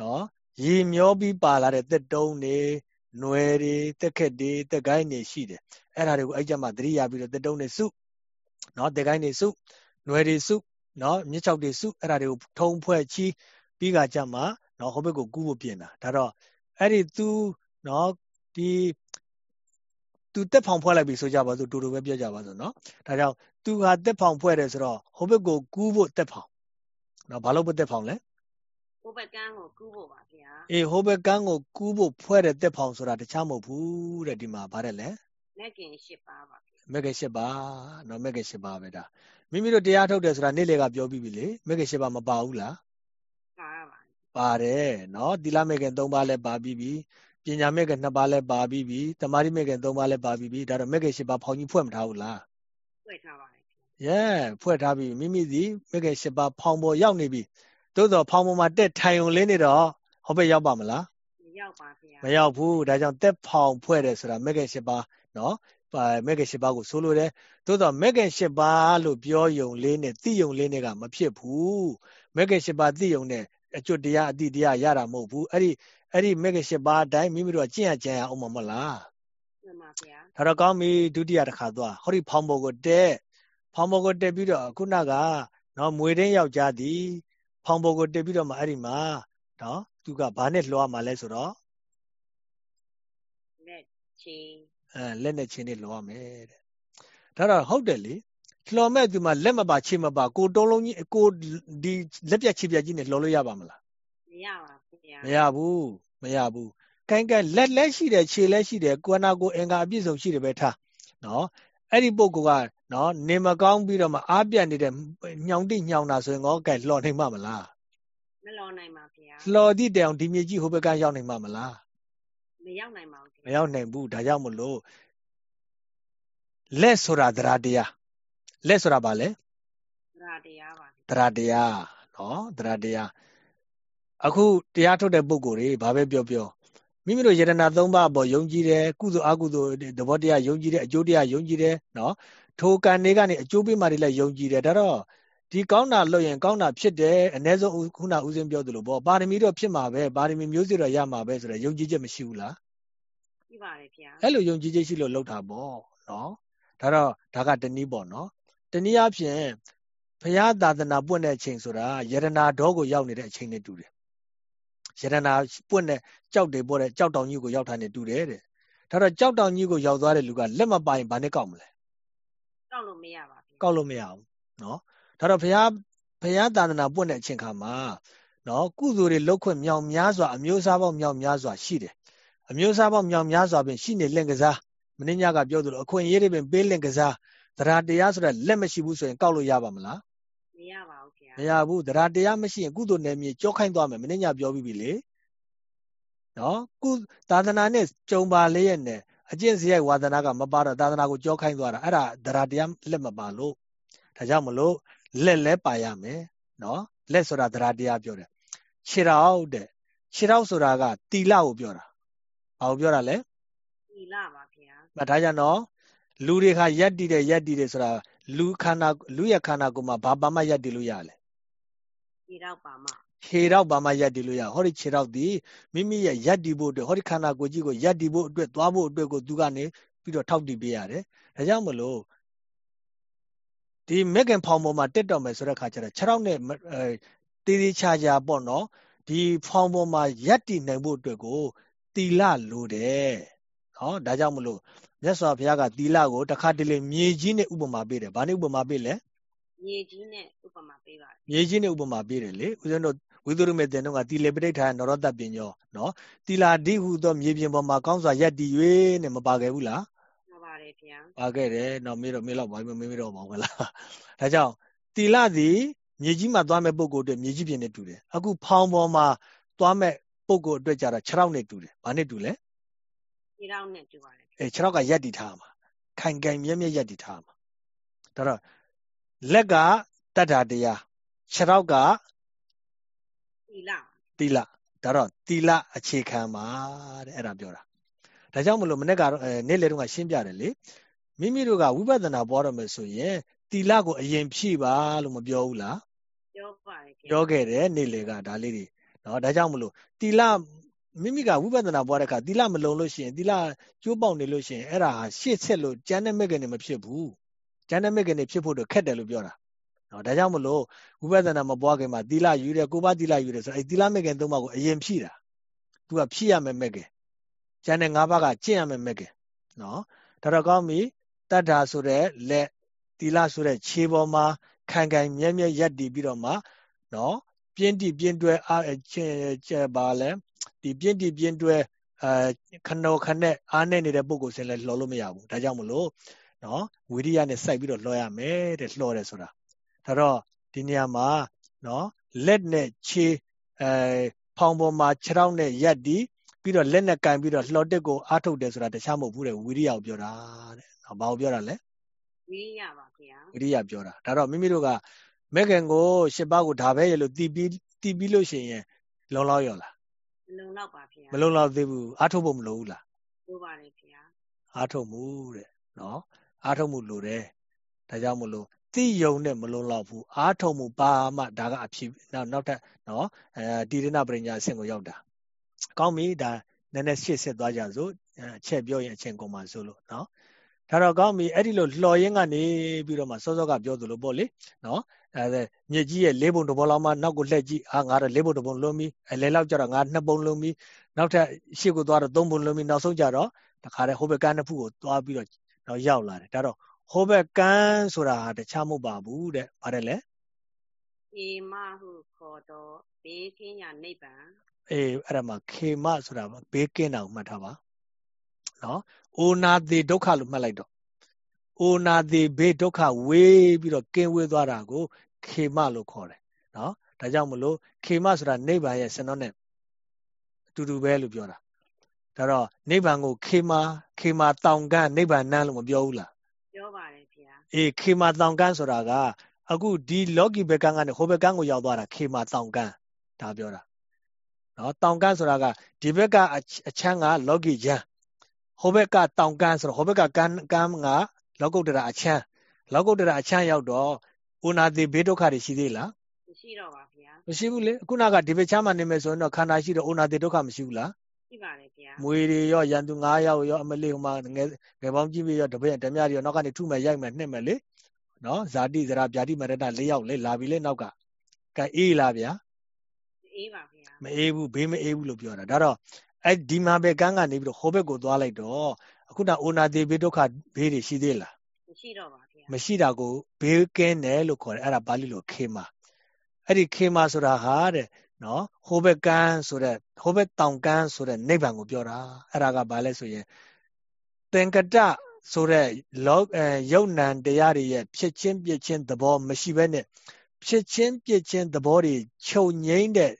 နော်ရေမျောပြီးပါလာတဲ့တက်တုံးတွေနွယ်တွေတက်ခက်တွေတက်ကိုင်းတွေရှိတယ်အဲ့ဒါတွေကိုအဲ့ကြမှာသတိရပြီးတော့တက်တုံးတွေစုနော်တက်ကိုင်းတွေစုနွယ်တွေစုနော်မြစ်ချောက်တွေစုအဲ့ဒါတွေကိုထုံဖွဲ့ချီး ပြီးကကြမှာနော်ဟိုဘက်ကိုကူးဖို့ပြင်တာဒါတော့အဲ့ဒီသူနော်ဒီသူတက်ဖောင်ဖွဲ့လိုက်ပြီဆိုကြပါစို့တူတူပဲပြောကြပါစို့နော်ဒါကြောင့်သူဟာတက်ဖောင်ဖွဲ့တယ်ဆိုတော့ဟိုဘက်ကိုကူးဖို့တက်ဖောင်နော်ဘာလို့ဘတက်ဖောင်လဲဟိုဘက်ကန်းကိုကူးဖို့ပါဗျာအေးဟိုဘက်ကန်းကိုကူးဖို့ဖွဲ့တဲ့တက်ဖောင်ဆိုတာတခြားမဟုတ်ဘူးတဲ့ဒီမှာဗါတယ်လဲမက်ကင်၈ပါးပါမက်ကင်၈ပါးနော်မက်ကင်၈ပါးပဲဒါမိမိတို့တရားထုတ်တယ်ဆိုတာနေ့လေကပြောပြီးပြီလေမက်ကင်၈ပါးမပါဘူးလားပါ ပါပါတယ်နော်သီလမက်ကင်၃ပါးလည်းပါပြီးပြီပညာမက်ကင်၂ပါးလည်းပါပြီးပြီတမာတိမက်ကင်၃ပါးလည်းပါပြီးပြီဒါတော့မက်ကင်၈ပါးဖောင်ကြီးဖွဲ့မထားဘူးလားဖွဲ့ထားပါတယ်ရဲဖွဲ့ထားပြီမိမိစီမက်ကင်၈ပါးဖောင်ပေါ်ရောက်နေပြီသို့တော့ဖောင်ပေါ်မှာတက်ထိုင်ုံလေးနေတော့ဟောဘက်ရောက်ပါမလားမရောက်ပါဗျာမရောက်ဘူးဒါကြောင့်တက်ဖောင်ဖွဲ့တယ်ဆိုတာမက်ကင်၈ပါးနော်မက်ကင်၈ပါးကိုဆိုလိုတယ်သို့တော့မက်ကင်၈ပါးလို့ပြောယုံလေးနဲ့သိယုံလေးနဲ့ကမဖြစ်ဘူးမက်ကင်၈ပါးသိယုံနဲ့ အကျွတ်တရားအတိတရားရတာမဟုတ်ဘူးအဲ့ဒီအဲ့ဒီမက်ကင်၈ပါးအတိုင်းမိမိတို့ကျင့်ရကြံရအောင်မလားမှန်ပါဗျာဒါတော့ကောင်းပြီဒုတိယတစ်ခါသွားဟောဒီဖောင်ဘောကိုတက်ဖောင်ဘောကိုတက်ပြီးတော့ခုနကနော်မွေတင်းယောက်ျားသည်ဖောင်ဘောကိုတက်ပြီးတော့မှအဲ့ဒီမှာနော်သူကဘာနဲ့လွှားမှာလဲဆိုတော့လက်ချင်းအဲလက်နဲ့ချင်းနဲ့လွှားမယ်တဲ့ဒါတော့ဟုတ်တယ်လေ လှော်မဲ့သူမှလက်မပါခြေမပါကိုတုံးလုံးကြီးကိုဒီလက်ပြတ်ခြေပြတ်ကြီးနဲ့လှော်လို့ရပါမလားမရပါဘူးမရဘူးမရဘူးကိုင်ကလက်လက်ရှိတယ်ခြေလက်ရှိတယ်ကွနာကိုအင်္ဂါအပြည့်စုံရှိတယ်ပဲထားနော်အဲ့ဒီပုဂ္ဂိုလ်ကနော်နေမကောင်းပြီးတော့မှအားပြတ်နေတဲ့ညောင်တိညောင်တာဆိုရင်တော့ကဲလှော်နိုင်မှာမလားမလှော်နိုင်ပါဗျာလှော်သည့်တောင်ဒီမြေကြီးဟိုဘက်ကရောက်နိုင်မှာမလားမရောက်နိုင်ပါဘူးမရောက်နိုင်ဘူးဒါကြောင့်မလို့လက်ဆိုတာသရတရား လက်ဆိုတာဘာလဲသရတရားပါသရတရားနော်သရတရားအခုတရားထုတ်တဲ့ပုဂ္ဂိုလ်တွေဘာပဲပြောပြောမိမိတို့ယတနာ၃ပါးပေါ်ယုံကြည်တယ်ကုသိုလ်အကုသိုလ်သဘောတရားယုံကြည်တယ်အကျိုးတရားယုံကြည်တယ်နော်ထိုကံတွေကနေအကျိုးပေးမှတွေလည်းယုံကြည်တယ်ဒါတော့ဒီကောင်းတာလုပ်ရင်ကောင်းတာဖြစ်တယ်အ ਨੇ ဆုံးခုနဦးစင်းပြောသလိုပေါ့ပါရမီတော့ဖြစ်မှာပဲပါရမီမျိုးစေ့တော့ရမှာပဲဆိုတော့ယုံကြည်ချက်မရှိဘူးလားရှိပါတယ်ဗျာအဲ့လိုယုံကြည်ချက်ရှိလို့လုပ်တာပေါ့နော်ဒါတော့ဒါကတနည်းပေါ့နော် တနည်းအားဖြင့်ဘုရားသာသနာပွင့်တဲ့အချိန်ဆိုတာယရနာတော်ကိုရောက်နေတဲ့အချိန်နဲ့တူတယ်ယရနာပွင့်တဲ့ကြောက်တွေပေါ်တဲ့ကြောက်တောင်ကြီးကိုရောက်တာနဲ့တူတယ်တဲ့ဒါတော့ကြောက်တောင်ကြီးကိုရောက်သွားတဲ့လူကလက်မပိုင်ဘာနဲ့ကောက်မလဲကောက်လို့မရပါဘူးကောက်လို့မရဘူးနော်ဒါတော့ဘုရားဘုရားသာသနာပွင့်တဲ့အချိန်ခါမှာနော်ကုသိုလ်တွေလောက်ခွင့်မြောင်များစွာအမျိုးအစားပေါင်းမြောင်များစွာရှိတယ်အမျိုးအစားပေါင်းမြောင်များစွာပင်ရှိနေလင့်ကစားမင်းညကပြောသလိုအခွင့်အရေးတွေပင်ပေးလင့်ကစား တရားတရားဆိုတဲ့လက်မရှိဘူးဆိုရင်ကောက်လို့ရပါမလားမရပါဘူးခင်ဗျာမရဘူးတရားတရားမရှိရင်ကုသိုလ်နယ်မြေကြောခိုင်းသွားမယ်မင်းညပြောပြီးပြီလေနော်ကုသာသနာနဲ့ကြုံပါလေးရဲ့နဲ့အကျင့်စရိုက်ဝါသနာကမပါတော့သာသနာကိုကြောခိုင်းသွားတာအဲ့ဒါတရားတရားလက်မပါလို့ဒါကြောင့်မလို့လက်လဲပါရမယ်နော်လက်ဆိုတာတရားတရားပြောတယ်ခြေတော်တဲ့ခြေတော်ဆိုတာကတီလကိုပြောတာဘာကိုပြောတာလဲတီလပါဗျာမဒါကြောင့်နော် လူတွေခါရက်တည်တယ်ရက်တည်တယ်ဆိုတာလူခန္ဓာလူရဲ့ခန္ဓာကိုယ်မှာဘာပါမှရက်တည်လို့ရလဲခြေတော့ပါမှခြေတော့ပါမှရက်တည်လို့ရဟောဒီခြေတော့ဒီမိမိရဲ့ရက်တည်ဖို့အတွက်ဟောဒီခန္ဓာကိုယ်ကြီးကိုရက်တည်ဖို့အတွက်သွားဖို့အတွက်ကိုသူကနေပြီးတော့ထောက်တည်ပေးရတယ်ဒါကြောင့်မလို့ဒီမက်ကင်ဖောင်ပေါ်မှာတက်တော့မယ်ဆိုတဲ့ခါကျတော့ခြေထောက်နဲ့တေးသေးချာချာပေါ့နော်ဒီဖောင်ပေါ်မှာရက်တည်နိုင်ဖို့အတွက်ကိုတီလလိုတယ်နော်ဒါကြောင့်မလို့ မြတ်စွာဘုရားကတီလကိုတခါတလေမြေကြီးနဲ့ဥပမာပေးတယ်ဘာနဲ့ဥပမာပေးလဲမြေကြီးနဲ့ဥပမာပေးပါတယ်မြေကြီးနဲ့ဥပမာပေးတယ်လေဦးဇင်းတို့ဝိသုရမေတင်တို့ကတီလေပဋိဌာန်နရောတပညောနော်တီလာဒီဟုသောမြေပြင်ပေါ်မှာကောင်းစွာရက်တည်၍နဲ့မပါခဲ့ဘူးလားပါတယ်ဗျာပါခဲ့တယ်တော့မေးတော့မေးတော့ဘာမမေးတော့ပါဘူးလားဒါကြောင့်တီလသည်မြေကြီးမှာသွားမဲ့ပုံကိုအတွက်မြေကြီးပြင်နဲ့တူတယ်အခုဖောင်ပေါ်မှာသွားမဲ့ပုံကိုအတွက်ကြတော့6ရောက်နဲ့တူတယ်ဘာနဲ့တူလဲ 6ရောက်နဲ့တူပါတယ်အဲ6ရောက်ကရက်တည်ထားမှာခိုင်ခိုင်မြဲမြဲရက်တည်ထားမှာဒါတော့လက်ကတတ္ထာတရား6ရောက်ကသီလသီလဒါတော့သီလအခြေခံပါတဲ့အဲ့ဒါပြောတာဒါကြောင့်မလို့မနေ့ကနေ့လေတုန်းကရှင်းပြတယ်လေမိမိတို့ကဝိပဿနာပွားရမယ်ဆိုရင်တီလကိုအရင်ဖြည့်ပါလို့မပြောဘူးလားပြောပါတယ်ဗျာပြောခဲ့တယ်နေ့လေကဒါလေးတွေနော်ဒါကြောင့်မလို့တီလ မိမိကဝိပဿနာပွားတဲ့အခါတီလမလုံလို့ရှိရင်တီလကျိုးပေါက်နေလို့ရှိရင်အဲ့ဒါဟာရှေ့ဆက်လို့ကျန်တဲ့မက်ကနေမဖြစ်ဘူးကျန်တဲ့မက်ကနေဖြစ်ဖို့တော့ခက်တယ်လို့ပြောတာနော်ဒါကြောင့်မလို့ဝိပဿနာမပွားခင်မှာတီလယူတယ်ကိုပါတီလယူတယ်ဆိုအဲ့တီလမက်ကန်သုံးပါးကိုအရင်ဖြည့်တာသူကဖြည့်ရမယ်မက်ကန်ကျန်တဲ့၅ပါးကကျင့်ရမယ်မက်ကန်နော်ဒါတော့ကောင်းပြီတတ္ထာဆိုတဲ့လက်တီလဆိုတဲ့ခြေပေါ်မှာခံခံမြဲမြဲရက်တည်ပြီးတော့မှနော်ပြင်းတိပြင်းတွဲအားချင်းကျပါလဲ ဒီပြင်းတိပြင်းတွဲအဲခဏခနဲ့အားနေနေတဲ့ပုံကိုစင်လဲလှော်လို့မရဘူးဒါကြောင့်မလို့နော်ဝိရိယနဲ့စိုက်ပြီးတော့လှော်ရမယ်တဲ့လှော်တယ်ဆိုတာဒါတော့ဒီနေရာမှာနော်လက်နဲ့ခြေအဲဖောင်ပေါ်မှာခြေထောက်နဲ့ရက်တည်ပြီးတော့လက်နဲ့ကင်ပြီးတော့လှော်တက်ကိုအားထုတ်တယ်ဆိုတာတခြားမဟုတ်ဘူးတဲ့ဝိရိယကိုပြောတာတဲ့။ဘာကိုပြောတာလဲဝိရိယပါဗျာဝိရိယပြောတာဒါတော့မိမိတို့ကမက်ခင်ကိုရှစ်ပါးကိုဒါပဲရလို့တီးပြီးတီးပြီးလို့ရှိရင်လုံလောက်ရောလား မလုံတော့ပါဗျာမလုံလောက်သေးဘူးအားထုတ်ဖို့မလိုဘူးလားပြောပါတယ်ဗျာအားထုတ်မှုတဲ့နော်အားထုတ်မှုလိုတယ်ဒါကြောင့်မလို့သိယုံနဲ့မလုံလောက်ဘူးအားထုတ်မှုပါမှဒါကအဖြစ်နောက်နောက်ထပ်နော်အဲဒီရဏပရိညာအဆင့်ကိုရောက်တာကောင်းပြီဒါနည်းနည်းရှေ့ဆက်သွားကြစို့အချက်ပြောရင်အချိန်ကုန်ပါစို့လို့နော်ဒါတော့ကောင်းပြီအဲ့ဒီလိုလှော်ရင်းကနေပြီးတော့မှစောစောကပြောသလိုပေါ့လေနော် အဲမြစ်ကြီးရဲ့လေးပုံတစ်ပုံလောက်မှနောက်ကိုလှည့်ကြည့်အာငါတော့လေးပုံတစ်ပုံလုံးပြီးအလဲလောက်ကြတော့ငါနှစ်ပုံလုံးပြီးနောက်ထပ်ရှေ့ကိုသွားတော့သုံးပုံလုံးပြီးနောက်ဆုံးကြတော့တခါတည်းဟိုဘက်ကန်းတစ်ဖူးကိုသွားပြီးတော့တော့ရောက်လာတယ်ဒါတော့ဟိုဘက်ကန်းဆိုတာဟာတခြားမဟုတ်ပါဘူးတဲ့ဗါတယ်လေအေမဟုခေါ်တော့ဘေးကင်းရာနိဗ္ဗာန်အေးအဲ့ဒါမှာခေမဆိုတာဘေးကင်းတာကိုမှတ်ထားပါနော်အိုနာတိဒုက္ခလို့မှတ်လိုက်တော့ အိုနာတိဘေးဒုက္ခဝေးပြီးတော့ကင်းဝေးသွားတာကို ခေမလို့ခေါ်တယ်နော်ဒါကြောင့်မလို့ခေမဆိုတာနိဗ္ဗာန်ရဲ့စနောနဲ့အတူတူပဲလို့ပြောတာဒါတော့နိဗ္ဗာန်ကိုခေမခေမတောင်ကန်းနိဗ္ဗာန်နန်းလို့မပြောဘူးလားပြောပါတယ်ဗျာအေးခေမတောင်ကန်းဆိုတာကအခုဒီလောကီဘက်ကန်းကနေဟိုဘက်ကန်းကိုရောက်သွားတာခေမတောင်ကန်းဒါပြောတာနော်တောင်ကန်းဆိုတာကဒီဘက်ကအချမ်းကလောကီချမ်းဟိုဘက်ကတောင်ကန်းဆိုတော့ဟိုဘက်ကကန်းကန်းက လောကုတ္တရာအချမ်းလောကုတ္တရာအချမ်းရောက်တော့ဥနာတိဘေးဒုက္ခတွေရှိသေးလားမရှိတော့ပါဗျာမရှိဘူးလေခုနကဒီဘက်ချမ်းမှာနေမယ်ဆိုရင်တော့ခန္ဓာရှိတော့ဥနာတိဒုက္ခမရှိဘူးလားရှိပါတယ်ဗျာမွေတွေရောရန်သူ9ယောက်ရောအမလေးဟိုမှာငယ်ငယ်ပေါင်းကြီးပြီးရောတပည့်ဓမြတွေရောနောက်ကနေထုမယ်ရိုက်မယ်နှစ်မယ်လေနော်ဇာတိဇရာဗျာတိမရတ၄ယောက်လေလာပြီလေနောက်ကကဲအေးလားဗျာအေးပါဗျာမအေးဘူးဘေးမအေးဘူးလို့ပြောတာဒါတော့ အဲ့ဒီမှာပဲကန်းကနေပြီးတော့ဟိုဘက်ကိုသွားလိုက်တော့အခုနအိုနာတိဘေးဒုက္ခဘေးတွေရှိသေးလားမရှိတော့ပါဗျာမရှိတာကိုဘေးကင်းတယ်လို့ခေါ်တယ်အဲ့ဒါပါဠိလိုခေမာအဲ့ဒီခေမာဆိုတာဟာတဲ့နော်ဟိုဘက်ကန်းဆိုတဲ့ဟိုဘက်တောင်ကန်းဆိုတဲ့နိဗ္ဗာန်ကိုပြောတာအဲ့ဒါကဘာလဲဆိုရင်သင်္ကတဆိုတဲ့လောအဲယုတ်နံတရားတွေရဲ့ဖြစ်ချင်းပြစ်ချင်းသဘောမရှိဘဲနဲ့ဖြစ်ချင်းပြစ်ချင်းသဘောတွေချုပ်ငိမ့်တဲ့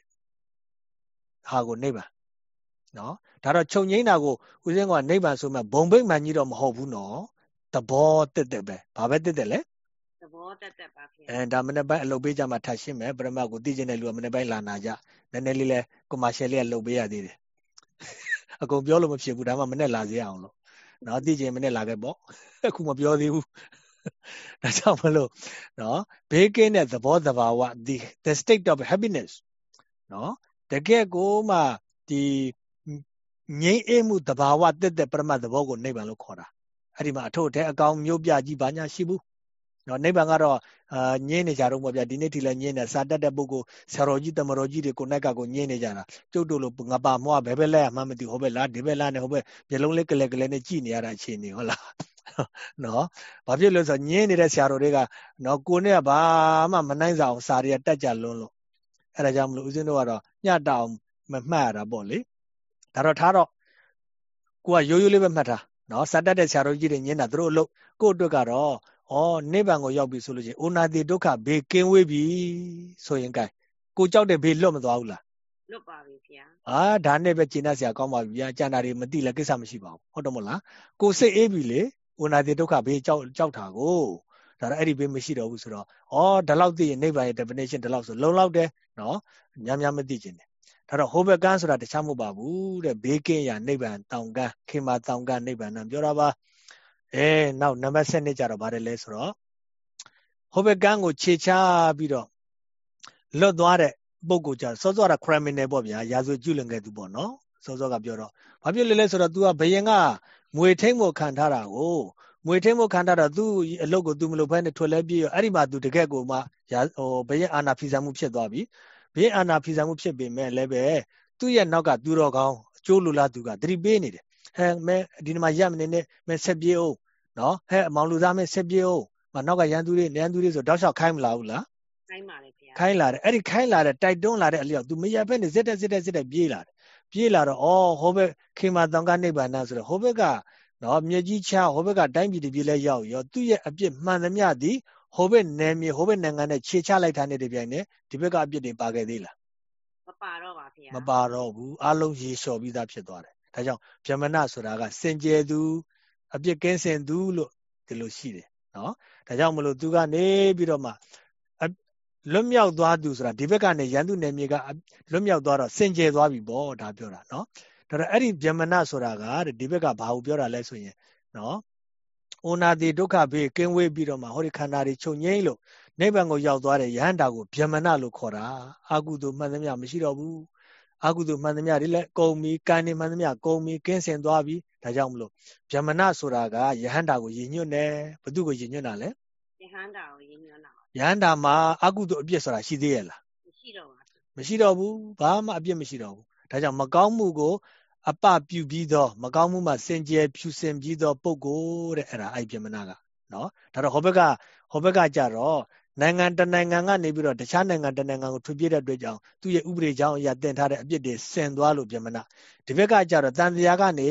ဟာကိုနိဗ္ဗာန် နော်ဒါတော့ချုပ်ငိမ့်တာကိုဦးဇင်းကနိဗ္ဗာန်ဆိုမှဘုံဘိတ်မှန်ကြီးတော့မဟုတ်ဘူးနော်သဘောတက်တက်ပဲဘာပဲတက်တက်လဲသဘောတက်တက်ပါဗျာအဲဒါမနေ့ပိုင်းအလုပ်ပေးကြမှာထပ်ရှင်းမယ်ပရမတ်ကိုသိကျင်တဲ့လူကမနေ့ပိုင်းလာနာကြနည်းနည်းလေးလဲကွန်မာရှယ်လေးကလုပ်ပေးရသေးတယ်အကုန်ပြောလို့မဖြစ်ဘူးဒါမှမနေ့လာစေရအောင်လို့နော်သိကျင်မနေ့လာခဲ့ပေါ့အခုမပြောသေးဘူးဒါကြောင့်မလို့နော်ဘေးကင်းတဲ့သဘောသဘာဝ the the state of happiness နော်တကယ်ကိုမှဒီ ငြိမ်းအေးမှုသဘာဝတက်တဲ့ပရမတ်သဘောကိုနိဗ္ဗာန်လို့ခေါ်တာအဲ့ဒီမှာအထုပ်အထဲအကောင်မျိုးပြကြီးဘာညာရှိဘူးနော်နိဗ္ဗာန်ကတော့အာညင်းနေကြတော့ပေါ့ဗျာဒီနေ့ထိလည်းညင်းနေစာတက်တဲ့ပုဂ္ဂိုလ်ဆရာတော်ကြီးတမတော်ကြီးတွေကိုနိုင်ကကိုညင်းနေကြတာကျုပ်တို့လိုငါပါမွားဘယ်ဘက်လဲမှမသိဟိုဘက်လားဒီဘက်လားနဲ့ဟိုဘက်မျက်လုံးလေးကလေးကလေးနဲ့ကြည့်နေရတာအခြေအနေဟုတ်လားနော်ဘာဖြစ်လို့ဆိုညင်းနေတဲ့ဆရာတော်တွေကနော်ကိုနဲ့ကဘာမှမနိုင်စားအောင်စာတွေကတက်ကြလွန်းလို့အဲ့ဒါကြောင့်မလို့ဦးဇင်းတို့ကတော့ညတ်တောင်မမှတ်ရတာပေါ့လေ ဒါတော့ထားတော့ကိုကရိုးရိုးလေးပဲမှတ်ထားနော်စာတက်တဲ့ဆရာတော်ကြီးတွေညင်းတာသူတို့အလုပ်ကို့အတွက်ကတော့ဩနိဗ္ဗာန်ကိုရောက်ပြီဆိုလို့ချင်းအိုနာတိဒုက္ခဘေးကင်းဝေးပြီဆိုရင်ကဲကိုကြောက်တဲ့ဘေးလွတ်မသွားဘူးလားလွတ်ပါပြီဗျာအာဒါနဲ့ပဲကျင့်တတ်စရာကောင်းပါပြီဗျာကျန်တာတွေမသိလဲကိစ္စမရှိပါဘူးဟုတ်တယ်မို့လားကိုစိတ်အေးပြီလေအိုနာတိဒုက္ခဘေးကြောက်ကြောက်တာကိုဒါတော့အဲ့ဒီဘေးမရှိတော့ဘူးဆိုတော့ဩဒါလောက်သိရင်နိဗ္ဗာန်ရဲ့ definition ဒီလောက်ဆိုလုံလောက်တယ်နော်များများမသိကျင်တယ် ဒါတော့ဟိုဘက်ကန်းဆိုတာတခြားမဟုတ်ပါဘူးတဲ့ဘေးကင်းရာနိဗ္ဗာန်တောင်ကန်းခင်မာတောင်ကန်းနိဗ္ဗာန်နံပြောတာပါ အဲနောက်နံပါတ်7ကျတော့ဗါတယ်လဲဆိုတော့ဟိုဘက်ကန်းကိုခြေချပြီးတော့လွတ်သွားတဲ့ပုံကိုကြစောစောက criminal ပေါ့ဗျာရာဇဝတ်ကျူးလွန်ခဲ့သူပေါ့နော်စောစောကပြောတော့ဘာဖြစ်လဲလဲဆိုတော့ तू ကဘယင်ကငွေထိမ့်ဖို့ခံထားတာကိုငွေထိမ့်ဖို့ခံထားတော့သူ့အလုပ်ကို तू မလုပ်ဘဲနဲ့ထွက်လဲပြေးရောအဲ့ဒီမှာ तू တကက်ကိုမှရာဟိုဘယင်အာနာဖီဆန်မှုဖြစ်သွားပြီ ဘယင်အာနာဖီဆန်မှုဖြစ်ပေမဲ့လည်းပဲသူ့ရဲ့နောက်ကသူတော်ကောင်းအကျိုးလိုလားသူကသတိပေးနေတယ်ဟဲမဲဒီမှာရပ်မနေနဲ့မဲဆက်ပြေးအောင်နော်ဟဲအမောင်လူသားမဲဆက်ပြေးအောင်မနောက်ကရန်သူတွေရန်သူတွေဆိုတောက်လျှောက်ခိုင်းမလာဘူးလားခိုင်းပါလေဗျာခိုင်းလာတယ်အဲ့ဒီခိုင်းလာတဲ့တိုက်တွန်းလာတဲ့အလျောက် तू မရဘဲနဲ့စစ်တက်စစ်တက်စစ်တက်ပြေးလာတယ်ပြေးလာတော့အော်ဟိုဘက်ခေမာတောင်ကနိဗ္ဗာန်ဆိုတော့ဟိုဘက်ကနော်မြေကြီးချဟိုဘက်ကတိုင်းပြည်တပြည်လဲရောက်ရောသူ့ရဲ့အပြစ်မှန်သမျှသည် ဟိုဘက်နယ်မြေဟိုဘက်နိုင်ငံနဲ့ခြေချလိုက်တာနဲ့တပြိုင်နက်ဒီဘက်ကအပြစ်တွေပါခဲ့သေးလားမပါတော့ပါဗျာမပါတော့ဘူးအလုံးရေလျှော်ပြီးသားဖြစ်သွားတယ်ဒါကြောင့်ဗျမနဆိုတာကစင်ကြယ်သူအပြစ်ကင်းစင်သူလို့ဒီလိုရှိတယ်နော်ဒါကြောင့်မလို့သူကနေပြီးတော့မှလွတ်မြောက်သွားသူဆိုတာဒီဘက်ကနေရန်သူနယ်မြေကလွတ်မြောက်သွားတော့စင်ကြယ်သွားပြီပေါ့ဒါပြောတာနော်ဒါတော့အဲ့ဒီဗျမနဆိုတာကဒီဘက်ကဘာကိုပြောတာလဲဆိုရင်နော် အိုနာတိဒုက္ခဘေးကင်းဝေးပြီးတော့မှဟောဒီခန္ဓာတွေချုပ်ငိမ့်လို့နိဗ္ဗာန်ကိုရောက်သွားတဲ့ယဟန္တာကိုဗျမနလို့ခေါ်တာအာကုသိုလ်မှန်သမျှမရှိတော့ဘူးအာကုသိုလ်မှန်သမျှတွေလည်းကုံပြီကံနေမှန်သမျှကုံပြီကင်းစင်သွားပြီဒါကြောင့်မလို့ဗျမနဆိုတာကယဟန္တာကိုယဉ်ညွတ်တယ်ဘသူကိုယဉ်ညွတ်တာလဲယဟန္တာကိုယဉ်ညွတ်တာယဟန္တာမှာအာကုသိုလ်အပြစ်ဆိုတာရှိသေးရဲ့လားမရှိတော့ပါဘူးမရှိတော့ဘူးဘာမှအပြစ်မရှိတော့ဘူးဒါကြောင့်မကောင်းမှုကို အပပြုပြီးသောမကောင်းမှုမှစင်ကြယ်ဖြူစင်ပြီးသောပုဂ္ဂိုလ်တဲ့အဲ့ဒါအဲ့ပြမနာကနော်ဒါတော့ဟောဘက်ကဟောဘက်ကကြတော့နိုင်ငံတနိုင်ငံကနေပြီးတော့တခြားနိုင်ငံတနိုင်ငံကိုထွက်ပြေးတဲ့အတွက်ကြောင့်သူ့ရဲ့ဥပဒေကြောင့်အရာတင်ထားတဲ့အပြစ်တွေဆင်သွားလို့ပြမနာဒီဘက်ကကြတော့တန်တရားကနေ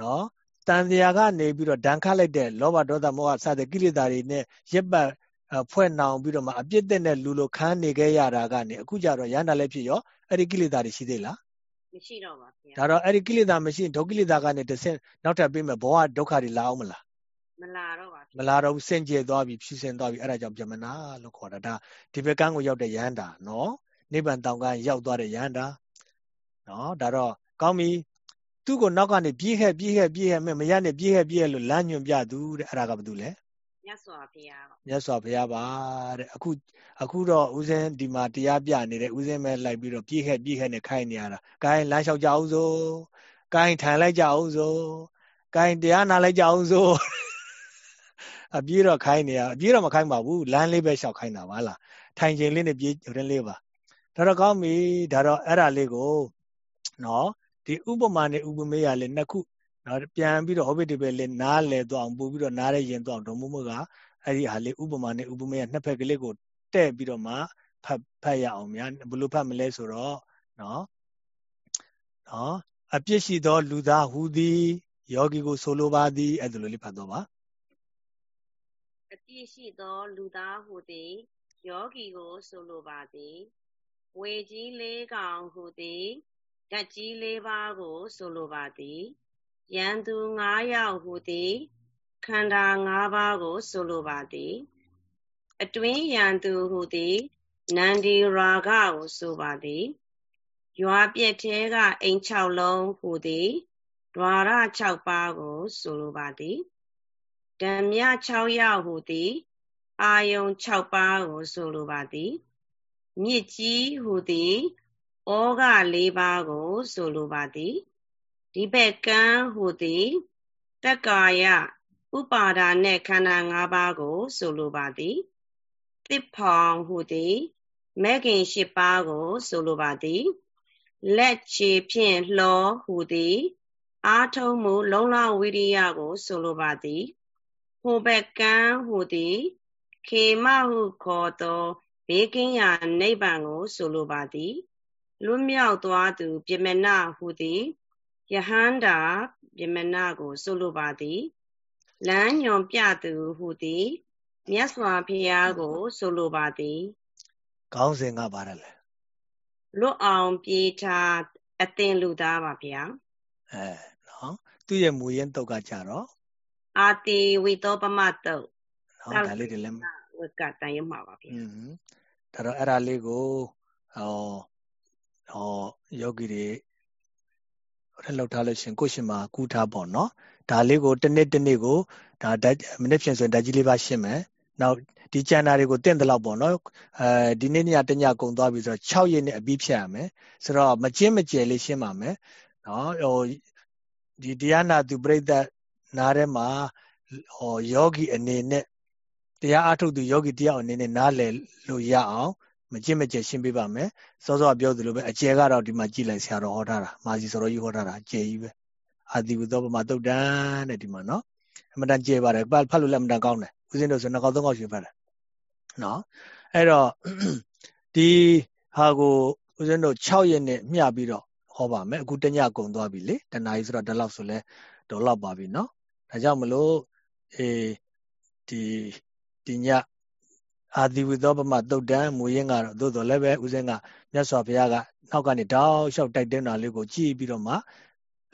နော်တန်တရားကနေပြီးတော့ဒဏ်ခတ်လိုက်တဲ့လောဘဒေါသမောဟစတဲ့ကိလေသာတွေနဲ့ရပ်ပတ်ဖွဲ့နှောင်ပြီးတော့မှအပြစ်တဲ့လူလိုခန်းနေခဲ့ရတာကနေအခုကြတော့ရန်တာလည်းဖြစ်ရောအဲ့ဒီကိလေသာတွေရှိသေးလား မရှိတော့ပါဗျာဒါတော့အဲ့ဒီကိလေသာမရှိဒုက္ကိလေသာကနေတဆင့်နောက်ထပ်ပြီးမဲ့ဘဝဒုက္ခတွေလာအောင်မလားမလာတော့ပါမလာတော့ဘူးစင်ကြယ်သွားပြီဖြူစင်သွားပြီအဲ့ဒါကြောင့်ဗြဟ္မဏလို့ခေါ်တာဒါဒီဘက်ကန်းကိုရောက်တဲ့ယန္တာနော်နိဗ္ဗာန်တောင်ကန်းရောက်သွားတဲ့ယန္တာနော်ဒါတော့ကောင်းပြီသူ့ကိုနောက်ကနေပြေးခဲ့ပြေးခဲ့ပြေးခဲ့မရနဲ့ပြေးခဲ့ပြေးခဲ့လို့လမ်းညွန်ပြသူတဲ့အဲ့ဒါကဘာတူလဲ မြတ်စွာဘုရားမြတ်စွာဘုရားပါတဲ့အခုအခုတော့ဦးဇင်းဒီမှာတရားပြနေတဲ့ဦးဇင်းပဲလိုက်ပြီးတော့ပြေးခဲ့ပြေးခဲ့နဲ့ခိုင်းနေရတာ။ကိုင်းလမ်းလျှောက်ကြအောင်စို့။ကိုင်းထိုင်လိုက်ကြအောင်စို့။ကိုင်းတရားနာလိုက်ကြအောင်စို့။အပြေးတော့ခိုင်းနေရအပြေးတော့မခိုင်းပါဘူးလမ်းလေးပဲလျှောက်ခိုင်းတာပါလား။ထိုင်ချိန်လေးနဲ့ပြေးရင်လေးပါ။ဒါတော့ကောင်းပြီဒါတော့အဲ့ဒါလေးကိုနော်ဒီဥပမာနဲ့ဥပမေယလေးနှစ်ခု နော်ပြန်ပြီးတော့ဟောဘိတပဲလေးနားလဲသွားအောင်ပို့ပြီးတော့နားရဲရင်သွားအောင်ဒုံမို့မို့ကအဲ့ဒီဟာလေးဥပမာနဲ့ဥပမေယနှစ်ဖက်ကလေးကိုတဲ့ပြီးတော့မှဖတ်ဖတ်ရအောင်များဘလို့ဖတ်မလဲဆိုတော့နော်နော်အပြစ်ရှိသော လူသားဟူသည်ယောဂီကိုဆိုလိုပါသည်အဲ့ဒါလိုလေးဖတ်တော့ပါအပြစ်ရှိသော လူသားဟူသည်ယောဂီကိုဆိုလိုပါသည်ဝေကြီးလေးကောင်ဟူသည်ဓာတ်ကြီးလေးပါးကိုဆိုလိုပါသည် ရန်သူ9ယောက်ဟူသည်ခန္ဓာ၅ပါးကို ဆိုလိုပါသည် အတွင်းရန်သူဟူသည်နန္ဒီရာဂကိုဆိုပါသည်ရွာပြက်သေးကအိမ်6လုံးဟူသည်ဒွါရ6ပါးကို ဆိုလိုပါသည်ဓမ္မ6ယောက်ဟူသည် အာယုံ6ပါးကို ဆိုလိုပါသည်မြစ်ကြီးဟူသည်ဩဃ၄ပါးကို ဆိုလိုပါသည် ဒီဘက်ကံဟူသည်တက္ကာယဥပါဒာနှင့်ခန္ဓာ၅ပါးကို ဆိုလိုပါသည်တစ်ဖောင်ဟူသည်မဲခင်၈ပါးကို ဆိုလိုပါသည် လက်ချေဖြင့်လှောဟူသည်အာထုံးမှုလုံလဝိရိယကို ဆိုလိုပါသည်ဟိုဘက်ကံဟူသည်ခေမဟုခေါ်သောဘေးကင်းရာနိဗ္ဗာန်ကို ဆိုလိုပါသည်လွတ်မြောက်သွားသူပြမနာဟူသည် ယဟန္တာပြမနာကိုဆိုလိုပါသည်လမ်းညွန်ပြသူဟူသည်မြတ်စွာဘုရားကိုဆိုလိုပါသည်ခေါင်းစဉ်ကပါတယ်လေလွတ်အောင်ပြေးထားအသင်လူသားပါဗျာအဲနော်သူ့ရဲ့မူရင်းတုတ်ကကြတော့အာတိဝိသောပမတုတ်နော်ဒါလေးတွေလည်းဝကတန်ရမှာပါဗျာอืมဒါတော့အဲ့ဒါလေးကိုဟောဟောယောဂီတွေဟို ထက်လောက်ထားလို့ရှင်ကိုရှင်မှာကူးထားပေါ့နော်ဒါလေးကိုတစ်နေ့တစ်နေ့ကိုဒါမနေ့ဖြင့်ဆိုရင်ဓာတ်ကြီးလေးပါရှင်းမယ်နောက်ဒီကျန်တာတွေကိုတင့်တယ်လောက်ပေါ့နော်အဲဒီနေ့ညတညကုန်သွားပြီဆိုတော့6ရက်နဲ့အပြီးဖြတ်ရမယ်ဆိုတော့မကျင်းမကျယ်လေးရှင်းပါမယ်နော်ဟိုဒီတရားနာသူပြိဿနားထဲမှာဟောယောဂီအနေနဲ့တရားအထုတ်သူယောဂီတယောက်အနေနဲ့နားလည်လို့ရအောင် မကြည့်မကြည့်ရှင်းပေးပါမယ်စောစောပြောသလိုပဲအကျယ်ကတော့ဒီမှာကြည့်လိုက်ဆရာတော်ဟောထားတာမာစီစောတော်ကြီးဟောထားတာအကျယ်ကြီးပဲအာတိဝသောပမာတုတ်တန်တဲ့ဒီမှာနော်အမှန်တန်ကျယ်ပါတယ်ဖတ်လို့လည်းအမှန်တန်ကောင်းတယ်ဦးဇင်းတို့ဆိုနှစ်ကောက်သုံးကောက်ရှင်ဖတ်တယ်နော်အဲ့တော့ဒီဟာကိုဦးဇင်းတို့6ရက်နဲ့မျှပြီးတော့ဟောပါမယ်အခုတညကုန်သွားပြီလေတနားကြီးဆိုတော့ဒီလောက်ဆိုလဲဒေါ်လောက်ပါပြီနော်ဒါကြောင့်မလို့အေးဒီဒီည အာဒီဝိသောပမတုတ်တံမူရင်းကတော့သို့တော်လည်းပဲဦးဇင်းကမြတ်စွာဘုရားကနောက်ကနေတောက်လျှောက်တိုက်တဲ့နာလေးကိုကြည့်ပြီးတော့မှ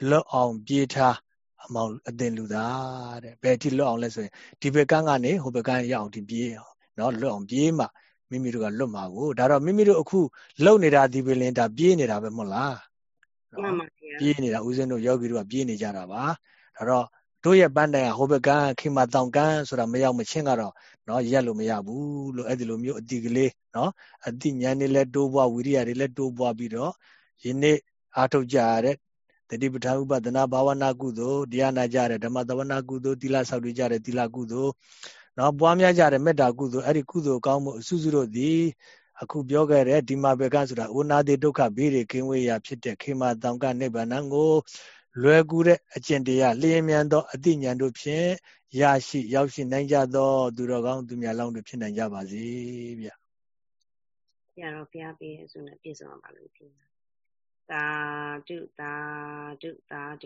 လွတ်အောင်ပြေးထားအမောင်အတင်လူသားတဲ့ဘယ်ထိလွတ်အောင်လဲဆိုရင်ဒီဘက်ကန်းကနေဟိုဘက်ကန်းရအောင်ဒီပြေးနော်လွတ်အောင်ပြေးမှမိမိတို့ကလွတ်မှာကိုဒါတော့မိမိတို့အခုလုံနေတာဒီပင်လင်ဒါပြေးနေတာပဲမဟုတ်လားမှန်ပါဗျာပြေးနေတာဦးဇင်းတို့ယောဂီတို့ကပြေးနေကြတာပါဒါတော့တို့ရဲ့ပန်းတိုင်ကဟိုဘက်ကခိမတောင်ကန်းဆိုတာမရောက်မချင်းကတော့ နော်ရက်လို့မရဘူးလို့အဲ့ဒီလိုမျိုးအတိကလေးနော်အတိညာနေလဲတိုးပွားဝိရိယတွေလဲတိုးပွားပြီးတော့ယနေ့အားထုတ်ကြရတဲ့တတိပဋ္ဌာန်ဥပဒနာဘာဝနာကုသိုလ်တရားနာကြတဲ့ဓမ္မသဝနာကုသိုလ်သီလဆောက်တည်ကြတဲ့သီလကုသိုလ်နော်ပွားများကြတဲ့မေတ္တာကုသိုလ်အဲ့ဒီကုသိုလ်ကောင်းမှုအစုစုတို့သည်အခုပြောခဲ့တဲ့ဒီမှာဘေကဆိုတာဩနာတိဒုက္ခဘေးတွေကင်းဝေးရာဖြစ်တဲ့ခေမတောင်ကနိဗ္ဗာန်ကို လွယ်ကူတဲ့အကျင့်တရားလျင်မြန်သောအတိညာဉ်တို့ဖြင့်ရရှိရောက်ရှိနိုင်ကြသော သူတော်ကောင်းသူများလောင်းတို့ဖြစ်နိုင်ကြပါစေဗျ။ဆရာတော်ဘုရားပေးအစုနဲ့ပြည့်စုံပါလို့ဖြစ်။သာဓုသာဓုသာဓု